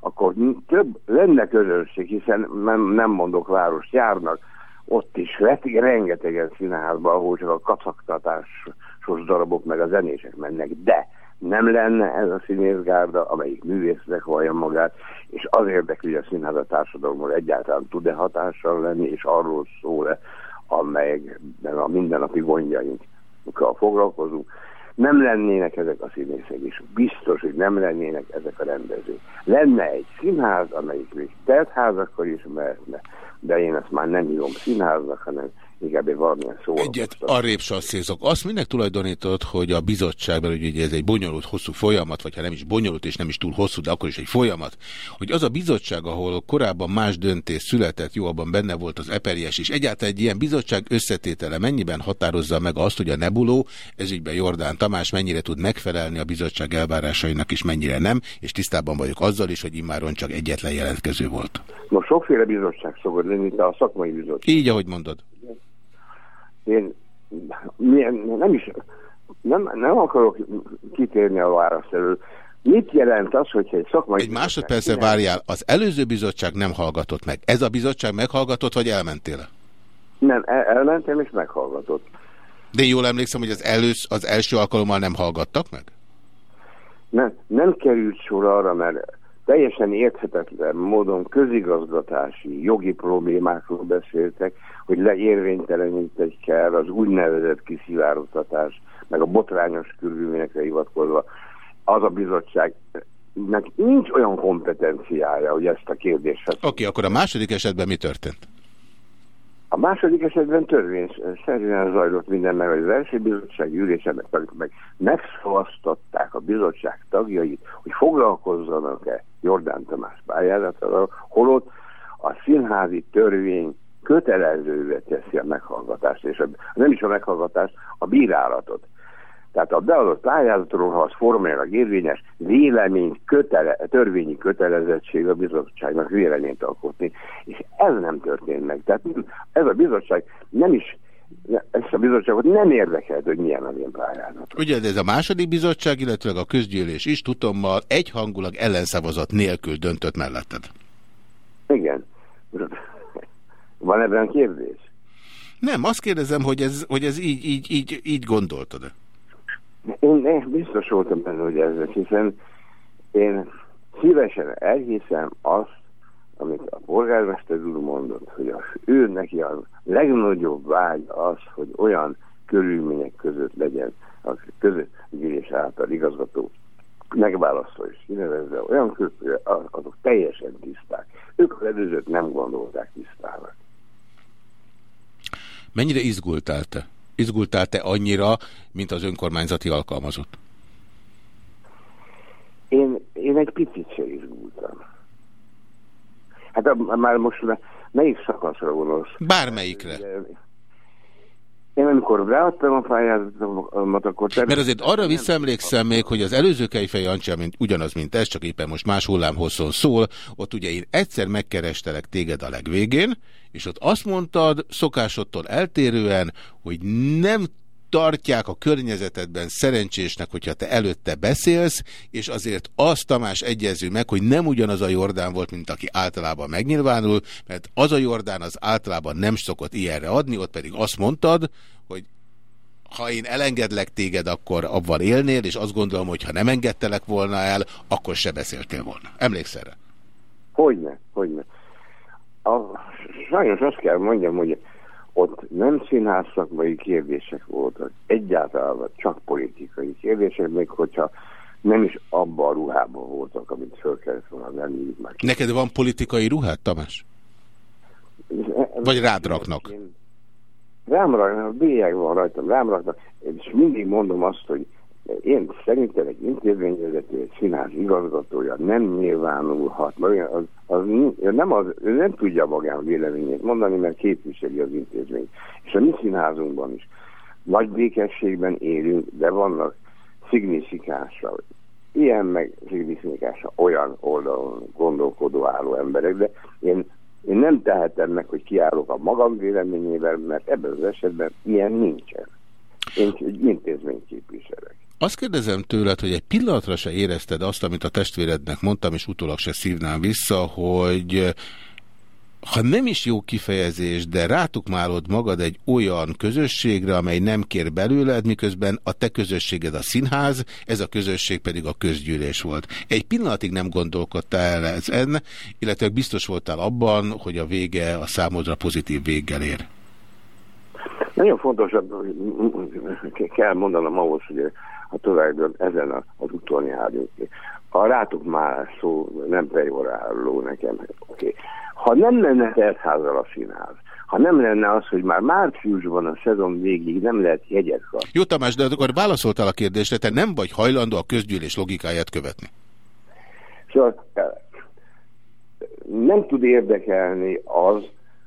S24: akkor több lenne közönség, hiszen nem, nem mondok város, járnak. Ott is, vetik rengetegen színházba, ahol csak a kacagtatásos darabok meg a zenések mennek, de nem lenne ez a színészgárda, amelyik művésznek vallja magát, és az érdekli, hogy a színház a társadalomról egyáltalán tud-e hatással lenni, és arról szól-e, amelyekben a mindennapi gondjainkkal foglalkozunk, nem lennének ezek a színészek is. Biztos, hogy nem lennének ezek a rendezők. Lenne egy színház, amelyik még is mehetne, de én ezt már nem hívom színháznak, hanem inkább egy valamilyen szó.
S2: Egyet arrébb szézok. Azt minek tulajdonított, hogy a bizottságban, hogy ugye ez egy bonyolult, hosszú folyamat, vagy ha nem is bonyolult és nem is túl hosszú, de akkor is egy folyamat, hogy az a bizottság, ahol korábban más döntés született, jó, abban benne volt az eperjes, és egyáltalán egy ilyen bizottság összetétele mennyiben határozza meg azt, hogy a Nebuló, ezügyben Jordán Tamás mennyire tud megfelelni a bizottság elvárásainak, és mennyire nem, és tisztában vagyok azzal is, hogy immáron csak egyetlen jelentkező volt.
S24: Most sokféle bizottság szokott lenni, de a szakmai bizottság.
S2: Így, ahogy mondod
S24: én nem is nem, nem akarok kitérni a válasz elől. Mit jelent az, hogyha egy szakmai...
S2: Egy másodpercre várjál, az előző bizottság nem hallgatott meg. Ez a bizottság meghallgatott, vagy elmentél -e?
S24: Nem, el, elmentem és meghallgatott.
S2: De én jól emlékszem, hogy az, elősz, az első alkalommal nem hallgattak meg?
S24: Nem, nem került sor arra, mert teljesen érthetetlen módon közigazgatási, jogi problémákról beszéltek, hogy leérvénytelenítek kell az úgynevezett kiszivárogtatás, meg a botrányos körülményekre hivatkozva, az a bizottság nincs olyan kompetenciája, hogy ezt a kérdést...
S2: Oké, okay, akkor a második esetben mi történt?
S24: A második esetben törvényszerűen zajlott minden, mert az első bizottság ülésen meg, meg megszavaztatták a bizottság tagjait, hogy foglalkozzanak-e Jordán Tamás pályázatával, holott a színházi törvény kötelezővé teszi a meghallgatást, és a, nem is a meghallgatást, a bírálatot. Tehát a beadott pályázatról, ha az formailag érvényes, vélemény kötele, törvényi kötelezettség a bizottságnak véleményt alkotni. És ez nem történt meg. Tehát ez a bizottság nem is ezt a bizottságot nem érdekelt, hogy milyen az én pályázat.
S2: Ugye ez a második bizottság, illetve a közgyűlés is tudtommal egyhangulag ellenszavazat nélkül döntött melletted.
S24: Igen. Van ebben kérdés?
S2: Nem, azt kérdezem, hogy ez, hogy ez így, így, így, így gondoltad -e?
S24: Én, én biztos voltam benne, hogy ez, hiszen én szívesen elhiszem azt, amit a polgármester úr mondott, hogy az ő neki a legnagyobb vágy az, hogy olyan körülmények között legyen a közösségülés által igazgató megválasztva és kinevezve olyan között, azok teljesen tiszták. Ők az előzőt nem gondolták tisztának.
S2: Mennyire izgultál te? Izgultál te annyira, mint az önkormányzati alkalmazott?
S24: Én, én egy picit se izgultam. Hát a, már most melyik szakaszra gondolsz?
S2: Bármelyikre.
S24: Én amikor ráadtam a pályázatomat, akkor...
S2: Mert azért arra visszaemlékszem még, hogy az előző Kejfej Jancsa, mint ugyanaz, mint ez, csak éppen most más hullámhosszon szól, ott ugye én egyszer megkerestelek téged a legvégén, és ott azt mondtad, szokásodtól eltérően, hogy nem tartják a környezetedben szerencsésnek, hogyha te előtte beszélsz, és azért azt, Tamás, egyező meg, hogy nem ugyanaz a Jordán volt, mint aki általában megnyilvánul, mert az a Jordán az általában nem szokott ilyenre adni, ott pedig azt mondtad, hogy ha én elengedlek téged, akkor abban élnél, és azt gondolom, hogy ha nem engedtelek volna el, akkor se beszéltél volna. Emlékszel rá?
S24: Hogyne, hogyne. A, sajnos azt kell mondjam, hogy ott nem színház szakmai kérdések voltak, egyáltalán csak politikai kérdések, még hogyha nem is abban a ruhában voltak, amit föl kellett volna venni.
S2: Neked van politikai ruhát, Tamás? Vagy rád raknak?
S24: Rám raknak, bélyeg van rajtam, rám raknak, és mindig mondom azt, hogy én szerintem egy intézményvezető, egy színház igazgatója nem nyilvánulhat, mert az, az, nem az, ő nem tudja magán véleményét mondani, mert képviseli az intézményt. És a mi színházunkban is nagy békességben élünk, de vannak szignifikánsa, ilyen meg szignifikánsa olyan oldalon gondolkodó álló emberek, de én, én nem tehetem meg, hogy kiállok a magam véleményével, mert ebben az esetben ilyen nincsen. Én egy intézményt képviselek.
S2: Azt kérdezem tőled, hogy egy pillanatra se érezted azt, amit a testvérednek mondtam, és utólag se szívnám vissza, hogy ha nem is jó kifejezés, de rátukmálod magad egy olyan közösségre, amely nem kér belőled, miközben a te közösséged a színház, ez a közösség pedig a közgyűlés volt. Egy pillanatig nem gondolkodtál el ezen, illetve biztos voltál abban, hogy a vége a számodra pozitív véggel ér.
S24: Nagyon fontos, kell mondanom ahhoz, hogy a továbbban ezen az úton járunk. A rátok már szó nem pejoráló nekem. Okay. Ha nem lenne tertházal a színház, ha nem lenne az, hogy már márciusban a szezon végig nem lehet jegyet kapni.
S2: Jó Tamás, de akkor válaszoltál a kérdésre, te nem vagy hajlandó a közgyűlés logikáját követni.
S24: Szóval nem tud érdekelni az,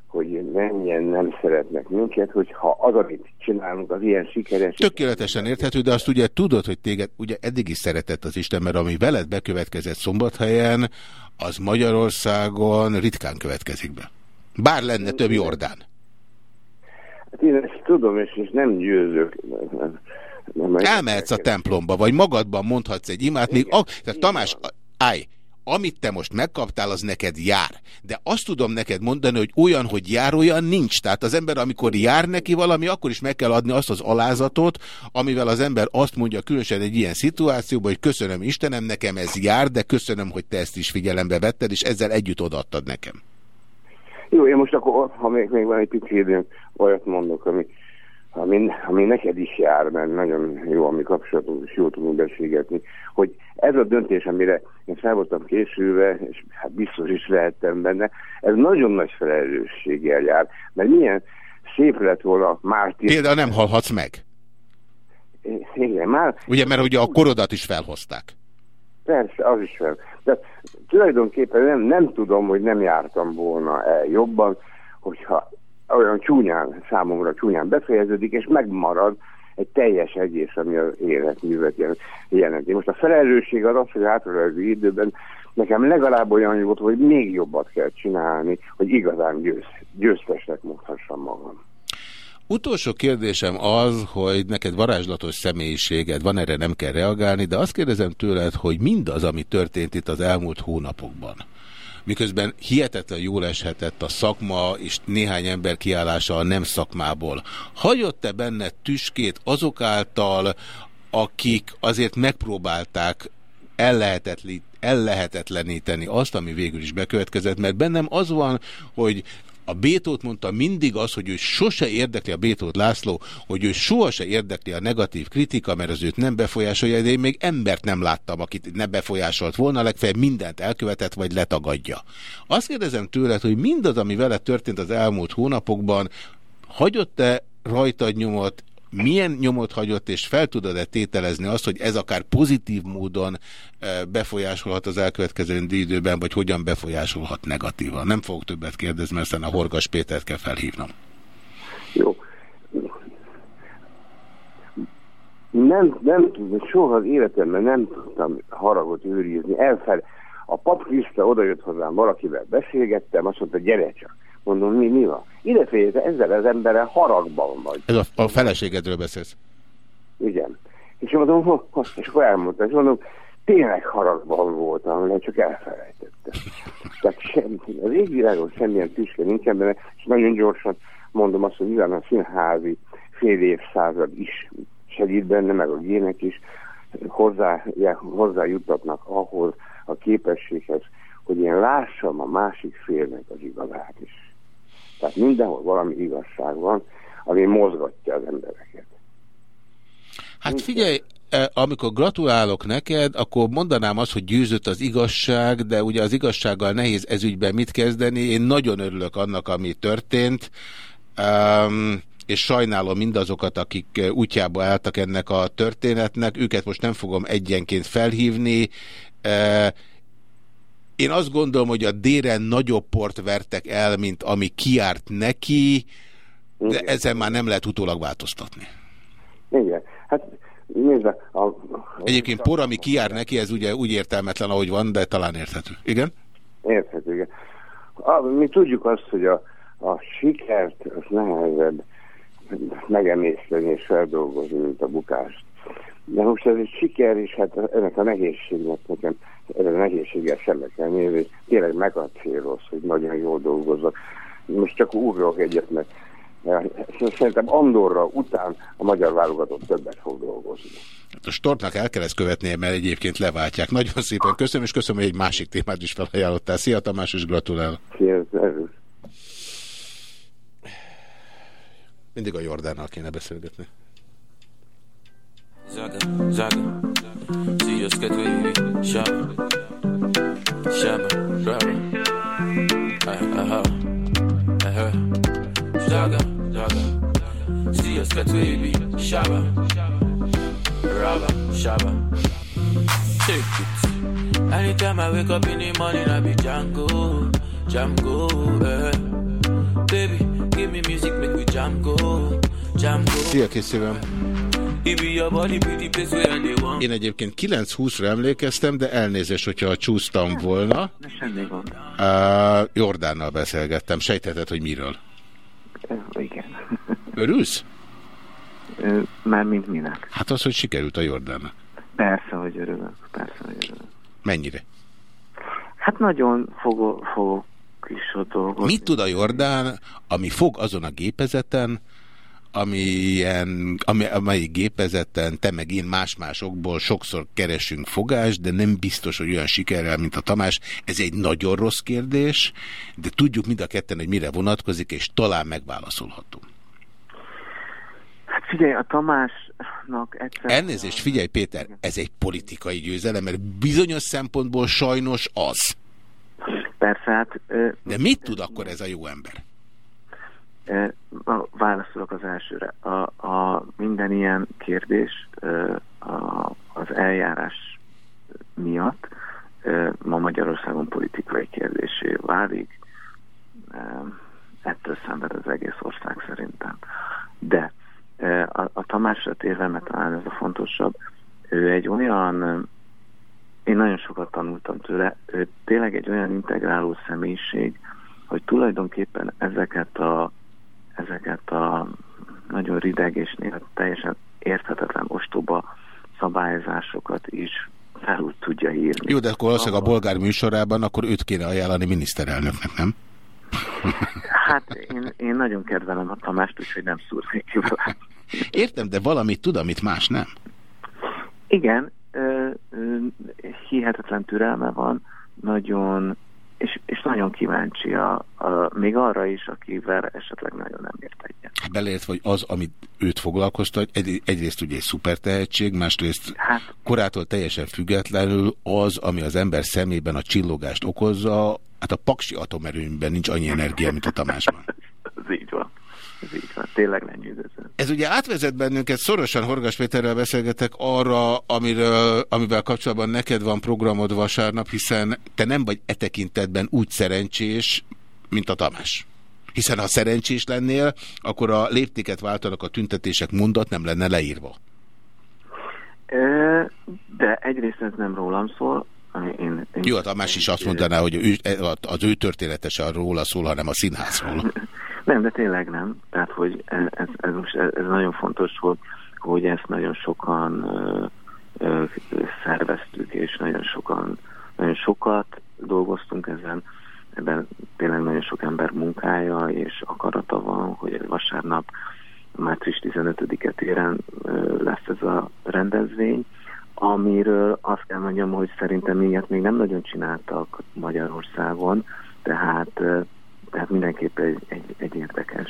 S24: hogy mennyien nem szeretnek minket, hogyha az, amit csinálunk, az ilyen sikeres.
S2: Tökéletesen érthető, de azt ugye tudod, hogy téged ugye eddig is szeretett az Isten, mert ami veled bekövetkezett szombathelyen, az Magyarországon ritkán következik be. Bár lenne több Jordán.
S24: Hát én ezt tudom, és, és nem győzök.
S2: Nem, Elmehetsz a templomba, vagy magadban mondhatsz egy imát, még... A, tehát Tamás, állj! Amit te most megkaptál, az neked jár. De azt tudom neked mondani, hogy olyan, hogy jár, olyan nincs. Tehát az ember, amikor jár neki valami, akkor is meg kell adni azt az alázatot, amivel az ember azt mondja, különösen egy ilyen szituációban, hogy köszönöm Istenem, nekem ez jár, de köszönöm, hogy te ezt is figyelembe vetted, és ezzel együtt odaadtad nekem.
S24: Jó, én most akkor, ha még, még van egy pici időm, olyat mondok, ami ami, ami neked is jár, mert nagyon jó a mi kapcsolatunk, és jó tudunk beszélgetni, hogy ez a döntés, amire én fel voltam készülve, és hát biztos is lehettem benne, ez nagyon nagy felelősséggel jár, mert milyen szép lett volna már...
S2: Például nem hallhatsz meg.
S24: Igen, már...
S2: Ugye, mert ugye a korodat is felhozták.
S24: Persze, az is fel. De tulajdonképpen nem, nem tudom, hogy nem jártam volna el jobban, hogyha olyan csúnyán, számomra csúnyán befejeződik, és megmarad egy teljes egész, ami az életművet jelenti. Most a felelősség az az, hogy hátralévő időben nekem legalább olyan volt, hogy még jobbat kell csinálni, hogy igazán győz, győztesnek mondhassam magam.
S2: Utolsó kérdésem az, hogy neked varázslatos személyiséged van, erre nem kell reagálni, de azt kérdezem tőled, hogy mindaz, ami történt itt az elmúlt hónapokban, miközben hihetetlen jól eshetett a szakma és néhány ember kiállása a nem szakmából. Hagyott-e benne tüskét azok által, akik azért megpróbálták ellehetetleníteni azt, ami végül is bekövetkezett, mert bennem az van, hogy a Bétót mondta mindig az, hogy ő sose érdekli a Bétót László, hogy ő sohase érdekli a negatív kritika, mert az őt nem befolyásolja, de én még embert nem láttam, akit ne befolyásolt volna, legfeljebb mindent elkövetett, vagy letagadja. Azt kérdezem tőled, hogy mindaz, ami vele történt az elmúlt hónapokban, hagyott-e rajtad nyomot, milyen nyomot hagyott, és fel tudod-e tételezni azt, hogy ez akár pozitív módon befolyásolhat az elkövetkező időben, vagy hogyan befolyásolhat negatívan? Nem fogok többet kérdezni, mert aztán a Horgas Pétert kell felhívnom.
S24: Jó. Nem, nem tudom, soha az életemben nem tudtam haragot őrizni. Elfel, a pap Krista odajött hozzám, valakivel beszélgettem, azt mondta, gyere csak. Mondom, mi, mi van? Illetve ezzel az emberrel haragban vagy.
S2: Ez a, a feleségedről beszélsz?
S24: Igen. És mondom, és akkor elmondta, és mondom, tényleg haragban voltam, mert csak elfelejtettem. Tehát semmi, az égvilágon semmilyen tüske nincsen benne, és nagyon gyorsan mondom azt, hogy nyilván a színházi fél évszázad is segít benne, meg a gének is hozzá, hozzájutatnak ahhoz a képességhez, hogy én lássam a másik félnek az igazát is. Tehát mindenhol valami igazság van, ami mozgatja az embereket.
S2: Hát figyelj, e, amikor gratulálok neked, akkor mondanám azt, hogy győzött az igazság, de ugye az igazsággal nehéz ezügyben mit kezdeni. Én nagyon örülök annak, ami történt, um, és sajnálom mindazokat, akik útjába álltak ennek a történetnek. Őket most nem fogom egyenként felhívni. Én azt gondolom, hogy a déren nagyobb port vertek el, mint ami kiárt neki, de ezen már nem lehet utólag változtatni.
S24: Igen, hát nézve... A, a,
S2: Egyébként por, ami kijár neki, ez ugye úgy értelmetlen, ahogy van, de talán érthető. Igen?
S24: Érthető, igen. A, mi tudjuk azt, hogy a, a sikert az nehezebb megemészteni és feldolgozni, mint a bukást. De most ez egy siker, és hát ennek a nehézségnek nekem, ennek a nehézséggel szembe kell nézni, tényleg megacéloz, hogy nagyon jól dolgozzak. Most csak ugrok egyet, mert szerintem Andorra után a magyar válogatott többet fog dolgozni.
S2: Hát a Stortnak el kell ezt követnie, mert egyébként leváltják. Nagyon szépen köszönöm, és köszönöm, hogy egy másik témát is felajánlottál. Szia Tamás, és gratulál.
S24: Szia,
S2: Mindig a Jordánnal kéne beszélgetni.
S17: Zaga, zaga. See your skate baby, shabba, shabba, rubber. Uh, uh, uh, zaga, zaga. See your skate baby, shabba, rubber, shabba. Take it. Anytime I wake up in the morning, I be Django, Django, eh. Baby, give me music, make me Django, Django.
S2: Szia, készülöm. Én egyébként 9-20-ra emlékeztem, de elnézést, hogyha csúsztam volna. Uh, Jordánnal beszélgettem. Sejtheted, hogy miről?
S14: Igen.
S2: Örülsz?
S14: Már mint minek?
S2: Hát az, hogy sikerült a Jordánnak.
S14: Persze, hogy örülök. Persze, hogy örülök.
S2: Mennyire?
S14: Hát nagyon fogok, fogok is ott dolgozni.
S2: Mit tud a Jordán, ami fog azon a gépezeten, amilyen, ami, amelyik gépezeten te meg én más-másokból sokszor keresünk fogást, de nem biztos, hogy olyan sikerrel, mint a Tamás. Ez egy nagyon rossz kérdés, de tudjuk mind a ketten, hogy mire vonatkozik, és talán megválaszolhatunk.
S14: Hát figyelj, a Tamásnak egyszer...
S2: Elnézést, figyelj Péter, ez egy politikai győzelem, mert bizonyos szempontból sajnos az.
S14: Persze, hát...
S2: De mit tud akkor ez a jó ember?
S14: Válaszolok az elsőre. A, a minden ilyen kérdés a, az eljárás miatt ma Magyarországon politikai kérdésé válik. Ettől szenved az egész ország szerintem. De a, a Tamásra
S25: visszatérve, mert talán ez a fontosabb, ő egy olyan, én nagyon sokat tanultam tőle, ő tényleg egy olyan integráló személyiség, hogy tulajdonképpen ezeket a, ezeket a nagyon rideg és néha teljesen érthetetlen ostoba szabályozásokat is fel tudja írni.
S2: Jó, de akkor valószínűleg a bolgár műsorában akkor őt kéne ajánlani miniszterelnöknek, nem?
S25: Hát én, én nagyon kedvelem a Tamást, úgyhogy nem szúrnék ki
S2: Értem, de valamit tud, amit más nem.
S25: Igen, ö, ö, hihetetlen türelme van, nagyon, és, és nagyon kíváncsi a, a, még arra is, akivel esetleg nagyon nem ért egyet.
S2: Beleért, vagy az, amit őt foglalkoztat, egy, egyrészt ugye egy szuper tehetség, másrészt hát, korától teljesen függetlenül az, ami az ember szemében a csillogást okozza, hát a paksi atomerőmben nincs annyi energia, mint a Tamásban.
S25: Ez így van. Ez így van, tényleg lenyűgöző.
S2: Ez ugye átvezet bennünket, szorosan Horgas Péterrel beszélgetek arra, amiről, amivel kapcsolatban neked van programod vasárnap, hiszen te nem vagy e tekintetben úgy szerencsés, mint a Tamás. Hiszen ha szerencsés lennél, akkor a léptéket váltanak a tüntetések mondat nem lenne leírva.
S25: De egyrészt ez nem rólam szól, én, én
S2: Jó, a Tamás is azt mondaná, hogy ő, az ő történetese róla szól, hanem a színházról.
S25: Nem, de tényleg nem. Tehát, hogy ez, ez, most, ez nagyon fontos, hogy, hogy ezt nagyon sokan ö, ö, szerveztük, és nagyon sokan, nagyon sokat dolgoztunk ezen. Ebben tényleg nagyon sok ember munkája és akarata van, hogy vasárnap március 15-e téren lesz ez a rendezvény, amiről azt kell mondjam, hogy szerintem ilyet még nem nagyon csináltak Magyarországon, tehát tehát mindenképp egy, egy, egy érdekes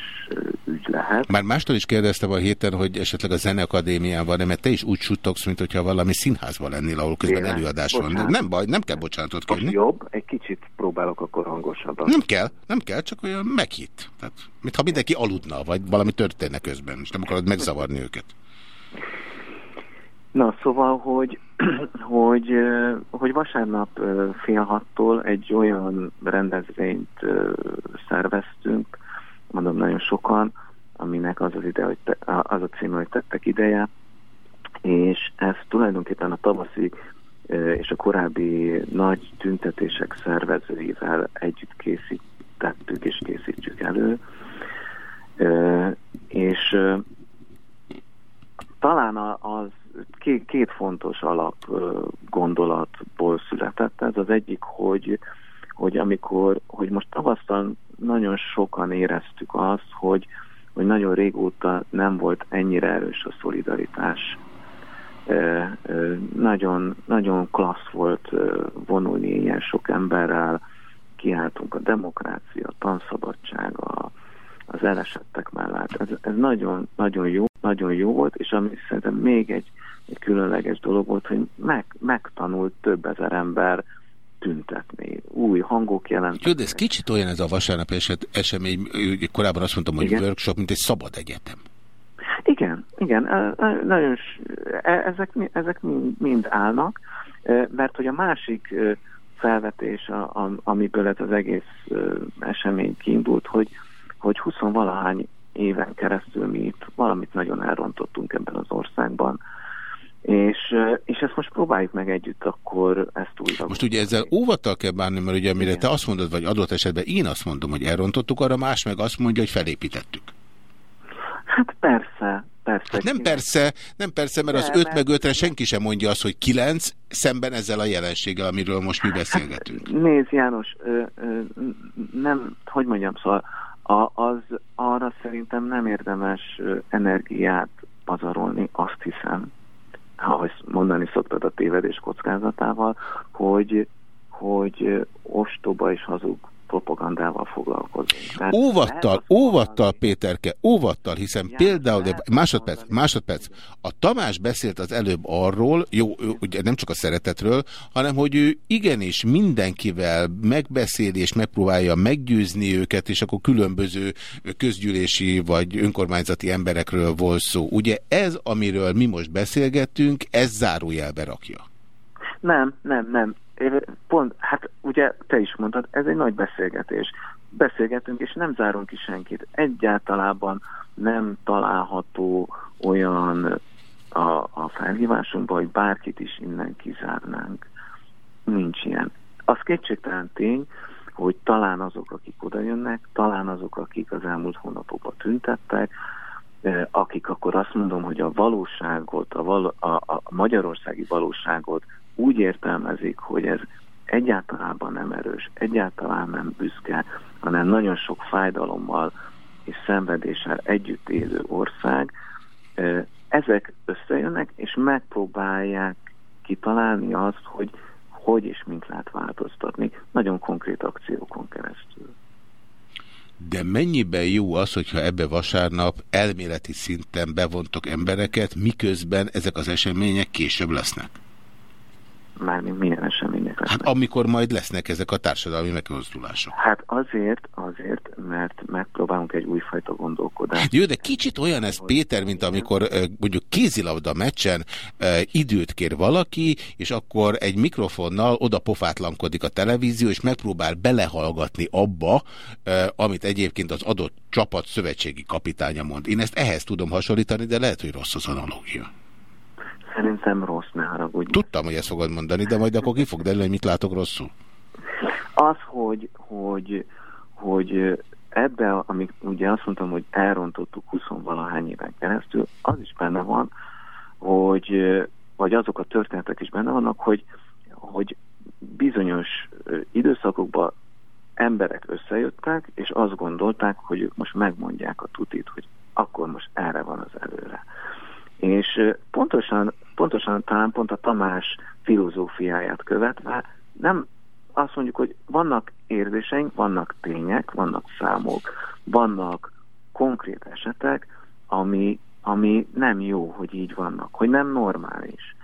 S25: ügy lehet.
S2: Már mástól is kérdeztem a héten, hogy esetleg a Zeneakadémián van, mert te is úgy suttogsz, mint hogyha valami színházban lennél, ahol közben Tényleg? előadás Bocsánat. van. De nem baj, nem kell bocsánatot kérni.
S25: Most jobb, egy kicsit próbálok akkor hangosabban.
S2: Nem kell, nem kell, csak olyan meghitt. Tehát, mintha mindenki aludna, vagy valami történne közben, és nem akarod megzavarni őket.
S25: Na, szóval, hogy, hogy, hogy vasárnap fél hattól egy olyan rendezvényt szerveztünk, mondom nagyon sokan, aminek az az, ide, hogy te, az a cím, hogy tettek ideje, és ez tulajdonképpen a tavaszi és a korábbi nagy tüntetések szervezőivel együtt készítettük és készítjük elő. És talán az két, két fontos alap gondolatból született. Ez az egyik, hogy, hogy amikor, hogy most tavasztal nagyon sokan éreztük azt, hogy, hogy nagyon régóta nem volt ennyire erős a szolidaritás. Nagyon, nagyon klassz volt vonulni ilyen sok emberrel, kiálltunk a demokrácia, a tanszabadság, a, az elesettek mellett. Ez, ez nagyon, nagyon jó, nagyon jó volt, és ami szerintem még egy különleges dolog volt, hogy meg, megtanult több ezer ember tüntetni. Új hangok jelentek.
S2: Jó, de ez kicsit olyan ez a vasárnap eset, esemény, korábban azt mondtam, hogy igen? workshop, mint egy szabad egyetem.
S25: Igen, igen, nagyon, e, ezek, ezek mind, mind állnak, mert hogy a másik felvetés, amiből ez az egész esemény kiindult, hogy, hogy 20 valahány éven keresztül mi itt valamit nagyon elrontottunk ebben az országban, és, és ezt most próbáljuk meg együtt akkor ezt újra.
S2: Most ugye ezzel óvattal kell bánni, mert ugye amire Igen. te azt mondod, vagy adott esetben én azt mondom, hogy elrontottuk, arra más meg azt mondja, hogy felépítettük.
S25: Hát persze, persze. Hát
S2: nem persze, nem persze, mert az 5 meg 5-re senki sem mondja azt, hogy 9 szemben ezzel a jelenséggel, amiről most mi beszélgetünk.
S25: Hát, nézd János, ö, ö, nem, hogy mondjam, szóval a, az arra szerintem nem érdemes energiát pazarolni, azt hiszem, ahogy mondani szoktad a tévedés kockázatával, hogy, hogy ostoba és hazug propagandával foglalkozunk.
S2: Tehát óvattal, óvattal, Péterke, óvattal, hiszen Ján, például, de másodperc, másodperc, a Tamás beszélt az előbb arról, jó, ugye nem csak a szeretetről, hanem hogy ő igenis mindenkivel megbeszél és megpróbálja meggyőzni őket, és akkor különböző közgyűlési vagy önkormányzati emberekről volt szó. Ugye ez, amiről mi most beszélgettünk, ez zárójelbe rakja.
S25: Nem, nem, nem pont, hát ugye te is mondtad, ez egy nagy beszélgetés. Beszélgetünk, és nem zárunk ki senkit. Egyáltalában nem található olyan a, a felhívásunkba, hogy bárkit is innen kizárnánk. Nincs ilyen. Az kétségtelen tény, hogy talán azok, akik oda jönnek, talán azok, akik az elmúlt hónapokban tüntettek, akik akkor azt mondom, hogy a valóságot, a, val a, a magyarországi valóságot úgy értelmezik, hogy ez egyáltalán nem erős, egyáltalán nem büszke, hanem nagyon sok fájdalommal és szenvedéssel együtt élő ország, ezek összejönnek, és megpróbálják kitalálni azt, hogy hogy és mint lehet változtatni, nagyon konkrét akciókon keresztül.
S2: De mennyiben jó az, hogyha ebbe vasárnap elméleti szinten bevontok embereket, miközben ezek az események később lesznek?
S25: Mármint milyen események lesznek?
S2: Hát amikor majd lesznek ezek a társadalmi megmozdulások.
S25: Hát azért, azért, mert megpróbálunk egy újfajta gondolkodást.
S2: Jó, de kicsit olyan ez, Péter, mint amikor mondjuk kézilabda meccsen időt kér valaki, és akkor egy mikrofonnal oda pofátlankodik a televízió, és megpróbál belehallgatni abba, amit egyébként az adott csapat szövetségi kapitánya mond. Én ezt ehhez tudom hasonlítani, de lehet, hogy rossz az analógia.
S25: Szerintem rossz, ne haragudj.
S2: Tudtam, hogy ezt fogod mondani, de majd akkor ki fog derülni, hogy mit látok rosszul.
S25: Az, hogy, hogy, hogy ebbe, amik ugye azt mondtam, hogy elrontottuk 20-valahány éven keresztül, az is benne van, hogy, vagy azok a történetek is benne vannak, hogy, hogy bizonyos időszakokban emberek összejöttek, és azt gondolták, hogy ők most megmondják a tutit, hogy akkor most erre van az előre. És pontosan, pontosan talán pont a Tamás filozófiáját követve nem azt mondjuk, hogy vannak érzéseink, vannak tények, vannak számok, vannak konkrét esetek, ami, ami nem jó, hogy így vannak, hogy nem normális.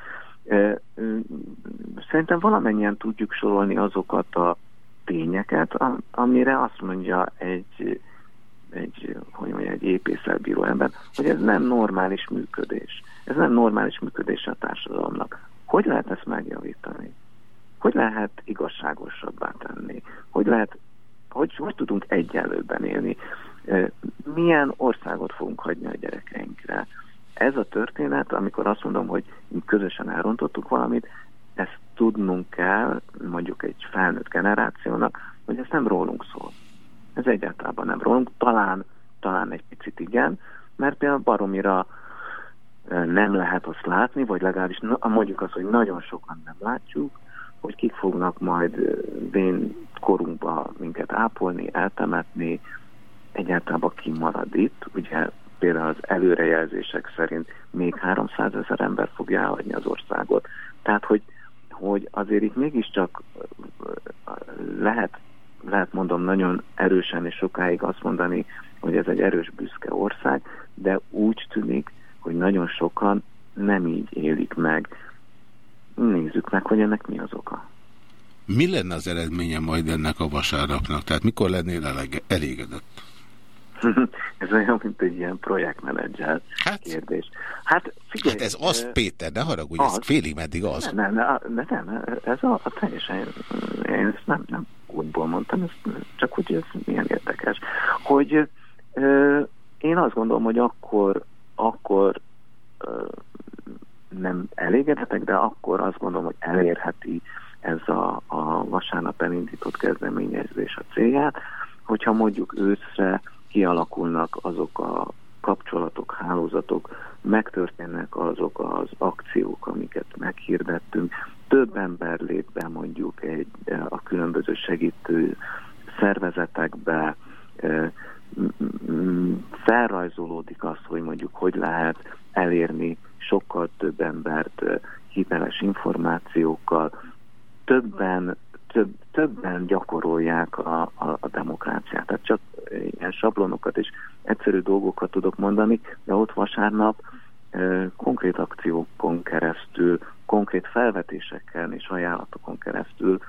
S25: Szerintem valamennyien tudjuk sorolni azokat a tényeket, amire azt mondja egy egy, hogy mondja, egy épészel bíró ember, hogy ez nem normális működés. Ez nem normális működés a társadalomnak. Hogy lehet ezt megjavítani? Hogy lehet igazságosabbá tenni? Hogy lehet, hogy, hogy tudunk egyenlőbben élni? Milyen országot fogunk hagyni a gyerekeinkre? Ez a történet, amikor azt mondom, hogy közösen elrontottuk valamit, ezt tudnunk kell, mondjuk egy felnőtt generációnak, hogy ez nem rólunk szól. Ez egyáltalán nem rólunk, talán, talán egy picit igen, mert például baromira nem lehet azt látni, vagy legalábbis mondjuk azt, hogy nagyon sokan nem látjuk, hogy kik fognak majd vén korunkba minket ápolni, eltemetni, egyáltalán kimarad itt, ugye például az előrejelzések szerint még 300 ezer ember fogja elhagyni az országot. Tehát, hogy, hogy azért itt mégiscsak lehet lehet mondom nagyon erősen és sokáig azt mondani, hogy ez egy erős büszke ország, de úgy tűnik, hogy nagyon sokan nem így élik meg. Nézzük meg, hogy ennek mi az oka.
S2: Mi lenne az eredménye majd ennek a vasárnapnak? Tehát mikor lennél elégedett?
S25: ez olyan, mint egy ilyen projektmenedzser hát, kérdés. Hát,
S2: figyelj, hát ez az, Péter, ne haragudj, az, ez félig meddig az.
S25: Nem, nem, nem, ez a, a teljesen, én ezt nem, nem útból mondtam, ez csak úgy, ez milyen érdekes, hogy ö, én azt gondolom, hogy akkor, akkor ö, nem elégedhetek, de akkor azt gondolom, hogy elérheti ez a, a vasárnap elindított kezdeményezés a célját, hogyha mondjuk őszre kialakulnak azok a kapcsolatok, hálózatok, megtörténnek azok az akciók, amiket meghirdettünk, több ember lép be mondjuk egy, a különböző segítő szervezetekbe, felrajzolódik az, hogy mondjuk hogy lehet elérni sokkal több embert hiteles információkkal, többen, több, többen gyakorolják a, a, a demokráciát. Tehát csak ilyen sablonokat és egyszerű dolgokat tudok mondani, de ott vasárnap konkrét akciókon keresztül, konkrét felvetésekkel és ajánlatokon keresztül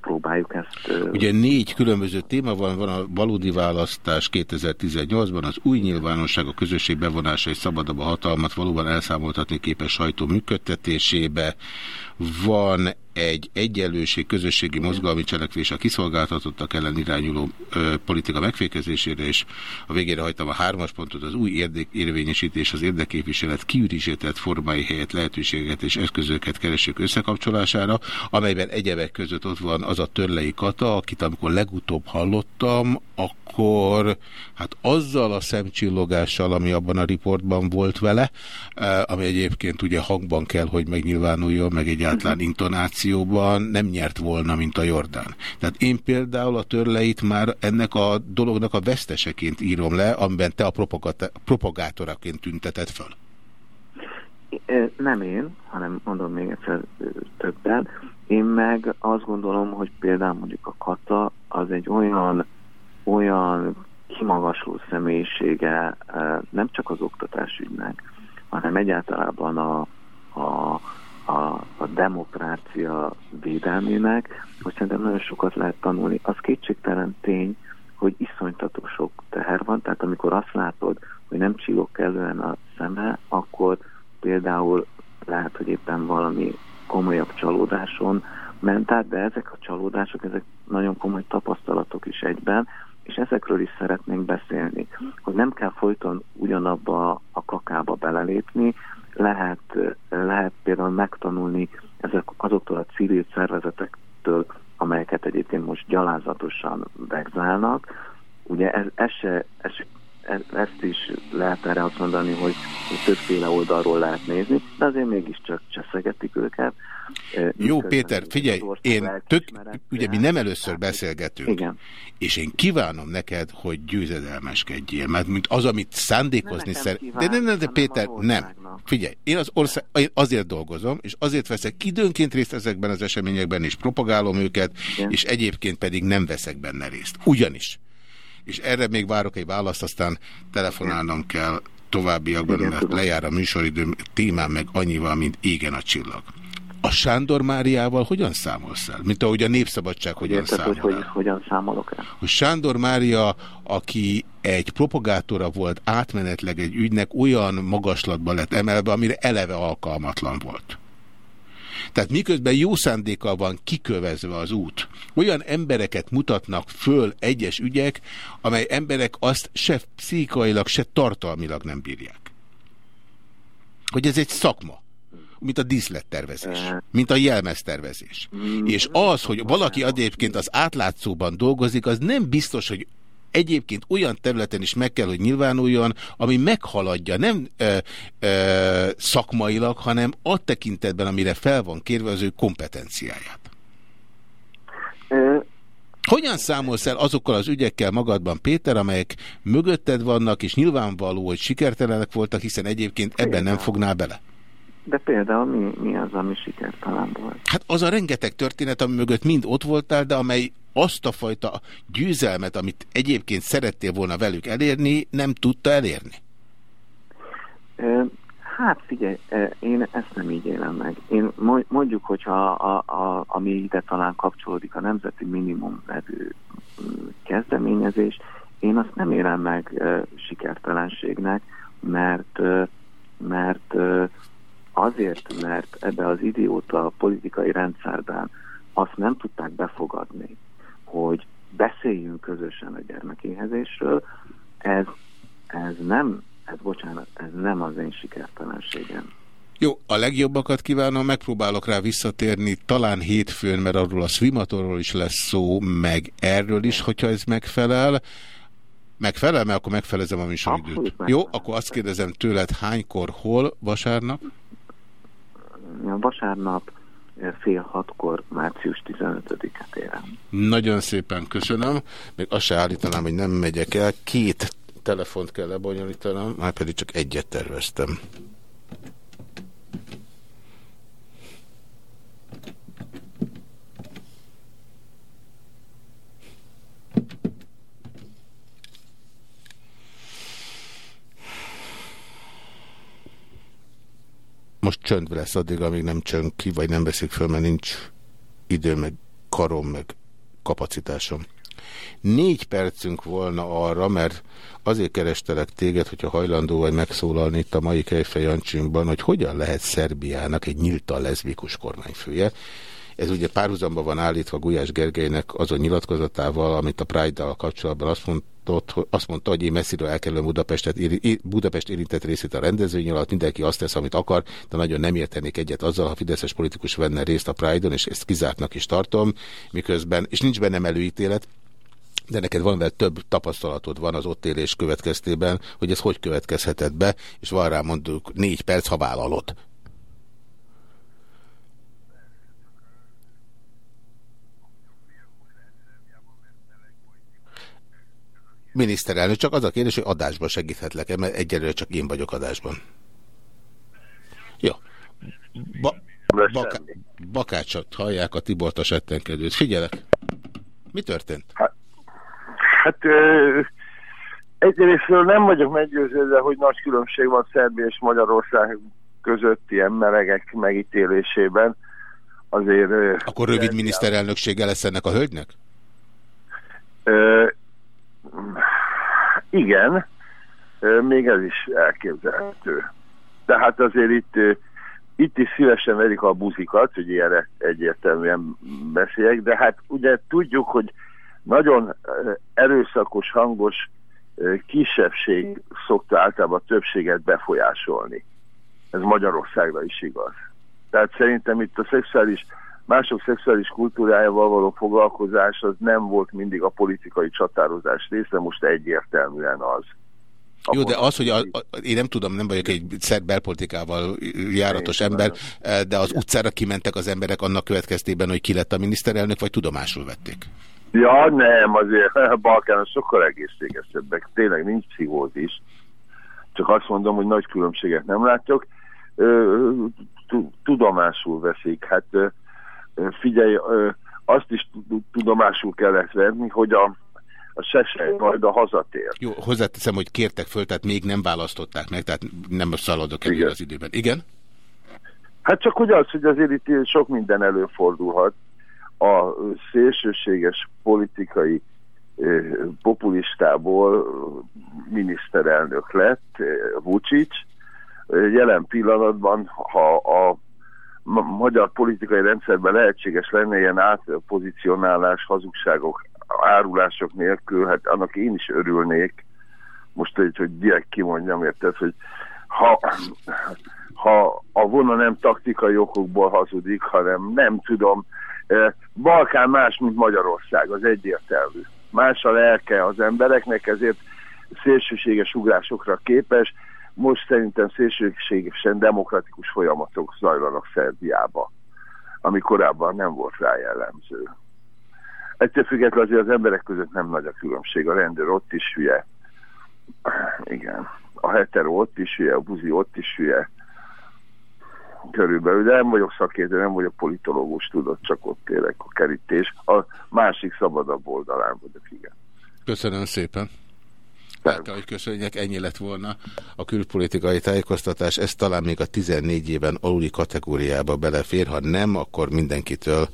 S25: próbáljuk ezt...
S2: Ugye négy különböző téma van, van a valódi választás 2018-ban, az új nyilvánosság, a közösség bevonása és szabadabb a hatalmat valóban elszámoltatni képes sajtó működtetésébe, van egy egyenlőség közösségi mozgalmi cselekvés a kiszolgáltatottak ellen irányuló ö, politika megfékezésére, és a végére hagytam a hármas pontot, az új érdek, érvényesítés, az érdeképviselet kiürizsétett formái helyett lehetőséget és eszközöket keresők összekapcsolására, amelyben egyebek között ott van az a törlei kata, akit amikor legutóbb hallottam, akkor hát azzal a szemcsillogással, ami abban a riportban volt vele, ami egyébként ugye hangban kell, hogy megnyilvánuljon, meg egyáltalán intonációban nem nyert volna, mint a Jordán. Tehát én például a törleit már ennek a dolognak a veszteseként írom le, amiben te a propagátoraként tüntetett föl.
S25: Nem én, hanem mondom még egyszer többen. Én meg azt gondolom, hogy például mondjuk a Kata az egy olyan, olyan kimagasló személyisége nem csak az oktatásügynek, hanem egyáltalában a, a, a, a demokrácia védelmének, hogy szerintem nagyon sokat lehet tanulni. Az kétségtelen tény, hogy iszonytató sok teher van, tehát amikor azt látod, hogy nem csillog kellően a szeme, akkor például lehet, hogy éppen valami komolyabb csalódáson ment át, de ezek a csalódások, ezek nagyon komoly tapasztalatok is egyben, és ezekről is szeretnénk beszélni, hogy nem kell folyton ugyanabba a kakába belelépni, lehet, lehet például megtanulni ezek, azoktól a civil szervezetektől, amelyeket egyébként most gyalázatosan vegzálnak. Ugye ez, ez se, ez, ez, ezt is lehet erre azt mondani, hogy, többféle oldalról lehet nézni, de azért mégiscsak cseszegetik őket.
S2: Jó, Péter, figyelj, én tök, ugye mi nem először beszélgetünk,
S25: Igen.
S2: és én kívánom neked, hogy győzedelmeskedjél, mert mint az, amit szándékozni szeretnél. De nem, nem, de Péter, nem. Figyelj, én, az ország, én azért dolgozom, és azért veszek időnként részt ezekben az eseményekben, és propagálom őket, Igen. és egyébként pedig nem veszek benne részt. Ugyanis. És erre még várok egy választ, aztán telefonálnom kell továbbiakban, mert lejár a műsoridőm, témám meg annyival, mint égen a csillag. A Sándor Máriával hogyan számolsz el? Mint ahogy a Népszabadság hogy hogyan
S25: érted,
S2: számol
S25: hogy, hogy hogyan számolok el?
S2: Hogy Sándor Mária, aki egy propagátora volt átmenetleg egy ügynek, olyan magaslatba lett emelve, amire eleve alkalmatlan volt. Tehát miközben jó szándékkal van kikövezve az út, olyan embereket mutatnak föl egyes ügyek, amely emberek azt se pszichailag, se tartalmilag nem bírják. Hogy ez egy szakma mint a díszlettervezés, mint a jelmeztervezés. Mm. És az, hogy valaki egyébként az átlátszóban dolgozik, az nem biztos, hogy egyébként olyan területen is meg kell, hogy nyilvánuljon, ami meghaladja nem ö, ö, szakmailag, hanem a tekintetben, amire fel van kérve az ő kompetenciáját. Hogyan számolsz el azokkal az ügyekkel magadban, Péter, amelyek mögötted vannak, és nyilvánvaló, hogy sikertelenek voltak, hiszen egyébként ebben nem fognál bele?
S25: De például mi, mi az, ami sikertelen volt?
S2: Hát az a rengeteg történet, ami mögött mind ott voltál, de amely azt a fajta győzelmet, amit egyébként szerettél volna velük elérni, nem tudta elérni?
S25: Hát figyelj, én ezt nem így élem meg. Én mondjuk, hogyha a, a, ami ide talán kapcsolódik a nemzeti minimum nevű kezdeményezés, én azt nem élem meg sikertelenségnek, mert, mert azért, mert ebbe az idióta politikai rendszerben azt nem tudták befogadni, hogy beszéljünk közösen a gyermekéhezésről, ez, ez nem, ez bocsánat, ez nem az én sikertelenségem.
S2: Jó, a legjobbakat kívánom, megpróbálok rá visszatérni, talán hétfőn, mert arról a Swimatorról is lesz szó, meg erről is, hogyha ez megfelel. Megfelel, mert akkor megfelezem a műsoridőt. Jó, akkor azt kérdezem tőled, hánykor, hol, vasárnap?
S25: vasárnap fél hatkor, március 15-et érem.
S2: Nagyon szépen köszönöm. Még azt se állítanám, hogy nem megyek el. Két telefont kell lebonyolítanom, már pedig csak egyet terveztem. Most csönd lesz addig, amíg nem csönd ki, vagy nem veszik föl, mert nincs idő, meg karom, meg kapacitásom. Négy percünk volna arra, mert azért kerestelek téged, hogyha hajlandó vagy megszólalni itt a mai Kejfej Jancsinkban, hogy hogyan lehet Szerbiának egy nyíltan leszbikus kormányfője. Ez ugye párhuzamba van állítva Gulyás Gergelynek azon nyilatkozatával, amit a Pride-dal kapcsolatban azt mondott, azt mondta, hogy én messziről elkerülöm Budapestet, Budapest érintett részét a rendezvény alatt, mindenki azt tesz, amit akar, de nagyon nem értenék egyet azzal, ha Fideszes politikus venne részt a Pride-on, és ezt kizártnak is tartom, miközben, és nincs bennem előítélet, de neked valamivel több tapasztalatod van az ott élés következtében, hogy ez hogy következhetett be, és van rá mondjuk négy perc, ha vállalod. Miniszterelnök, csak az a kérdés, hogy adásban segíthetlek-e, mert egyelőre csak én vagyok adásban. Jó. Ba Baka Bakácsot hallják a Tiborta settenkedőt. Figyelek. Mi történt?
S26: Hát, hát egyrésztről nem vagyok meggyőződve, hogy nagy különbség van Szerbia és Magyarország közötti ilyen melegek megítélésében. Azért...
S2: Akkor rövid miniszterelnöksége lesz ennek a hölgynek?
S26: Igen, még ez is elképzelhető. Tehát azért itt, itt is szívesen verik a buzikat, hogy ilyen egyértelműen beszéljek, de hát ugye tudjuk, hogy nagyon erőszakos, hangos kisebbség szokta általában a többséget befolyásolni. Ez Magyarországra is igaz. Tehát szerintem itt a szexuális mások szexuális kultúrájával való foglalkozás az nem volt mindig a politikai csatározás része, most egyértelműen az.
S2: Jó, de az, hogy a, a, én nem tudom, nem vagyok egy szerb belpolitikával járatos én ember, nem. de az utcára kimentek az emberek annak következtében, hogy ki lett a miniszterelnök, vagy tudomásul vették?
S26: Ja, nem, azért a Balkán sokkal egészségesebbek. Tényleg nincs pszichózis. Csak azt mondom, hogy nagy különbséget nem látjuk. Tudomásul veszik. Hát figyelj, azt is tudomásul kellett venni, hogy a, a sesej majd a hazatér.
S2: Jó, hozzáteszem, hogy kértek föl, tehát még nem választották meg, tehát nem szaladok előre az időben. Igen?
S26: Hát csak hogy az, hogy azért itt sok minden előfordulhat. A szélsőséges politikai populistából miniszterelnök lett, Vucic. Jelen pillanatban, ha a magyar politikai rendszerben lehetséges lenne ilyen átpozicionálás, hazugságok, árulások nélkül, hát annak én is örülnék, most hogy, hogy direkt kimondjam, érted, hogy ha, ha a vona nem taktikai okokból hazudik, hanem nem tudom, eh, Balkán más, mint Magyarország, az egyértelmű. Más a lelke az embereknek, ezért szélsőséges ugrásokra képes, most szerintem szélsőségesen demokratikus folyamatok zajlanak Szerbiába, ami korábban nem volt rá jellemző. Ettől függetlenül azért az emberek között nem nagy a különbség. A rendőr ott is hülye. Igen. A hetero ott is hülye, a buzi ott is hülye. Körülbelül, de nem vagyok szakértő, nem vagyok politológus, tudod, csak ott élek a kerítés. A másik szabadabb oldalán vagyok, igen.
S2: Köszönöm szépen. Hát, hogy köszönjek, ennyi lett volna a külpolitikai tájékoztatás. Ez talán még a 14 éven aluli kategóriába belefér, ha nem, akkor mindenkitől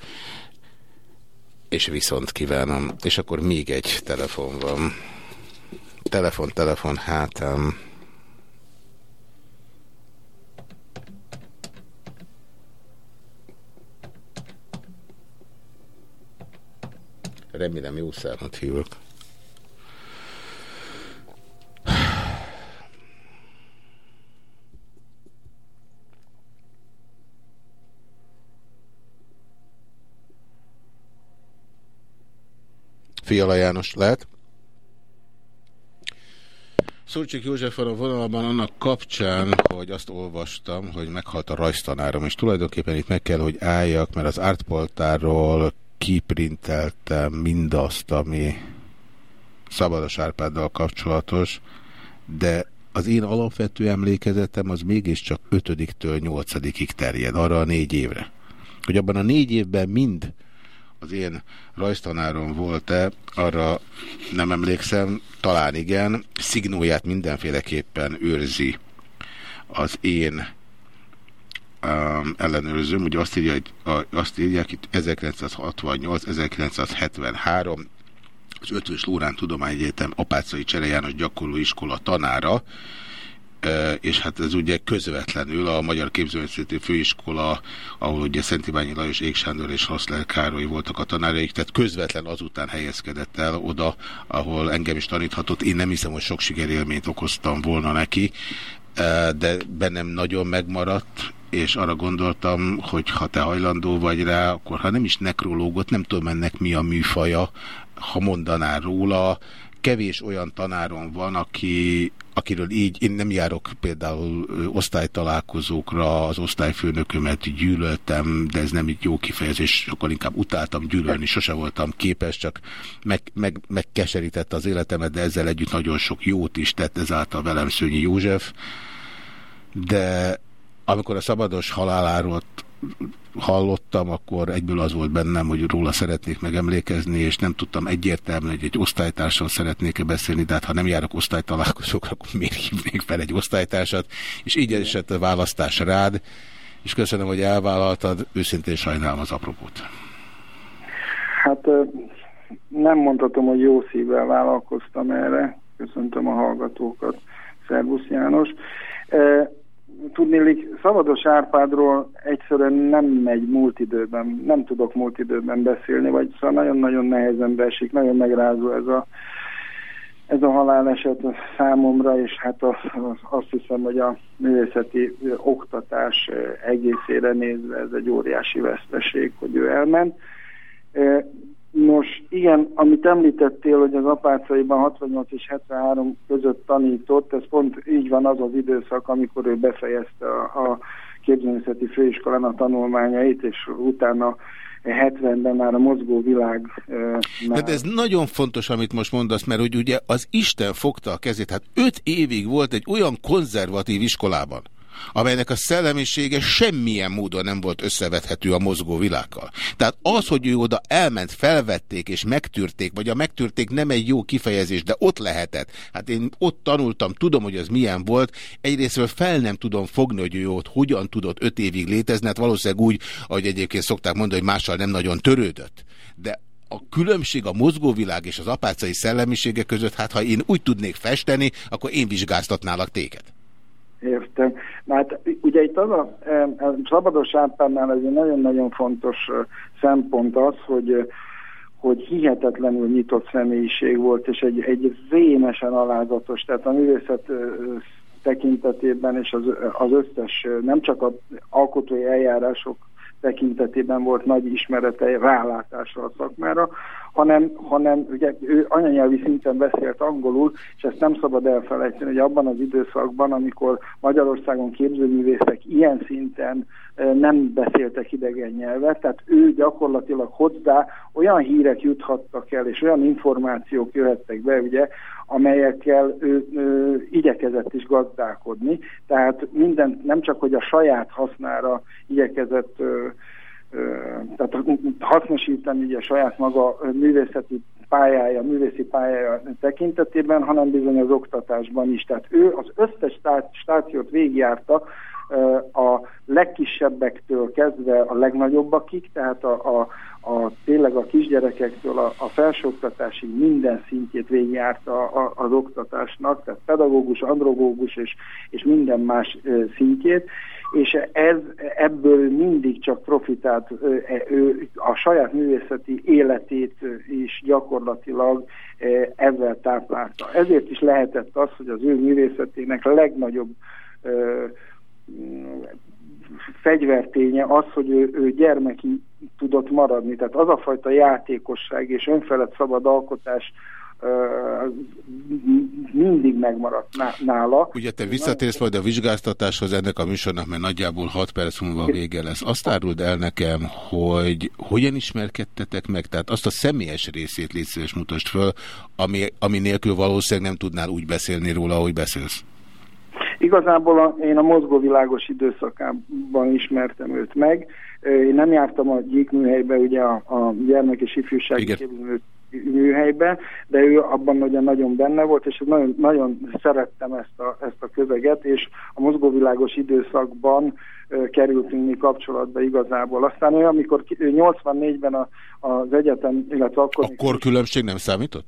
S2: és viszont kívánom. És akkor még egy telefon van. Telefon, telefon, hátám. Remélem jó számot hívok. Fiala János lehet. Szurcsik József van a vonalban annak kapcsán, hogy azt olvastam, hogy meghalt a rajztanárom, és tulajdonképpen itt meg kell, hogy álljak, mert az ártpoltáról kiprinteltem mindazt, ami Szabados Árpáddal kapcsolatos, de az én alapvető emlékezetem az mégiscsak 5-től 8-ig terjed, arra a négy évre. Hogy abban a négy évben mind az én rajztanárom volt-e, arra nem emlékszem, talán igen, szignóját mindenféleképpen őrzi az én um, ellenőrzőm, ugye azt, írja, hogy azt írják itt 1968-1973, az Ötvös Lórán Tudományegyetem Apácai Csere János gyakorlóiskola tanára, és hát ez ugye közvetlenül a Magyar Képzőművészeti Főiskola, ahol ugye Szent Iványi Lajos, Ég és Haszler Károly voltak a tanáraik, tehát közvetlen azután helyezkedett el oda, ahol engem is taníthatott. Én nem hiszem, hogy sok sikerélményt okoztam volna neki, de bennem nagyon megmaradt, és arra gondoltam, hogy ha te hajlandó vagy rá, akkor ha nem is nekrológot, nem tudom ennek mi a műfaja, ha mondanál róla, kevés olyan tanárom van, aki, akiről így, én nem járok például osztálytalálkozókra, az osztályfőnökömet gyűlöltem, de ez nem így jó kifejezés, akkor inkább utáltam gyűlölni, sose voltam képes, csak meg, meg, megkeserítette az életemet, de ezzel együtt nagyon sok jót is tett ezáltal velem Szőnyi József, de amikor a szabados haláláról hallottam, akkor egyből az volt bennem, hogy róla szeretnék megemlékezni, és nem tudtam egyértelműen, hogy egy osztálytársal szeretnék-e beszélni, de hát ha nem járok osztálytalálkozókra, akkor miért hívnék fel egy osztálytársat, és így esett a választás rád, és köszönöm, hogy elvállaltad, őszintén sajnálom az apropót.
S22: Hát nem mondhatom, hogy jó szívvel vállalkoztam erre, köszöntöm a hallgatókat, Szervusz János tudnélik, Szabados Árpádról egyszerűen nem megy múlt időben, nem tudok múlt időben beszélni, vagy szóval nagyon-nagyon nehezen esik, nagyon megrázó ez a, ez a haláleset számomra, és hát az, az, azt hiszem, hogy a művészeti oktatás egészére nézve ez egy óriási veszteség, hogy ő elment. Nos, igen, amit említettél, hogy az apácaiban 68 és 73 között tanított, ez pont így van az az időszak, amikor ő befejezte a, a képzőművészeti főiskolán a tanulmányait, és utána 70-ben már a mozgó világ...
S2: Már... De ez nagyon fontos, amit most mondasz, mert hogy ugye az Isten fogta a kezét, hát öt évig volt egy olyan konzervatív iskolában, amelynek a szellemisége semmilyen módon nem volt összevethető a mozgó világgal. Tehát az, hogy ő oda elment, felvették és megtűrték, vagy a megtűrték nem egy jó kifejezés, de ott lehetett. Hát én ott tanultam, tudom, hogy az milyen volt. Egyrésztről fel nem tudom fogni, hogy ő ott hogyan tudott öt évig létezni, hát valószínűleg úgy, ahogy egyébként szokták mondani, hogy mással nem nagyon törődött. De a különbség a mozgóvilág és az apácai szellemisége között, hát ha én úgy tudnék festeni, akkor én vizsgáztatnálak téged.
S22: Értem. Na hát ugye itt az a, a szabados átpárnál ez egy nagyon-nagyon fontos szempont az, hogy hogy hihetetlenül nyitott személyiség volt, és egy, egy vémesen alázatos, tehát a művészet tekintetében és az, az összes, nem csak az alkotói eljárások tekintetében volt nagy ismerete, rálátásra a szakmára, hanem, hanem ugye ő anyanyelvi szinten beszélt angolul, és ezt nem szabad elfelejteni, hogy abban az időszakban, amikor Magyarországon képzőművészek ilyen szinten nem beszéltek idegen nyelvet, tehát ő gyakorlatilag hozzá olyan hírek juthattak el, és olyan információk jöhettek be, ugye, amelyekkel ő, ő igyekezett is gazdálkodni, tehát minden, nem csak, hogy a saját hasznára igyekezett ö, tehát hasznosítani ugye saját maga művészeti pályája, művészi pályája tekintetében, hanem bizony az oktatásban is. Tehát ő az összes stációt végigjárta, a legkisebbektől kezdve a legnagyobbakig, tehát a, a, a, tényleg a kisgyerekektől a, a felsőoktatásig minden szintjét végigjárta a, az oktatásnak, tehát pedagógus, androgógus és, és minden más szintjét, és ez ebből mindig csak profitált e, ő a saját művészeti életét is gyakorlatilag ezzel táplálta. Ezért is lehetett az, hogy az ő művészetének legnagyobb fegyverténye az, hogy ő, ő gyermeki tudott maradni. Tehát az a fajta játékosság és önfelett szabad alkotás mindig megmaradt nála.
S2: Ugye te visszatérsz majd a vizsgáztatáshoz ennek a műsornak, mert nagyjából 6 perc múlva vége lesz. Azt áruld el nekem, hogy hogyan ismerkedtetek meg, tehát azt a személyes részét légy szíves mutasd föl, ami, ami nélkül valószínűleg nem tudnál úgy beszélni róla, ahogy beszélsz.
S22: Igazából a, én a mozgóvilágos időszakában ismertem őt meg. Én nem jártam a gyíkműhelybe, ugye a, a gyermek és ifjúsági képző műhelyben, de ő abban nagyon, nagyon benne volt, és nagyon, nagyon szerettem ezt a, ezt a közeget, és a mozgóvilágos időszakban kerültünk mi kapcsolatba igazából. Aztán olyan, amikor 84-ben a, az egyetem, illetve akkor...
S2: Akkor különbség nem számított?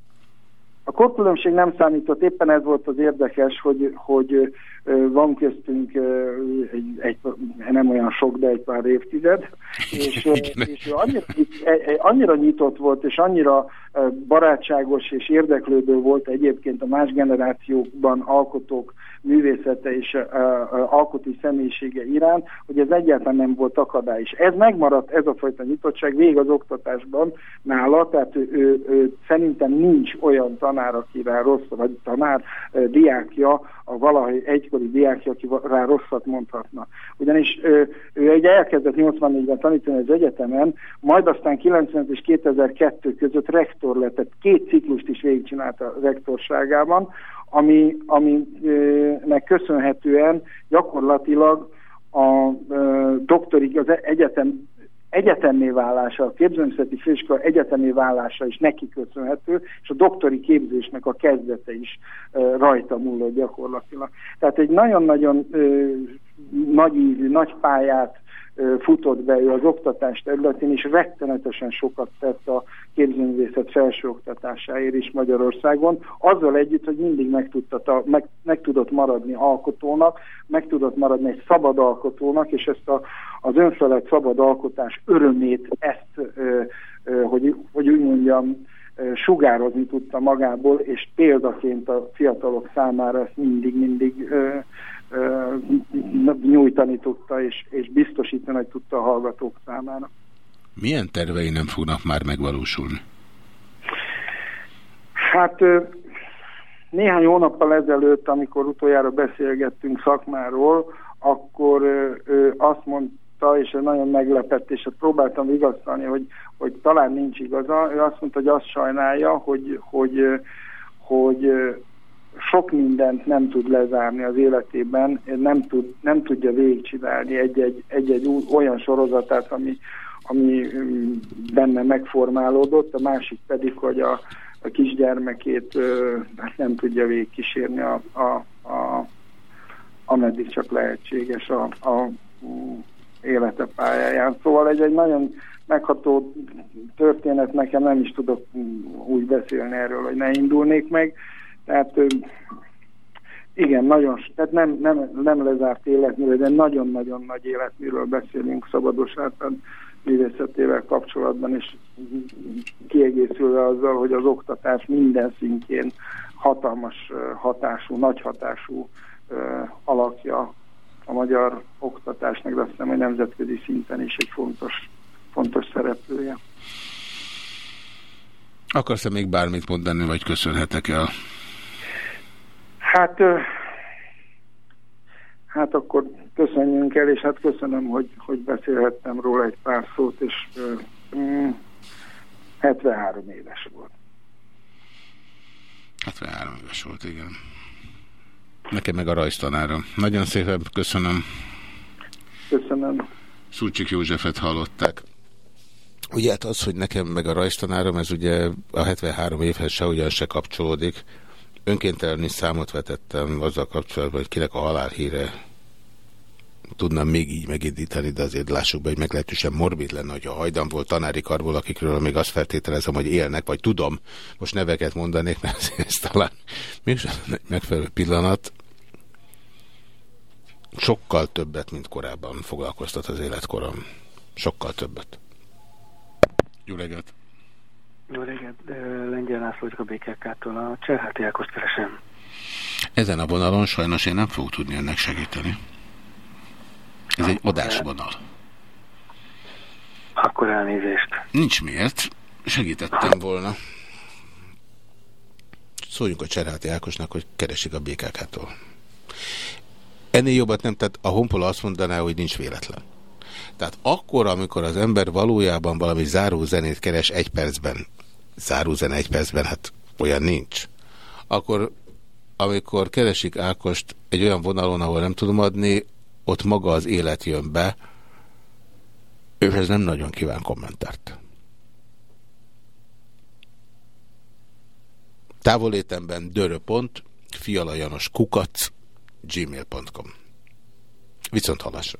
S22: A korkülönbség nem számított, éppen ez volt az érdekes, hogy, hogy van köztünk egy, egy, nem olyan sok, de egy pár évtized, és, és annyira, annyira nyitott volt, és annyira barátságos és érdeklődő volt egyébként a más generációkban alkotók művészete és uh, alkoti személyisége iránt, hogy ez egyáltalán nem volt akadály. És ez megmaradt, ez a fajta nyitottság végig az oktatásban nála, tehát ő, ő, ő, szerintem nincs olyan tanár, akire rossz, vagy tanár, uh, diákja, a valahogy egykori diákja, aki rá rosszat mondhatna. Ugyanis ő, ő egy elkezdett 84-ben tanítani az egyetemen, majd aztán 95 és 2002 között rektor lett, tehát két ciklust is végigcsinálta a rektorságában, ami, aminek köszönhetően gyakorlatilag a doktorig, az egyetem egyetemmé válása, a képzőművészeti főiskola egyetemmé válása is neki köszönhető, és a doktori képzésnek a kezdete is rajta múlott gyakorlatilag. Tehát egy nagyon-nagyon nagy ízű, nagy pályát futott be ő az oktatás területén, és rettenetesen sokat tett a képzőművészet felsőoktatásáért is Magyarországon, azzal együtt, hogy mindig meg, tudta, meg, meg tudott maradni alkotónak, meg tudott maradni egy szabad alkotónak, és ezt a, az önfelett szabad alkotás örömét, ezt, ö, ö, hogy, hogy úgy mondjam, sugározni tudta magából, és példaként a fiatalok számára ezt mindig-mindig nyújtani tudta, és, és biztosítani tudta a hallgatók számára.
S2: Milyen tervei nem fognak már megvalósulni?
S22: Hát néhány hónappal ezelőtt, amikor utoljára beszélgettünk szakmáról, akkor ő azt mondta, és nagyon meglepett, és próbáltam vigasztalni, hogy, hogy talán nincs igaza. Ő azt mondta, hogy azt sajnálja, hogy, hogy, hogy sok mindent nem tud lezárni az életében, nem, tud, nem tudja végigcsinálni egy-egy, egy-egy olyan sorozatát, ami, ami mm, benne megformálódott, a másik pedig, hogy a, a kisgyermekét hát nem tudja végigkísérni a, a, a, ameddig csak lehetséges a, a élete pályáján. Szóval egy, egy nagyon megható történet, nekem nem is tudok úgy beszélni erről, hogy ne indulnék meg. Tehát igen, nagyon, tehát nem, nem, nem lezárt életműről, de nagyon-nagyon nagy életműről beszélünk Szabados Árpád művészetével kapcsolatban, és kiegészülve azzal, hogy az oktatás minden szintjén hatalmas hatású, nagy hatású alakja a magyar oktatásnak, de azt hiszem, hogy nemzetközi szinten is egy fontos, fontos szereplője.
S2: Akarsz-e még bármit mondani, vagy köszönhetek el?
S22: Hát, hát akkor köszönjünk el, és hát köszönöm, hogy, hogy beszélhettem róla egy pár szót, és mm, 73 éves volt.
S2: 73 éves volt, igen. Nekem meg a rajztanárom. Nagyon szépen köszönöm.
S22: Köszönöm.
S2: Szúcsik Józsefet hallották. Ugye hát az, hogy nekem meg a rajztanárom, ez ugye a 73 évhez se ugyan se kapcsolódik, önkéntelenül számot vetettem azzal kapcsolatban, hogy kinek a halálhíre tudnám még így megindítani, de azért lássuk be, hogy meglehetősen morbid lenne, a hajdan volt tanári karból, akikről még azt feltételezem, hogy élnek, vagy tudom, most neveket mondanék, mert ez talán mégsem egy megfelelő pillanat. Sokkal többet, mint korábban foglalkoztat az életkorom. Sokkal többet. Jó reggelt!
S27: Jó reggelt, Lengyel László a BKK-tól a Cserháti Ákost keresem.
S2: Ezen a vonalon sajnos én nem fogok tudni önnek segíteni. Ez egy adásvonal.
S27: Akkor elnézést.
S2: Nincs miért. Segítettem volna. Szóljunk a Cserháti Ákosnak, hogy keresik a BKK-tól. Ennél jobbat nem, tehát a honpola azt mondaná, hogy nincs véletlen. Tehát akkor, amikor az ember valójában valami záró zenét keres egy percben, zárózene egy percben, hát olyan nincs. Akkor, amikor keresik Ákost egy olyan vonalon, ahol nem tudom adni, ott maga az élet jön be, ez nem nagyon kíván kommentárt. Távolétemben dörö.pont, fialajanos kukac, gmail.com. Viszont halásra.